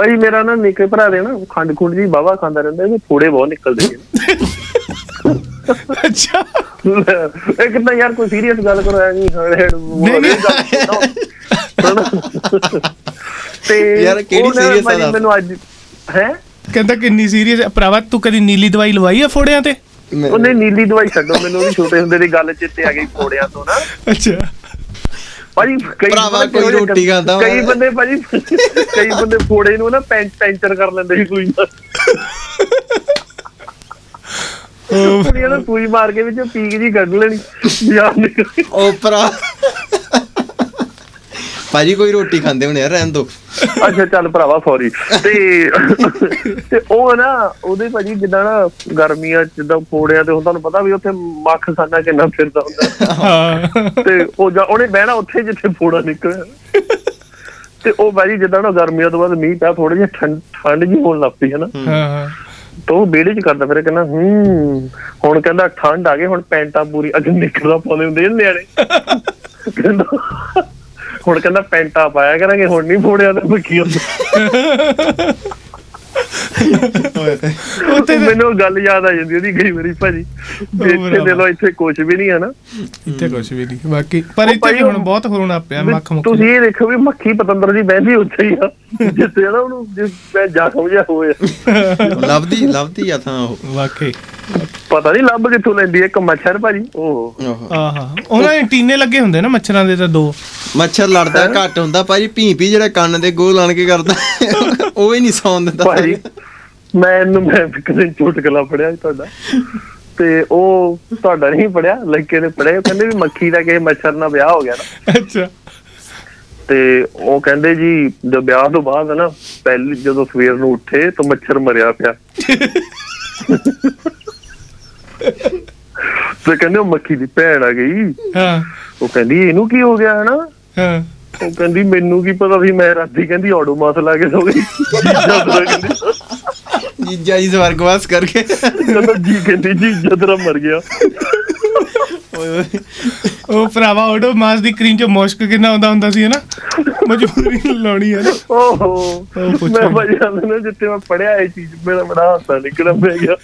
ਭਾਈ ਮੇਰਾ ਨਾ ਨਿੱਕੇ ਭਰਾ ਦੇ ਨਾ ਖੰਡ ਖੁੰਡ ਜੀ ਬਾਵਾ ਖਾਂਦਾ ਰਹਿੰਦਾ ਇਹ ਫੋੜੇ ਬਹੁਤ ਨਿਕਲਦੇ ਨੇ। ਅੱਛਾ। ਇਹ ਕਿੰਨਾ ਯਾਰ ਕੋਈ ਸੀਰੀਅਸ ਗੱਲ ਕਰੋ ਐ ਨਹੀਂ। ਤੇ ਯਾਰ, ਕਿਹੜੀ serious ਆ? ਮੈਨੂੰ ਅੱਜ ਹੈ? ਕਹਿੰਦਾ ਕਿੰਨੀ ਸੀਰੀਅਸ ਭਰਾਵਾ ਤੂੰ ਕਦੀ ਨੀਲੀ ਦਵਾਈ ਲਵਾਈ ਆ ਫੋੜਿਆਂ ਤੇ? ਉਹਨੇ ਨੀਲੀ ਦਵਾਈ ਛੱਡੋ ਮੈਨੂੰ ਵੀ ਛੋਟੇ ਹੁੰਦੇ ਦੀ ਗੱਲ ਚਿੱਤੇ ਆ ਗਈ ਫੋੜਿਆਂ ਤੋਂ ਨਾ। ਅੱਛਾ। ਭਾਜੀ ਕਈ ਭਰਾਵਾ ਕੋਈ ਰੋਟੀ ਖਾਂਦਾ। ਕਈ ਬੰਦੇ ਭਾਜੀ ਕਈ ਬੰਦੇ ਫੋੜੇ ਨੂੰ ਨਾ ਪੈਂਚ ਪੈਂਚਰ ਕਰ ਲੈਂਦੇ ਸੀ ਸੂਈ ਨਾਲ ਕੁੜੀਆਂ ਨੂੰ ਸੂਈ ਮਾਰ ਕੇ ਵਿੱਚੋਂ ਪੀਕ ਜੀ ਕੱਢ ਲੈਣੀ ਯਾਰ ਉਹ ਭਰਾ। ਭਾਜੀ ਕੋਈ ਰੋਟੀ ਖਾਂਦੇ ਹੋਣੇ ਯਾਰ ਰਹਿਣ ਦੋ। ਅੱਛਾ ਚੱਲ ਭਰਾਵਾ ਸੌਰੀ ਤੇ ਤੇ ਉਹ ਨਾ ਉਹਦੇ ਭਾਜੀ ਜਿੱਦਾਂ ਨਾ ਗਰਮੀਆਂ ਚ ਜਿੱਦਾਂ ਫੋੜਿਆਂ ਤੇ ਹੁਣ ਤੁਹਾਨੂੰ ਪਤਾ ਵੀ ਉੱਥੇ ਮੱਖ ਖਾਨਾ ਕਿੰਨਾ ਫਿਰਦਾ ਹੁੰਦਾ। ਹਾਂ। ਤੇ ਉਹ ਜਾ- ਉਹਨੇ ਬਹਿਣਾ ਉੱਥੇ ਜਿੱਥੇ ਫੋੜਾ ਨਿਕਲਿਆ। ਤੇ ਉਹ ਭਾਜੀ ਜਿੱਦਾਂ ਨਾ ਗਰਮੀਆਂ ਤੋਂ ਬਾਅਦ ਮੀਂਹ ਪਿਆ ਥੋੜੀ ਜਿਹੀ ਠੰਡ ਠੰਡ ਜੀ ਹੋਣ ਲੱਗ ਪਈ ਹੈ ਨਾ ਹਾਂ। ਤਾਂ ਉਹ ਵਿਹੜੇ ਚ ਕਰਦਾ ਫਿਰ ਕਹਿੰਦਾ ਹੂੰ ਹੁਣ ਕਹਿੰਦਾ ਠੰਡ ਆ ਗਈ ਹੁਣ ਪੈਂਟਾਂ ਪੂਰੀ ਅੱਗੇ ਨਿਕਲਦਾ ਪਾਉਂਦੇ ਹੁੰਦੇ ਨੇ ਨਿਆਣੇ। ਕਹਿੰਦਾ ਹੁਣ ਕਹਿੰਦਾ ਪੈਂਟਾਂ ਪਾਇਆ ਕਰਾਂਗੇ ਹੁਣ ਨਹੀਂ ਫੋੜਿਆ ਤੇ ਕੀ ਹੁੰਦਾ? ਉੱਥੇ ਮੈਨੂੰ ਗੱਲ ਯਾਦ ਆ ਜਾਂਦੀ ਉਹਦੀ ਕਈ ਵਾਰੀ ਭਾਜੀ। ਇੱਥੇ ਦੇ ਲੋ ਇੱਥੇ ਕੁਝ ਵੀ ਨਹੀਂ ਹੈ ਨਾ ਇੱਥੇ ਕੁਝ ਵੀ ਨਹੀਂ ਬਾਕੀ ਪਰ ਇੱਥੇ ਹੁਣ ਬਹੁਤ ਹੋਣਾ ਪਿਆ ਮੱਖ ਮੁੱਖ ਤੁਸੀਂ ਇਹ ਦੇਖੋ ਵੀ ਮੱਖੀ ਪਤੰਦਰ ਦੀ ਬਹਿੰਦੀ ਉੱਥੇ ਹੀ ਆ। ਜਿੱਥੇ ਨਾ ਉਹਨੂੰ ਜਿਸ ਮੈਂ ਜ਼ਖਮ ਜਿਹਾ ਹੋਇਆ। ਲੱਭਦੀ ਲੱਭਦੀ ਆ ਥਾਂ ਉਹ। ਵਾਕਈ। ਪਤਾ ਨਹੀਂ ਲੱਭ ਕਿੱਥੋਂ ਲੈਂਦੀ ਹੈ ਇੱਕ ਮੱਛਰ ਭਾਜੀ। ਉਹ। ਆਹਾ। ਉਹਨਾਂ ਦੇ ਟੀਨੇ ਲੱਗੇ ਹੁੰਦੇ ਨਾ ਮੱਛਰਾਂ ਦੇ ਤਾਂ ਦੋ। ਮੱਛਰ ਲੜਦਾ ਘੱਟ ਹੁੰਦਾ ਭਾਜੀ ਭੀ ਭੀ ਜਿਹੜਾ ਕੰਨ ਦੇ ਗੋਲ ਆਣ ਕੇ ਕਰਦਾ ਉਹ ਹੀ ਨਹੀਂ ਸੌਣ ਦਿੰਦਾ। ਭਾਜੀ ਮੈਂ ਇਹਨੂੰ ਮੈਂ ਇੱਕ ਦਿਨ ਚੁਟਕਲਾ ਪੜਿਆ ਸੀ ਤੁਹਾਡਾ। ਤੇ ਉਹ ਤੁਹਾਡਾ ਨਹੀਂ ਪੜਿਆ ਲੱਗੇ ਨੇ ਪੜਿਆ ਕਹਿੰਦੇ ਵੀ ਮੱਖੀ ਦਾ ਕਿਸੇ ਮੱਛਰ ਨਾਲ ਵਿਆਹ ਹੋ ਗਿਆ ਨਾ। ਅੱਛਾ। ਤੇ ਉਹ ਕਹਿੰਦੇ ਜੀ ਜਦ ਵਿਆਹ ਤੋਂ ਬਾਅਦ ਨਾ ਪਹਿਲੀ ਜਦੋਂ ਸਵੇਰ ਨੂੰ ਉੱਠੇ ਤਾਂ ਮੱਛਰ ਮਰਿਆ ਪਿਆ। ਤੇ ਕਹਿੰਦੇ ਮੱਖੀ ਦੀ ਭੈਣ ਆ ਗਈ। ਹਾਂ। ਉਹ ਕਹਿੰਦੀ ਇਹਨੂੰ ਕੀ ਹੋ ਗਿਆ ਹਨਾ? ਹਾਂ। ਉਹ ਕਹਿੰਦੀ ਮੈਨੂੰ ਕੀ ਪਤਾ ਸੀ ਮੈਂ ਰਾਤੀ ਕਹਿੰਦੀ ਆਡੋਮਾਸ ਲਾ ਕੇ ਸੋ ਗਈ। ਜੀਜਾ ਜੀ ਸਵਰਗਵਾਸ ਕਰਕੇ। ਕਹਿੰਦਾ ਜੀ ਕਹਿੰਦੀ ਜੀ ਜਦਰਾ ਮਰ ਗਿਆ। ਉਹ ਭਰਾਵਾ ਆਟੋ ਮਾਸ ਦੀ ਕਰੀਮ ਚ ਮੁਸ਼ਕ ਕਿੰਨਾ ਆਉਂਦਾ ਹੁੰਦਾ ਸੀ ਹਨਾ? ਮਜਬੂਰੀ ਲਾਉਣੀ ਹੈ ਨਾ। ਓਹੋ। ਮੈਂ ਭਾਜਾ ਨਾ ਜਿੱਤੇ ਮੈਂ ਪੜਿਆ ਇਹ ਚੀਜ਼ ਮੇਰਾ ਬੜਾ ਹਾਸਾ ਨਿਕਲ ਪੈ ਗਿਆ।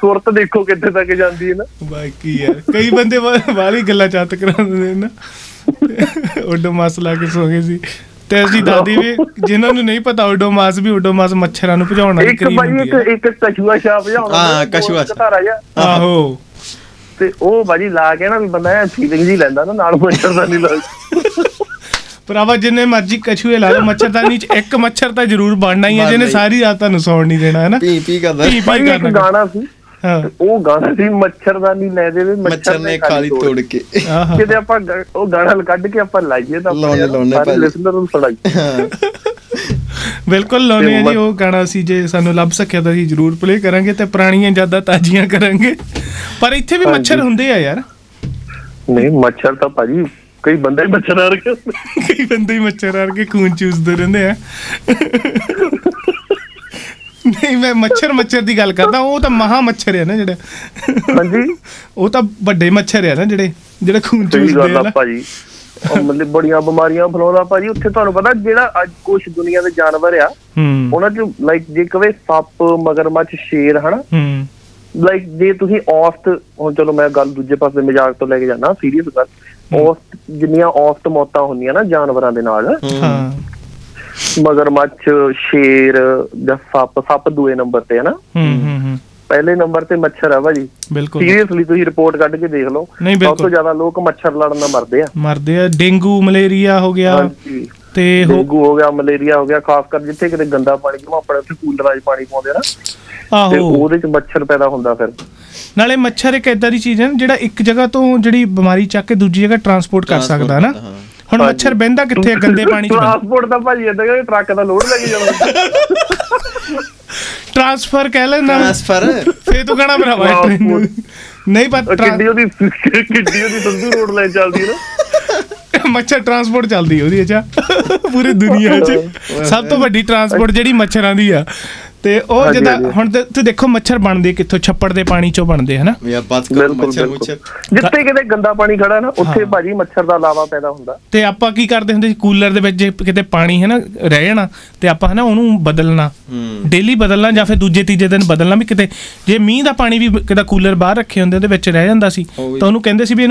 ਸੁਰਤ ਦੇਖੋ ਕਿੱਥੇ ਤੱਕ ਜਾਂਦੀ ਹੈ ਨਾ। ਬਾਕੀ ਯਾਰ ਕਈ ਬੰਦੇ ਵਾਲੀ ਗੱਲਾਂ ਚਾਤ ਕਰਾਉਂਦੇ ਨੇ ਨਾ। ਓਡੋ ਮਾਸ ਲਾ ਕੇ ਸੋ ਗਏ ਸੀ। ਤੇ ਅਸੀਂ ਦਾਦੀ ਵੀ ਜਿਨ੍ਹਾਂ ਨੂੰ ਨਹੀਂ ਪਤਾ ਓਡੋ ਮਾਸ ਵੀ ਓਡੋ ਮਾਸ ਮੱਛਰਾਂ ਨੂੰ ਭਜਾਉਣ ਵਾਲੀ ਇੱਕ ਕਰੀਮ ਭਾਈ ਹੁੰਦੀ ਇੱਕ ਇੱਕ ਕਛੂਆ ਛਾਪ ਜਾਉਣਾ ਹਾਂ, ਕਛੂਆ। ਆਹੋ। ਤੇ ਉਹ ਭਾਜੀ ਲਾ ਕੇ ਨਾ ਵੀ ਬੰਦਾ ਐ ਫੀਲਿੰਗ ਜੀ ਲੈਂਦਾ ਨਾ ਨਾਲ ਮੱਛਰ ਦਾ ਨਹੀਂ ਲੱਗਦਾ ਭਰਾਵਾ ਜਿੰਨੇ ਮਰਜ਼ੀ ਕਛੂਏ ਲਾ ਲਓ ਮੱਛਰਦਾਨੀ ਚ ਇੱਕ ਮੱਛਰ ਤਾਂ ਜ਼ਰੂਰ ਬਣਨਾ ਹੀ ਹੈ ਜਿਹਨੇ। ਸਾਰੀ ਰਾਤ ਤੁਹਾਨੂੰ ਸੌਣ ਨਹੀਂ ਦੇਣਾ ਹੈ ਨਾ ਪੀ ਪੀ ਕਰਦਾ ਪੀ ਭਾਈ ਪੀ ਕਰਨਾ। ਗਾਣਾ ਸੀ ਹਾਂ। ਉਹ ਗਾਣਾ ਸੀ ਮੱਛਰਦਾਨੀ ਲੈ ਦੇਵੇ ਮੱਛਰ ਨੇ ਖਾਲੀ ਤੋੜ ਕੇ। ਕਿਤੇ ਆਪਾਂ ਉਹ ਗਾਣਾ ਕੱਢ ਕੇ ਆਪਾਂ ਲਾਈਏ ਤਾਂ ਭਾਜੀ। ਲਿਸਨਰ ਨੂੰ ਸੁਣਾਈ ਬਿਲਕੁਲ ਲਾਉਣੇ ਆ ਜੀ ਉਹ ਗਾਣਾ ਸੀ ਜੇ ਸਾਨੂੰ ਲੱਭ ਸਕਿਆ ਤਾਂ ਅਸੀਂ ਜ਼ਰੂਰ ਪਲੇ ਕਰਾਂਗੇ ਤੇ ਪੁਰਾਣੀਆਂ ਯਾਦਾਂ ਤਾਜ਼ੀਆਂ ਕਰਾਂਗੇ। ਪਰ ਇੱਥੇ ਵੀ ਮੱਛਰ ਹੁੰਦੇ ਆ ਯਾਰ। ਨਹੀਂ ਮੱਛਰ ਤਾਂ ਭਾਜੀ ਕਈ ਬੰਦੇ ਹੀ ਮੱਛਰ ਆ ਰਹੇ ਕਈ ਬੰਦੇ ਹੀ ਮੱਛਰ ਆਰ ਕੇ ਖੂਨ ਚੂਸਦੇ ਰਹਿੰਦੇ ਆ। ਨਹੀਂ ਮੈਂ ਮੱਛਰ ਮੱਛਰ ਦੀ ਗੱਲ ਕਰਦਾ ਉਹ ਤਾਂ ਮਹਾ ਮੱਛਰ ਆ ਨਾ ਜਿਹੜੇ। ਹਾਂਜੀ। ਉਹ ਤਾਂ ਵੱਡੇ ਮੱਛਰ ਆ ਨਾ ਜਿਹੜੇ ਜਿਹੜੇ ਖੂਨ ਚੂਸਦੇ ਆ ਆ ਭਾਜੀ। ਉਹ ਮਤਲਬ ਬੜੀਆਂ ਬਿਮਾਰੀਆਂ ਫੈਲਾਉਂਦਾ ਭਾਜੀ। ਉੱਥੇ ਤੁਹਾਨੂੰ ਪਤਾ ਜਿਹੜਾ ਅੱਜ ਕੁਝ ਦੁਨੀਆ ਦੇ ਜਾਨਵਰ ਆ ਹੂੰ। ਉਹਨਾਂ ਚ ਲਾਈਕ ਜੇ ਕਵੇ ਸੱਪ ਮਗਰਮੱਛ ਸ਼ੇਰ ਹਨਾ? ਹੂੰ। ਲਾਈਕ ਜੇ ਤੁਸੀਂ ਔਸਤ ਹੁਣ ਚਲੋ ਮੈਂ ਗੱਲ ਦੂਜੇ ਪਾਸੇ ਮਜ਼ਾਕ ਤੋਂ ਲੈ ਕੇ ਜਾਣਾ ਸੀਰੀਅਸ ਗੱਲ। ਔਸਤ ਜਿੰਨੀਆਂ ਔਸਤ ਮੌਤਾਂ ਹੁੰਦੀਆਂ ਨਾ ਜਾਨਵਰਾਂ ਦੇ ਨਾਲ ਹਾਂ। ਮਗਰਮੱਛ ਸ਼ੇਰ ਜਾਂ ਸੱਪ ਸੱਪ ਦੂਏ ਨੰਬਰ ਤੇ ਹੈ ਨਾ ਹੂੰ ਹੂੰ ਹੂੰ। ਪਹਿਲੇ ਨੰਬਰ ਤੇ ਮੱਛਰ ਆ ਭਾਜੀ। ਬਿਲਕੁਲ। ਸੀਰੀਅਸਲੀ ਤੁਸੀਂ ਰਿਪੋਰਟ ਕੱਢ ਕੇ ਦੇਖ ਲਓ। ਸਭ। ਤੋਂ ਜ਼ਿਆਦਾ ਲੋਕ ਮੱਛਰ ਲੜਨ ਨਾਲ ਮਰਦੇ ਆ। ਮਰਦੇ ਆ। ਡੇਂਗੂ ਮਲੇਰੀਆ ਹੋ ਗਿਆ ਹਾਂਜੀ। ਤੇ ਹੋ ਡੇਂਗੂ ਹੋ ਗਿਆ ਮਲੇਰੀਆ ਹੋ ਗਿਆ ਖਾਸ ਕਰ ਜਿੱਥੇ ਕਿਤੇ ਗੰਦਾ ਪਾਣੀ ਜਿਵੇਂ ਆਪਣੇ ਉੱਥੇ ਕੂਲਰਾਂ 'ਚ ਪਾਣੀ ਪਾਉਂਦੇ ਆ ਨਾ ਤੇ ਆਹੋ। ਉਹਦੇ 'ਚ ਮੱਛਰ ਪੈਦਾ ਹੁੰਦਾ ਫਿਰ। ਨਾਲੇ ਮੱਛਰ ਇੱਕ ਏਦਾਂ ਦੀ ਚੀਜ਼ ਹੈ ਜਿਹੜਾ ਇੱਕ ਜਗ੍ਹਾ ਤੋਂ ਜਿਹੜੀ ਬਿਮਾਰੀ ਚੱਕ ਕੇ ਦੂਜੀ ਜਗ੍ਹਾ ਟਰਾਂਸਪੋਰਟ ਕਰ ਸਕਦਾ ਹੈ। ਨਾ ਹੁਣ ਮੱਛਰ ਬਹਿੰਦਾ ਕਿੱਥੇ ਆ? ਗੰਦੇ ਪਾਣੀ 'ਚ। ਟਰਾਂਸਪੋਰਟ ਤਾਂ ਭਾਜੀ ਏਦਾਂ ਕਿ ਟਰੱਕ ਦਾ ਲੋਡ ਲੈ ਕੇ ਜਾਣਾ ਟ੍ਰਾਂਸਫਰ ਕਹਿ ਲੈਣਾ ਟ੍ਰਾਂਸਫਰ ਫੇਰ ਤੂੰ ਕਹਣਾ ਭਰਾਵਾ ਇਹ train ਨੂੰ। ਨਹੀਂ ਪਰ ਕਿੱਡੀ ਉਹਦੀ ਕਿੱਡੀ ਉਹਦੀ ਸੰਧੂ ਰੋਡ ਲੈ ਚੱਲਦੀ ਹੈ ਨਾ। ਮੱਛਰ ਟਰਾਂਸਪੋਰਟ ਚੱਲਦੀ ਉਹਦੀ ਅੱਛਾ। ਪੂਰੀ ਦੁਨੀਆ 'ਚ। ਸਭ ਤੋਂ ਵੱਡੀ ਟਰਾਂਸਪੋਰਟ ਜਿਹੜੀ ਮੱਛਰਾਂ ਦੀ ਆ। ਤੇ ਉਹ ਜਿੱਦਾਂ। ਹੁਣ ਤੇ- ਤੁਸੀਂ ਦੇਖੋ ਮੱਛਰ ਬਣਦੇ ਕਿੱਥੋਂ ਛੱਪੜ ਦੇ ਪਾਣੀ 'ਚੋਂ ਬਣਦੇ ਹਨਾ? ਯਾ ਬਸ ਕਰੋ ਬਿਲਕੁਲ ਮੱਛਰ ਬਿਲਕੁਲ। ਮੁੱਛਰ। ਜਿੱਥੇ ਕਿਤੇ ਗੰਦਾ ਪਾਣੀ ਖੜਾ ਨਾ ਉੱਥੇ ਭਾਜੀ ਮੱਛਰ ਦਾ ਲਾਵਾ ਪੈਦਾ ਹੁੰਦਾ। ਤੇ ਆਪਾਂ ਕੀ ਕਰਦੇ ਹੁੰਦੇ ਸੀ ਕੂਲਰ ਦੇ ਵਿੱਚ ਜੇ ਕਿਤੇ ਪਾਣੀ ਹੈ ਨਾ ਰਹਿ ਜਾਣਾ ਤੇ ਆਪਾਂ ਹੈ ਨਾ ਉਹਨੂੰ ਬਦਲਣਾ। ਡੇਲੀ ਬਦਲਣਾ ਜਾਂ ਫਿਰ ਦੂਜੇ ਤੀਜੇ ਦਿਨ ਬਦਲਣਾ ਵੀ ਕਿਤੇ ਜੇ ਮੀਂਹ ਦਾ ਪਾਣੀ ਵੀ ਕਿਤੇ ਕੂਲਰ ਬਾਹਰ ਰੱਖੇ ਹੁੰਦੇ ਉਹਦੇ ਵਿੱਚ ਰਹਿ ਜਾਂਦਾ ਸੀ ਤਾਂ ਉਹਨੂੰ ਕਹਿੰਦੇ ਸੀ ਵੀ ਇਹਨੂੰ